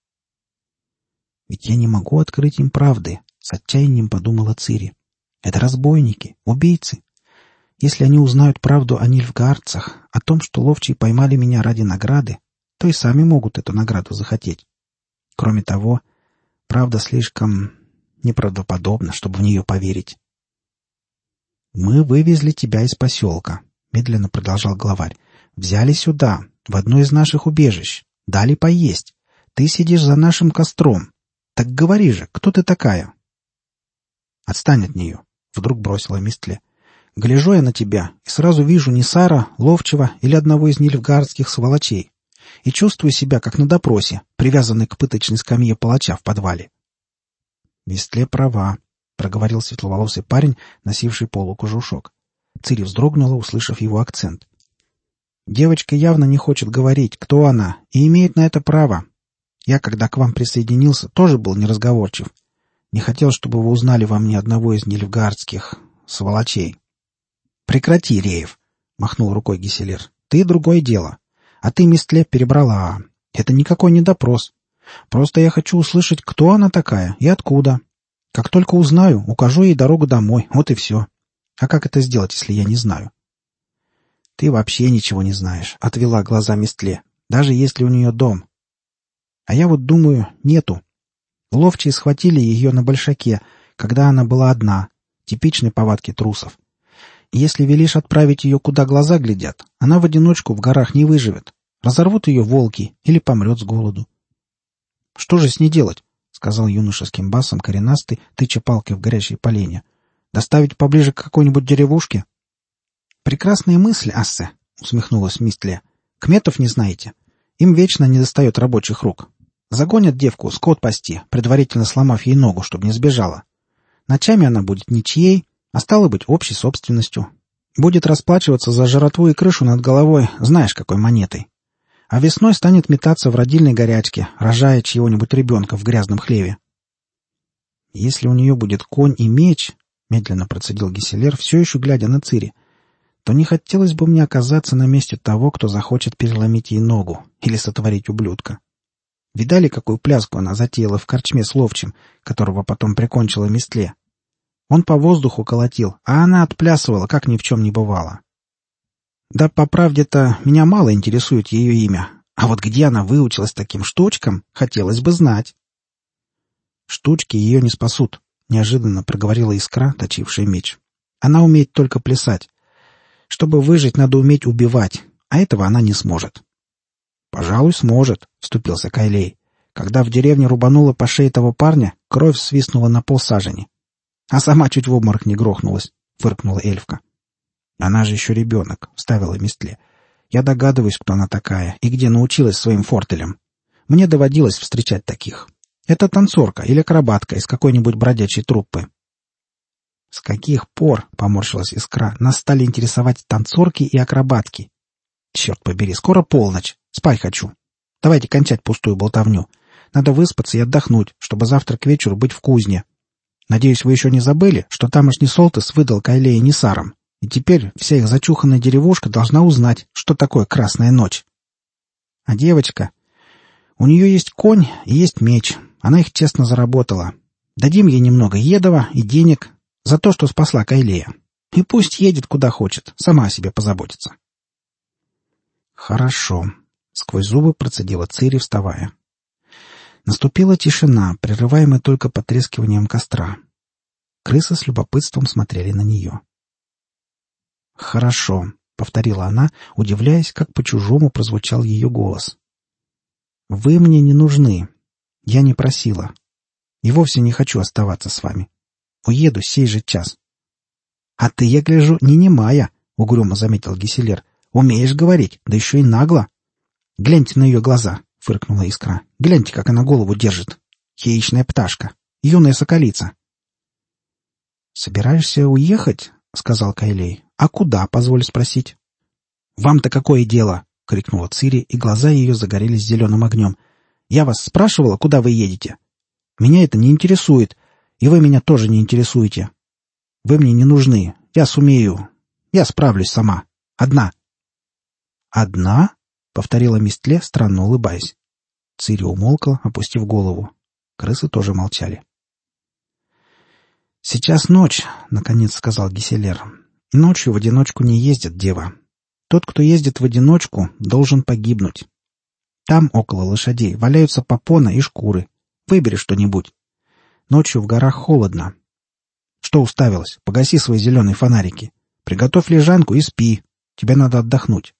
«Ведь я не могу открыть им правды», — с отчаянием подумала Цири. «Это разбойники, убийцы. Если они узнают правду о нильфгардцах, о том, что ловчие поймали меня ради награды, то и сами могут эту награду захотеть. Кроме того, правда слишком неправдоподобна, чтобы в нее поверить. «Мы вывезли тебя из поселка», — медленно продолжал главарь. «Взяли сюда, в одно из наших убежищ, дали поесть. Ты сидишь за нашим костром. Так говори же, кто ты такая?» «Отстань от нее», — вдруг бросила Мистле. «Гляжу я на тебя и сразу вижу не Сара, Ловчего или одного из нильфгардских сволочей и чувствую себя, как на допросе, привязанный к пыточной скамье палача в подвале. «Вестле права», — проговорил светловолосый парень, носивший полукожушок. Цири вздрогнула, услышав его акцент. «Девочка явно не хочет говорить, кто она, и имеет на это право. Я, когда к вам присоединился, тоже был неразговорчив. Не хотел, чтобы вы узнали во мне одного из нельфгардских сволочей». «Прекрати, Реев!» — махнул рукой Гиселер. «Ты другое дело. А ты, Мистле, перебрала. Это никакой не допрос. Просто я хочу услышать, кто она такая и откуда. Как только узнаю, укажу ей дорогу домой. Вот и все. А как это сделать, если я не знаю? Ты вообще ничего не знаешь, — отвела глаза Мистле, даже если у нее дом. А я вот думаю, нету. Ловчие схватили ее на большаке, когда она была одна, типичной повадки трусов. Если велишь отправить ее, куда глаза глядят, она в одиночку в горах не выживет. Разорвут ее волки или помрет с голоду. — Что же с ней делать? — сказал юношеским басом коренастый, тыча палкой в горящее поленья. — Доставить поближе к какой-нибудь деревушке? — Прекрасная мысль, Ассе, — усмехнулась Мистле. — Кметов не знаете. Им вечно не достает рабочих рук. Загонят девку скот пасти, предварительно сломав ей ногу, чтобы не сбежала. Ночами она будет ничьей, а стало быть, общей собственностью. Будет расплачиваться за жратву и крышу над головой, знаешь, какой монетой. А весной станет метаться в родильной горячке, рожая чьего-нибудь ребенка в грязном хлеве. Если у нее будет конь и меч, — медленно процедил Гиселер, все еще глядя на Цири, — то не хотелось бы мне оказаться на месте того, кто захочет переломить ей ногу или сотворить ублюдка. Видали, какую пляску она затеяла в корчме с ловчим, которого потом прикончила Местле? Он по воздуху колотил, а она отплясывала, как ни в чем не бывало. Да, по правде-то, меня мало интересует ее имя, а вот где она выучилась таким штучкам, хотелось бы знать. Штучки ее не спасут, — неожиданно проговорила искра, точившая меч. Она умеет только плясать. Чтобы выжить, надо уметь убивать, а этого она не сможет. — Пожалуй, сможет, — вступился Кайлей. Когда в деревне рубанула по шее того парня, кровь свистнула на полсажени. А сама чуть в обморок не грохнулась, — фыркнула эльфка. Она же еще ребенок, — вставила Местле. Я догадываюсь, кто она такая и где научилась своим фортелем. Мне доводилось встречать таких. Это танцорка или акробатка из какой-нибудь бродячей труппы. С каких пор, — поморщилась искра, — нас стали интересовать танцорки и акробатки? Черт побери, скоро полночь. Спать хочу. Давайте кончать пустую болтовню. Надо выспаться и отдохнуть, чтобы завтра к вечеру быть в кузне. Надеюсь, вы еще не забыли, что тамошний Солтес выдал Кайлея Нисарам, и теперь вся их зачуханная деревушка должна узнать, что такое Красная Ночь. А девочка... У нее есть конь и есть меч. Она их честно заработала. Дадим ей немного едова и денег за то, что спасла Кайлея. И пусть едет куда хочет, сама о себе позаботится. Хорошо. Сквозь зубы процедила Цири, вставая. Наступила тишина, прерываемая только потрескиванием костра. Крысы с любопытством смотрели на нее. «Хорошо», — повторила она, удивляясь, как по-чужому прозвучал ее голос. «Вы мне не нужны. Я не просила. И вовсе не хочу оставаться с вами. Уеду сей же час». «А ты, я гляжу, не немая», — угрюмо заметил Гиселер. «Умеешь говорить, да еще и нагло». «Гляньте на ее глаза», — фыркнула искра. «Гляньте, как она голову держит. Яичная пташка. Юная соколица». «Собираешься уехать?» — сказал Кайлей. «А куда, позволь спросить?» «Вам-то какое дело?» — крикнула Цири, и глаза ее загорелись зеленым огнем. «Я вас спрашивала, куда вы едете? Меня это не интересует, и вы меня тоже не интересуете. Вы мне не нужны. Я сумею. Я справлюсь сама. Одна». «Одна?» — повторила Мистле, странно улыбаясь. Цири умолкла, опустив голову. Крысы тоже молчали. «Сейчас ночь», — наконец сказал Гиселер. Ночью в одиночку не ездит дева. Тот, кто ездит в одиночку, должен погибнуть. Там, около лошадей, валяются попона и шкуры. Выбери что-нибудь. Ночью в горах холодно. Что уставилась? Погаси свои зеленые фонарики. Приготовь лежанку и спи. Тебе надо отдохнуть.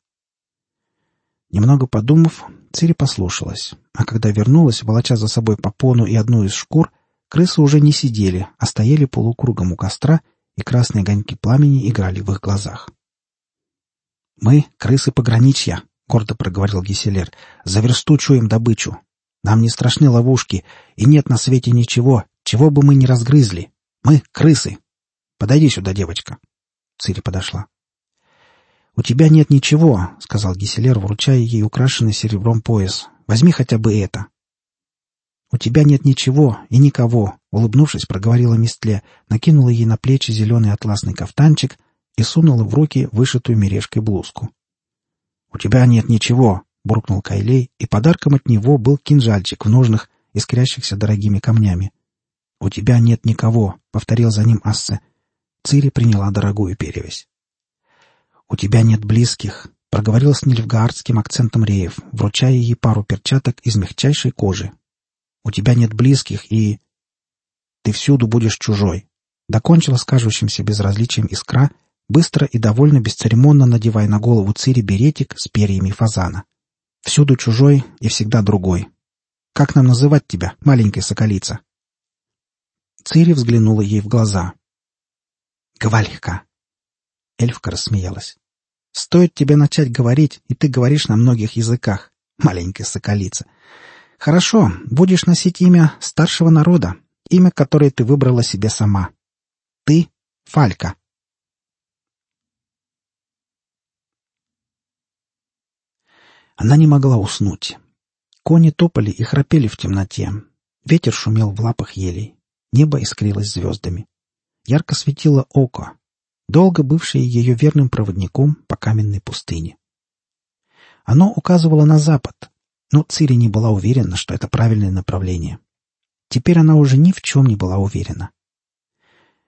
Немного подумав, Цири послушалась, а когда вернулась, волоча за собой попону и одну из шкур, крысы уже не сидели, а стояли полукругом у костра и красные огоньки пламени играли в их глазах. «Мы — крысы пограничья», — гордо проговорил Гиселер. «За версту чуем добычу. Нам не страшны ловушки, и нет на свете ничего, чего бы мы не разгрызли. Мы — крысы. Подойди сюда, девочка». Цири подошла. «У тебя нет ничего», — сказал Гиселер, вручая ей украшенный серебром пояс. «Возьми хотя бы это». «У тебя нет ничего и никого», — улыбнувшись, проговорила Мистле, накинула ей на плечи зеленый атласный кафтанчик и сунула в руки вышитую мережкой блузку. «У тебя нет ничего», — буркнул Кайлей, и подарком от него был кинжальчик в ножнах, искрящихся дорогими камнями. «У тебя нет никого», — повторил за ним Ассе. Цири приняла дорогую перевязь. «У тебя нет близких», — проговорил с нильфгаардским акцентом Реев, вручая ей пару перчаток из мягчайшей кожи, у тебя нет близких, и... Ты всюду будешь чужой. Докончила с безразличием искра, быстро и довольно бесцеремонно надевая на голову Цири беретик с перьями фазана. Всюду чужой и всегда другой. Как нам называть тебя, маленькая соколица? Цири взглянула ей в глаза. «Гвалька!» Эльфка рассмеялась. «Стоит тебе начать говорить, и ты говоришь на многих языках, маленькая соколица. Хорошо, будешь носить имя старшего народа, имя, которое ты выбрала себе сама. Ты — Фалька. Она не могла уснуть. Кони топали и храпели в темноте. Ветер шумел в лапах елей. Небо искрилось звездами. Ярко светило око, долго бывшее ее верным проводником по каменной пустыне. Оно указывало на запад, но Цири не была уверена, что это правильное направление. Теперь она уже ни в чем не была уверена.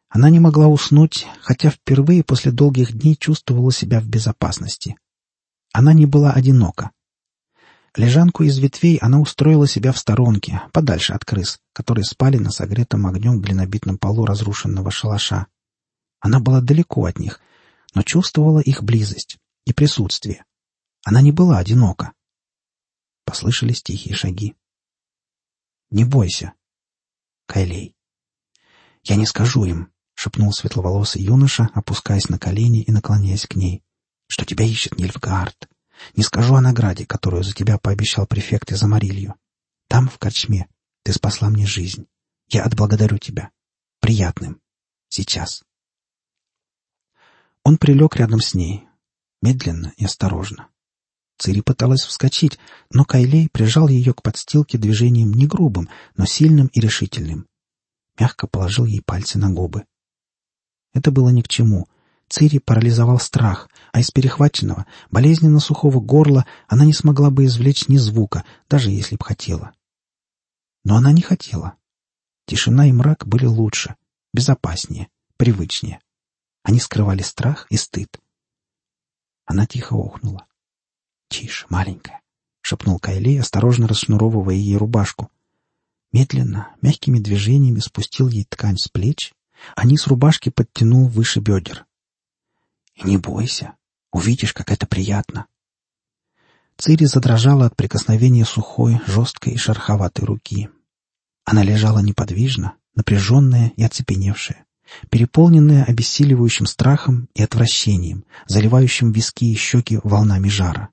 Она не могла уснуть, хотя впервые после долгих дней чувствовала себя в безопасности. Она не была одинока. Лежанку из ветвей она устроила себя в сторонке, подальше от крыс, которые спали на согретом огнем глинобитном полу разрушенного шалаша. Она была далеко от них, но чувствовала их близость и присутствие. Она не была одинока. Послышались тихие шаги. «Не бойся!» «Кайлей!» «Я не скажу им!» — шепнул светловолосый юноша, опускаясь на колени и наклоняясь к ней. «Что тебя ищет Нильфгаард? Не скажу о награде, которую за тебя пообещал префект из Амарилью. Там, в корчме, ты спасла мне жизнь. Я отблагодарю тебя. Приятным. Сейчас». Он прилег рядом с ней, медленно и осторожно. Цири пыталась вскочить, но Кайлей прижал ее к подстилке движением не грубым, но сильным и решительным. Мягко положил ей пальцы на губы. Это было ни к чему. Цири парализовал страх, а из перехваченного, болезненно сухого горла она не смогла бы извлечь ни звука, даже если б хотела. Но она не хотела. Тишина и мрак были лучше, безопаснее, привычнее. Они скрывали страх и стыд. Она тихо охнула. «Тише, маленькая», — шепнул Кайлей, осторожно расшнуровывая ей рубашку. Медленно, мягкими движениями спустил ей ткань с плеч, а низ рубашки подтянул выше бедер. «И не бойся, увидишь, как это приятно». Цири задрожала от прикосновения сухой, жесткой и шероховатой руки. Она лежала неподвижно, напряженная и оцепеневшая, переполненная обессиливающим страхом и отвращением, заливающим виски и щеки волнами жара.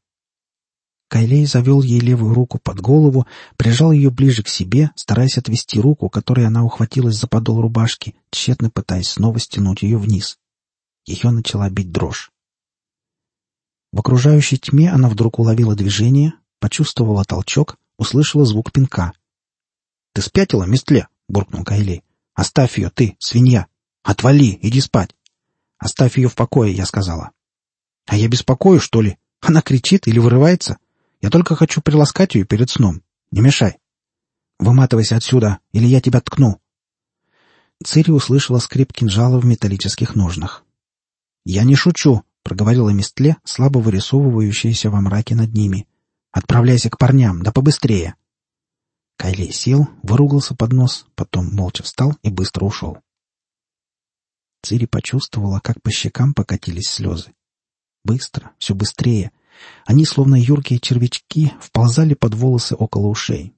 Кайлей завел ей левую руку под голову, прижал ее ближе к себе, стараясь отвести руку, которой она ухватилась за подол рубашки, тщетно пытаясь снова стянуть ее вниз. Ее начала бить дрожь. В окружающей тьме она вдруг уловила движение, почувствовала толчок, услышала звук пинка. — Ты спятила, местле? — буркнул Кайлей. — Оставь ее, ты, свинья! Отвали, иди спать! Оставь ее в покое, я сказала. — А я беспокою, что ли? Она кричит или вырывается? — я только хочу приласкать ее перед сном. Не мешай. Выматывайся отсюда, или я тебя ткну. Цири услышала скрип кинжала в металлических ножнах. «Я не шучу», — проговорила Местле, слабо вырисовывающаяся во мраке над ними. «Отправляйся к парням, да побыстрее». Кайлей сел, выругался под нос, потом молча встал и быстро ушел. Цири почувствовала, как по щекам покатились слезы. Быстро, все быстрее, они, словно юркие червячки, вползали под волосы около ушей.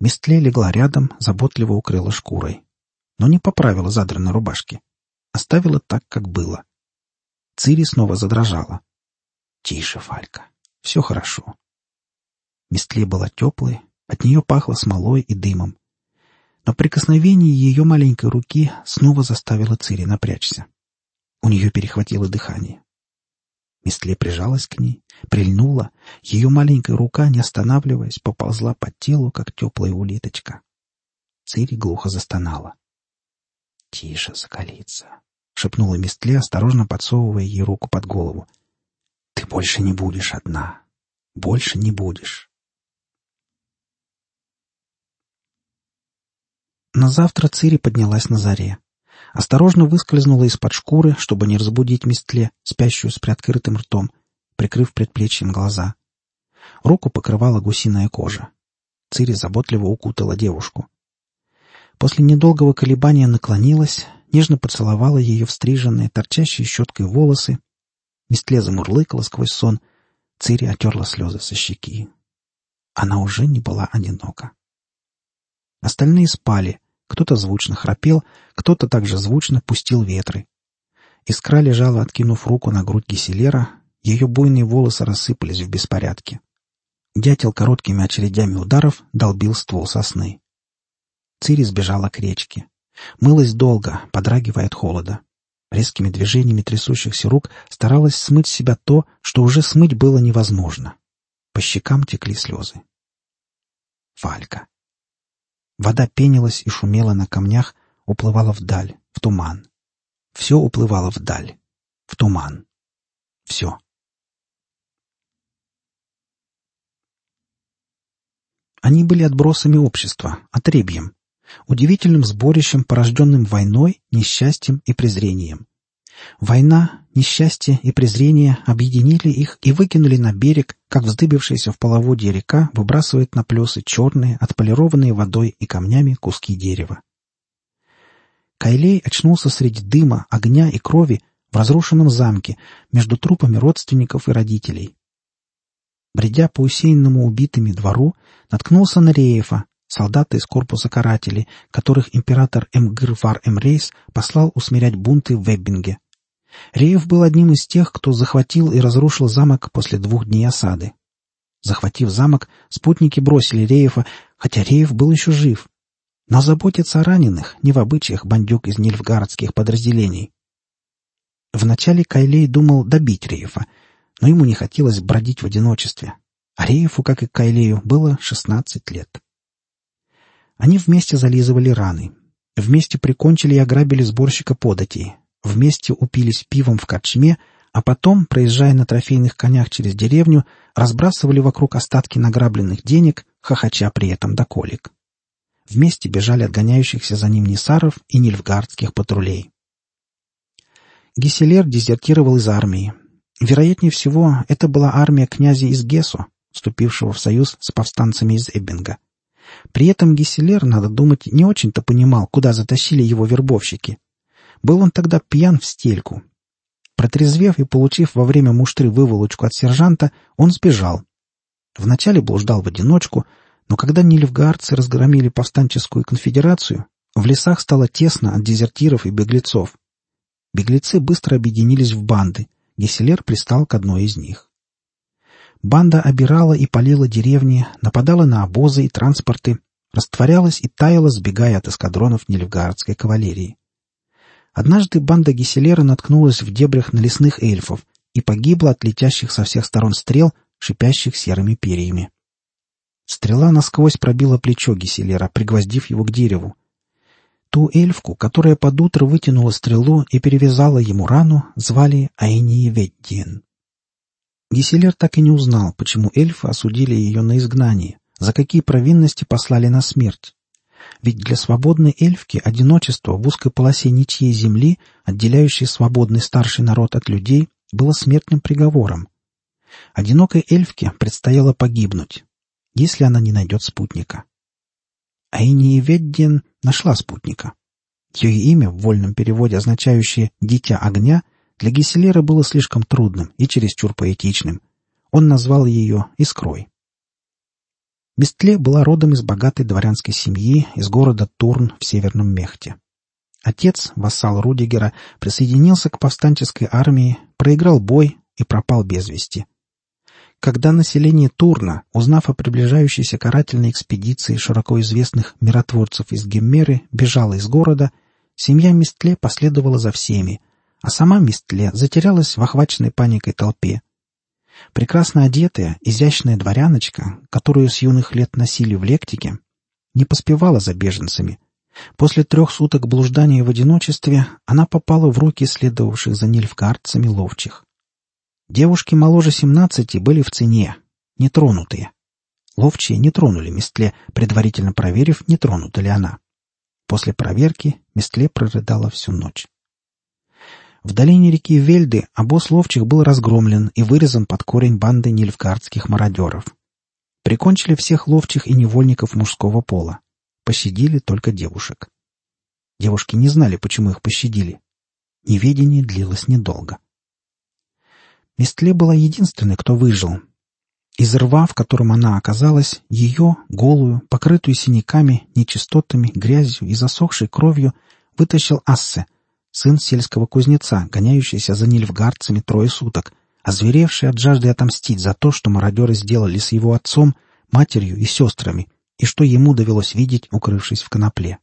Местле легла рядом, заботливо укрыла шкурой. Но не поправила задранной рубашки. Оставила так, как было. Цири снова задрожала. «Тише, Фалька. Все хорошо». Местле была теплой, от нее пахло смолой и дымом. Но прикосновение ее маленькой руки снова заставило Цири напрячься. У нее перехватило дыхание. Местле прижалась к ней, прильнула, ее маленькая рука, не останавливаясь, поползла по телу, как теплая улиточка. Цири глухо застонала. — Тише, соколица, — шепнула Местле, осторожно подсовывая ей руку под голову. — Ты больше не будешь одна. Больше не будешь. На завтра Цири поднялась на заре осторожно выскользнула из-под шкуры, чтобы не разбудить Местле, спящую с приоткрытым ртом, прикрыв предплечьем глаза. Руку покрывала гусиная кожа. Цири заботливо укутала девушку. После недолгого колебания наклонилась, нежно поцеловала ее встриженные, торчащие щеткой волосы. Местле замурлыкала сквозь сон. Цири отерла слезы со щеки. Она уже не была одинока. Остальные спали, кто-то звучно храпел, кто-то также звучно пустил ветры. Искра лежала, откинув руку на грудь Геселера, ее буйные волосы рассыпались в беспорядке. Дятел короткими очередями ударов долбил ствол сосны. Цири сбежала к речке. Мылась долго, подрагивая от холода. Резкими движениями трясущихся рук старалась смыть с себя то, что уже смыть было невозможно. По щекам текли слезы. Фалька. Вода пенилась и шумела на камнях, уплывала вдаль, в туман. Все уплывало вдаль, в туман. Все. Они были отбросами общества, отребьем, удивительным сборищем, порожденным войной, несчастьем и презрением. Война, несчастье и презрение объединили их и выкинули на берег, как вздыбившаяся в половодье река выбрасывает на плесы черные, отполированные водой и камнями куски дерева. Кайлей очнулся среди дыма, огня и крови в разрушенном замке между трупами родственников и родителей. Бредя по усеянному убитыми двору, наткнулся на Реефа, солдата из корпуса карателей, которых император Эмгырфар Эмрейс послал усмирять бунты в Веббинге. Реев был одним из тех, кто захватил и разрушил замок после двух дней осады. Захватив замок, спутники бросили Реева, хотя Реев был еще жив. Но заботиться о раненых не в обычаях бандюк из нильфгардских подразделений. Вначале Кайлей думал добить Реева, но ему не хотелось бродить в одиночестве. А Рееву, как и Кайлею, было шестнадцать лет. Они вместе зализывали раны, вместе прикончили и ограбили сборщика податей, вместе упились пивом в корчме, а потом, проезжая на трофейных конях через деревню, разбрасывали вокруг остатки награбленных денег, хохоча при этом до колик. Вместе бежали от гоняющихся за ним несаров и нильфгардских патрулей. Гиселер дезертировал из армии. Вероятнее всего, это была армия князя из Гесу, вступившего в союз с повстанцами из Эббинга. При этом Гиселер, надо думать, не очень-то понимал, куда затащили его вербовщики. Был он тогда пьян в стельку. Протрезвев и получив во время муштры выволочку от сержанта, он сбежал. Вначале блуждал в одиночку, но когда нильфгаарцы разгромили повстанческую конфедерацию, в лесах стало тесно от дезертиров и беглецов. Беглецы быстро объединились в банды. Геселер пристал к одной из них. Банда обирала и палила деревни, нападала на обозы и транспорты, растворялась и таяла, сбегая от эскадронов нильфгаардской кавалерии. Однажды банда Геселера наткнулась в дебрях на лесных эльфов и погибла от летящих со всех сторон стрел, шипящих серыми перьями. Стрела насквозь пробила плечо Геселера, пригвоздив его к дереву. Ту эльфку, которая под утро вытянула стрелу и перевязала ему рану, звали Айни Веддин. Геселер так и не узнал, почему эльфы осудили ее на изгнание, за какие провинности послали на смерть. Ведь для свободной эльфки одиночество в узкой полосе ничьей земли, отделяющей свободный старший народ от людей, было смертным приговором. Одинокой эльфке предстояло погибнуть, если она не найдет спутника. Айни Веддин нашла спутника. Ее имя, в вольном переводе означающее «дитя огня», для Геселера было слишком трудным и чересчур поэтичным. Он назвал ее Искрой. Местле была родом из богатой дворянской семьи из города Турн в Северном Мехте. Отец, вассал Рудигера, присоединился к повстанческой армии, проиграл бой и пропал без вести. Когда население Турна, узнав о приближающейся карательной экспедиции широко известных миротворцев из Геммеры, бежала из города, семья Мистле последовала за всеми, а сама Мистле затерялась в охваченной паникой толпе. Прекрасно одетая, изящная дворяночка, которую с юных лет носили в лектике, не поспевала за беженцами. После трех суток блуждания в одиночестве она попала в руки следовавших за нильфгардцами ловчих. Девушки моложе семнадцати были в цене, нетронутые. Ловчие не тронули Местле, предварительно проверив, не тронута ли она. После проверки Местле прорыдала всю ночь. В долине реки Вельды обоз ловчих был разгромлен и вырезан под корень банды нильфгардских мародеров. Прикончили всех ловчих и невольников мужского пола. Пощадили только девушек. Девушки не знали, почему их пощадили. Неведение длилось недолго. Местле была единственной, кто выжил. Из рва, в котором она оказалась, ее, голую, покрытую синяками, нечистотами, грязью и засохшей кровью, вытащил Ассе, сын сельского кузнеца, гоняющийся за нильфгардцами трое суток, озверевший от жажды отомстить за то, что мародеры сделали с его отцом, матерью и сестрами, и что ему довелось видеть, укрывшись в конопле.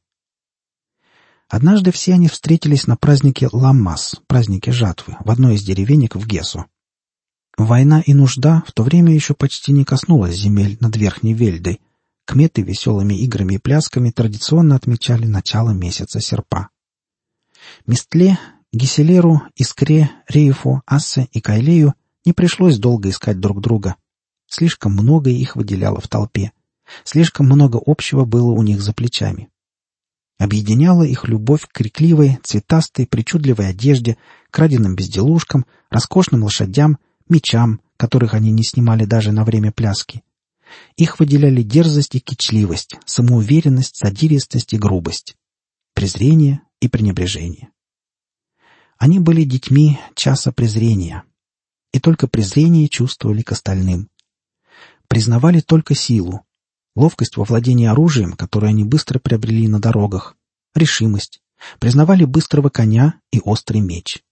Однажды все они встретились на празднике Ламмас, празднике жатвы, в одной из деревенек в Гесу. Война и нужда в то время еще почти не коснулась земель над Верхней Вельдой. Кметы веселыми играми и плясками традиционно отмечали начало месяца серпа. Местле, Гиселеру, Искре, Реефу, Ассе и Кайлею не пришлось долго искать друг друга. Слишком многое их выделяло в толпе. Слишком много общего было у них за плечами. Объединяла их любовь к крикливой, цветастой, причудливой одежде, краденным безделушкам, роскошным лошадям — мечам, которых они не снимали даже на время пляски. Их выделяли дерзость и кичливость, самоуверенность, садиристость и грубость, презрение и пренебрежение. Они были детьми часа презрения, и только презрение чувствовали к остальным. Признавали только силу, ловкость во владении оружием, которое они быстро приобрели на дорогах, решимость, признавали быстрого коня и острый меч.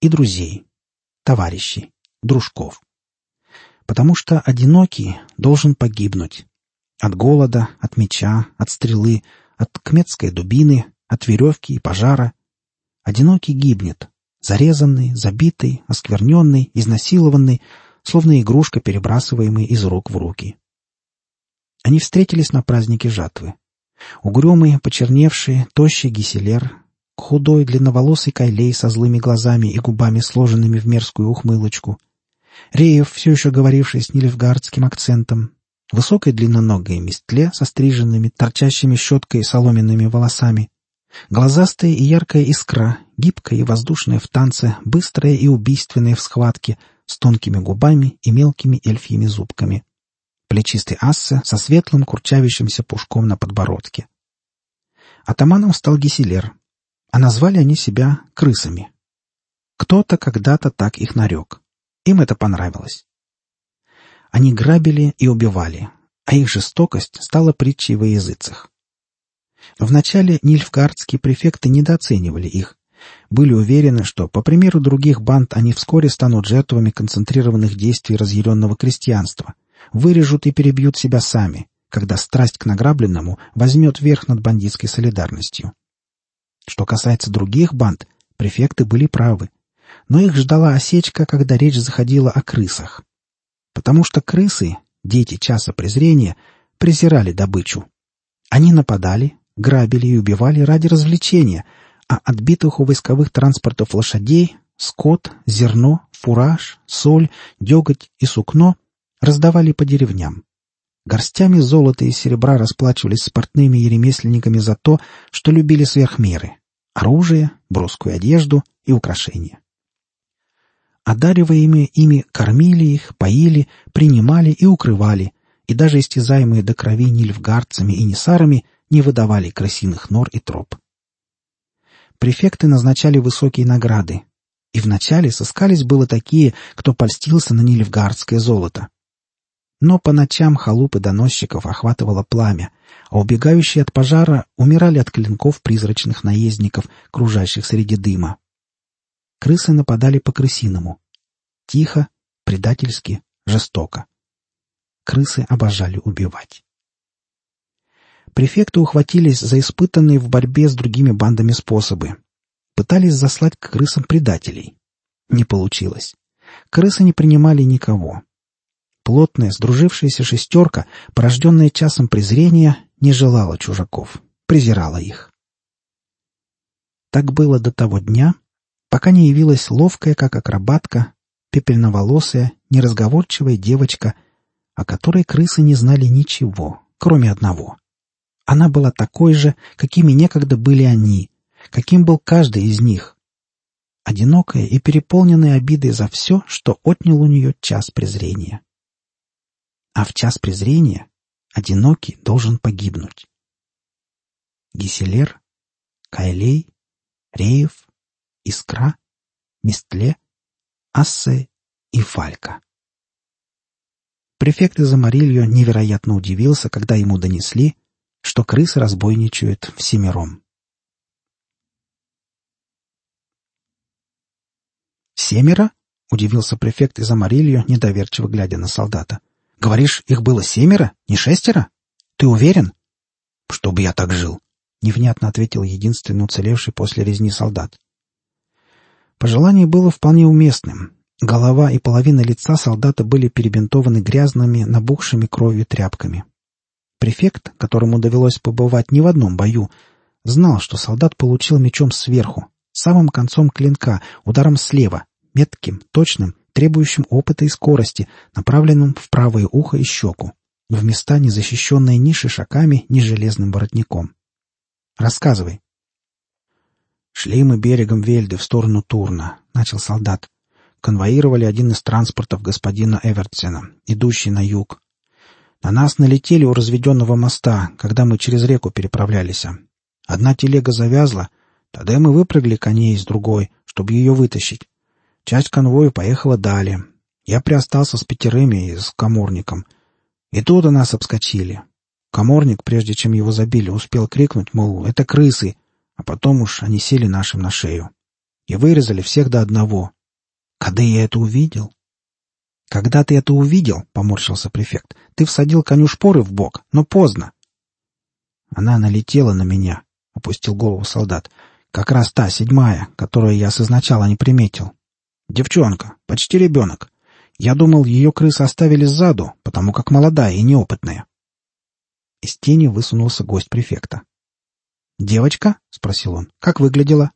И друзей, товарищей, дружков. Потому что одинокий должен погибнуть. От голода, от меча, от стрелы, от кметской дубины, от веревки и пожара. Одинокий гибнет, зарезанный, забитый, оскверненный, изнасилованный, словно игрушка, перебрасываемая из рук в руки. Они встретились на празднике жатвы. Угрюмый, почерневший, тощий гиселер, худой, длинноволосый кайлей со злыми глазами и губами, сложенными в мерзкую ухмылочку — Реев, все еще говоривший с нильфгардским акцентом, высокой длинноногой местле со стриженными, торчащими щеткой и соломенными волосами, Глазастая и яркая искра, гибкая и воздушная в танце, быстрая и убийственная в схватке, с тонкими губами и мелкими эльфьими зубками. Плечистый асса со светлым курчавящимся пушком на подбородке. Атаманом стал Геселер, а назвали они себя крысами. Кто-то когда-то так их нарек. Им это понравилось. Они грабили и убивали, а их жестокость стала притчей во языцах. Вначале нильфгардские префекты недооценивали их, были уверены, что, по примеру других банд, они вскоре станут жертвами концентрированных действий разъяренного крестьянства, вырежут и перебьют себя сами, когда страсть к награбленному возьмет верх над бандитской солидарностью. Что касается других банд, префекты были правы, но их ждала осечка, когда речь заходила о крысах. Потому что крысы, дети часа презрения, презирали добычу. Они нападали, грабили и убивали ради развлечения, а отбитых у войсковых транспортов лошадей, скот, зерно, фураж, соль, деготь и сукно раздавали по деревням. Горстями золота и серебра расплачивались с портными и ремесленниками за то, что любили сверх меры — оружие, брусскую одежду и украшения. Одариваемые ими кормили их, поили, принимали и укрывали, и даже истязаемые до крови нильфгардцами и несарами не выдавали крысиных нор и троп. Префекты назначали высокие награды, и вначале сыскались было такие, кто польстился на нильфгардское золото. Но по ночам халупы доносчиков охватывало пламя, а убегающие от пожара умирали от клинков призрачных наездников, кружащих среди дыма. Крысы нападали по-крысиному. Тихо, предательски, жестоко. Крысы обожали убивать. Префекты ухватились за испытанные в борьбе с другими бандами способы. Пытались заслать к крысам предателей. Не получилось. Крысы не принимали никого. Плотная, сдружившаяся шестерка, порожденная часом презрения, не желала чужаков, презирала их. Так было до того дня, пока не явилась ловкая, как акробатка, пепельноволосая, неразговорчивая девочка, о которой крысы не знали ничего, кроме одного. Она была такой же, какими некогда были они, каким был каждый из них. Одинокая и переполненная обидой за все, что отнял у нее час презрения. А в час презрения одинокий должен погибнуть. Гиселер, Кайлей, Реев, Искра, Мистле, Ассе и Фалька. Префект из Амарильо невероятно удивился, когда ему донесли, что крысы разбойничают всемиром. «Семеро?» — удивился префект из Амарильо, недоверчиво глядя на солдата. «Говоришь, их было семеро, не шестеро? Ты уверен?» «Чтобы я так жил», — невнятно ответил единственный уцелевший после резни солдат. Пожелание было вполне уместным. Голова и половина лица солдата были перебинтованы грязными, набухшими кровью тряпками. Префект, которому довелось побывать не в одном бою, знал, что солдат получил мечом сверху, самым концом клинка, ударом слева, метким, точным, требующим опыта и скорости, направленным в правое ухо и щеку, в места, не защищенные ни шишаками, ни железным воротником. «Рассказывай». «Шли мы берегом Вельды в сторону Турна», — начал солдат. «Конвоировали один из транспортов господина Эвертсена, идущий на юг. На нас налетели у разведенного моста, когда мы через реку переправлялись. Одна телега завязла, тогда мы выпрыгли коней из другой, чтобы ее вытащить. Часть конвоя поехала далее. Я приостался с пятерыми и с коморником. И тут у нас обскочили. Коморник, прежде чем его забили, успел крикнуть, мол, это крысы, а потом уж они сели нашим на шею. И вырезали всех до одного. Когда я это увидел, «Когда ты это увидел, — поморщился префект, — ты всадил коню шпоры в бок, но поздно». «Она налетела на меня», — опустил голову солдат. «Как раз та, седьмая, которую я сначала не приметил. Девчонка, почти ребенок. Я думал, ее крысы оставили сзаду, потому как молодая и неопытная». Из тени высунулся гость префекта. «Девочка?» — спросил он. «Как выглядела?»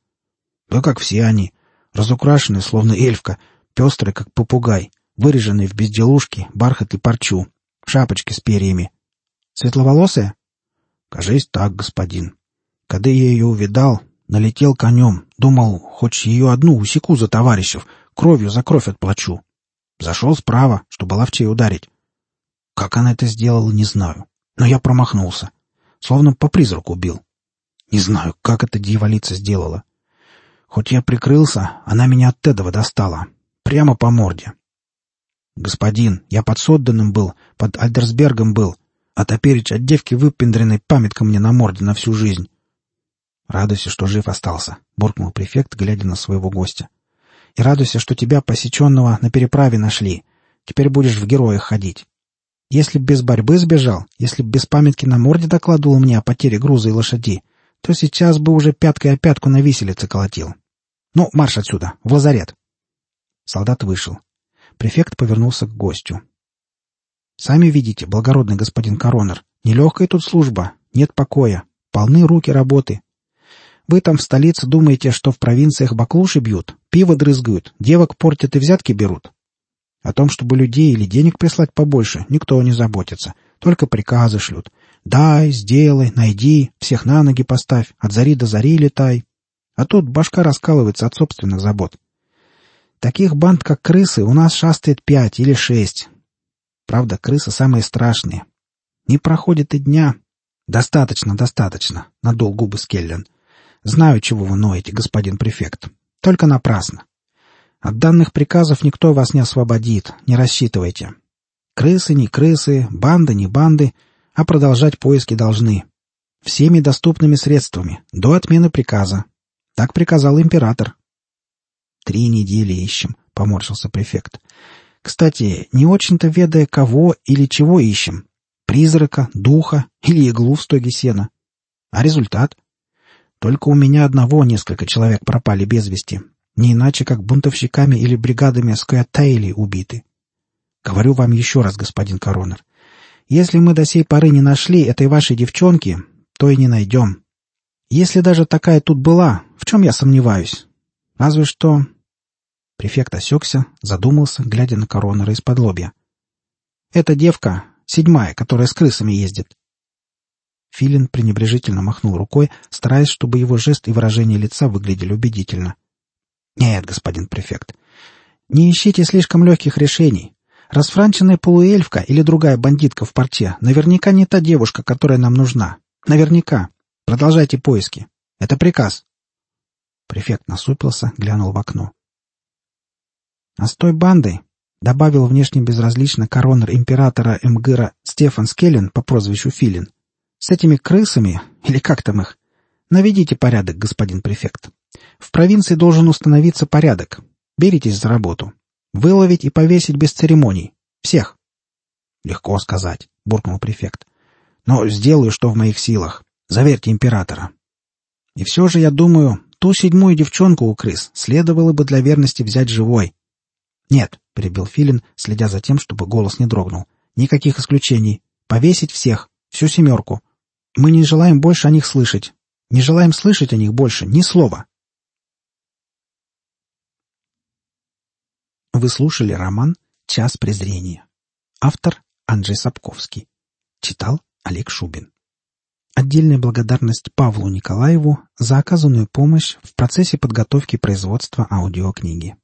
«Да как все они. Разукрашенные, словно эльфка, пестрые, как попугай, выреженный в безделушки, бархат и парчу, шапочки с перьями. Светловолосая? Кажись так, господин.
Когда я ее увидал, налетел конем. Думал, хоть ее одну усеку за товарищев, кровью за кровь отплачу. Зашел справа, чтобы ловчей ударить. Как она это сделала, не знаю. Но я промахнулся. Словно по призраку убил. Не знаю, как это дьяволица сделала. Хоть я прикрылся, она меня от Тедова достала. Прямо по морде. Господин, я под Содданом был, под Альдерсбергом был, а топеречь от девки выпендренной памятка мне на морде на всю жизнь. Радуйся, что жив остался, — буркнул префект, глядя на своего гостя. И радуйся, что тебя, посеченного, на переправе нашли. Теперь будешь в героях ходить. Если б без борьбы сбежал, если б без памятки на морде докладывал мне о потере груза и лошади, то сейчас бы уже пяткой о пятку на виселице колотил. Ну, марш отсюда, в лазарет. Солдат вышел. Префект повернулся к гостю. «Сами видите, благородный господин коронер, нелегкая тут служба, нет покоя, полны руки работы. Вы там в столице думаете, что в провинциях баклуши бьют, пиво дрызгают, девок портят и взятки берут. О том, чтобы людей или денег прислать побольше, никто не заботится. Только приказы шлют. Дай, сделай, найди, всех на ноги поставь, от зари до зари летай. А тут башка раскалывается от собственных забот. Таких банд, как крысы, у нас шастает пять или шесть. Правда, крысы самые страшные. Не проходит и дня. Достаточно, достаточно, — надул губы Скеллен. Знаю, чего вы ноете, господин префект. Только напрасно. От данных приказов никто вас не освободит, не рассчитывайте. Крысы не крысы, банды не банды, а продолжать поиски должны. Всеми доступными средствами, до отмены приказа. Так приказал император. Три недели ищем, — поморщился префект. Кстати, не очень-то ведая, кого или чего ищем. Призрака, духа или иглу в стоге сена. А результат? Только у меня одного несколько человек пропали без вести. Не иначе, как бунтовщиками или бригадами Скоятайли убиты. Говорю вам еще раз, господин Коронер. Если мы до сей поры не нашли этой вашей девчонки, то и не найдем. Если даже такая тут была, в чем я сомневаюсь? Разве что... Префект осекся, задумался, глядя на коронера из-под лобья. «Это девка, седьмая, которая с крысами ездит. Филин пренебрежительно махнул рукой, стараясь, чтобы его жест и выражение лица выглядели убедительно. «Нет, господин префект, не ищите слишком легких решений. Расфранченная полуэльфка или другая бандитка в порте наверняка не та девушка, которая нам нужна. Наверняка. Продолжайте поиски. Это приказ». Префект насупился, глянул в окно. «А с той бандой, — добавил внешне безразлично коронер императора Эмгыра Стефан Скеллен по прозвищу Филин, с этими крысами, или как там их, наведите порядок, господин префект. В провинции должен установиться порядок. Беритесь за работу. Выловить и повесить без церемоний. Всех. Легко сказать, буркнул префект. Но сделаю, что в моих силах. Заверьте императора. И все же, я думаю, ту седьмую девчонку у крыс следовало бы для верности взять живой. Нет, перебил Филин, следя за тем, чтобы голос не дрогнул. Никаких исключений. Повесить всех. Всю семерку. Мы не желаем больше о них слышать. Не желаем слышать о них больше ни слова. Вы слушали роман «Час презрения». Автор Анджей Сапковский. Читал Олег Шубин. Отдельная благодарность Павлу Николаеву за оказанную помощь в процессе подготовки производства аудиокниги.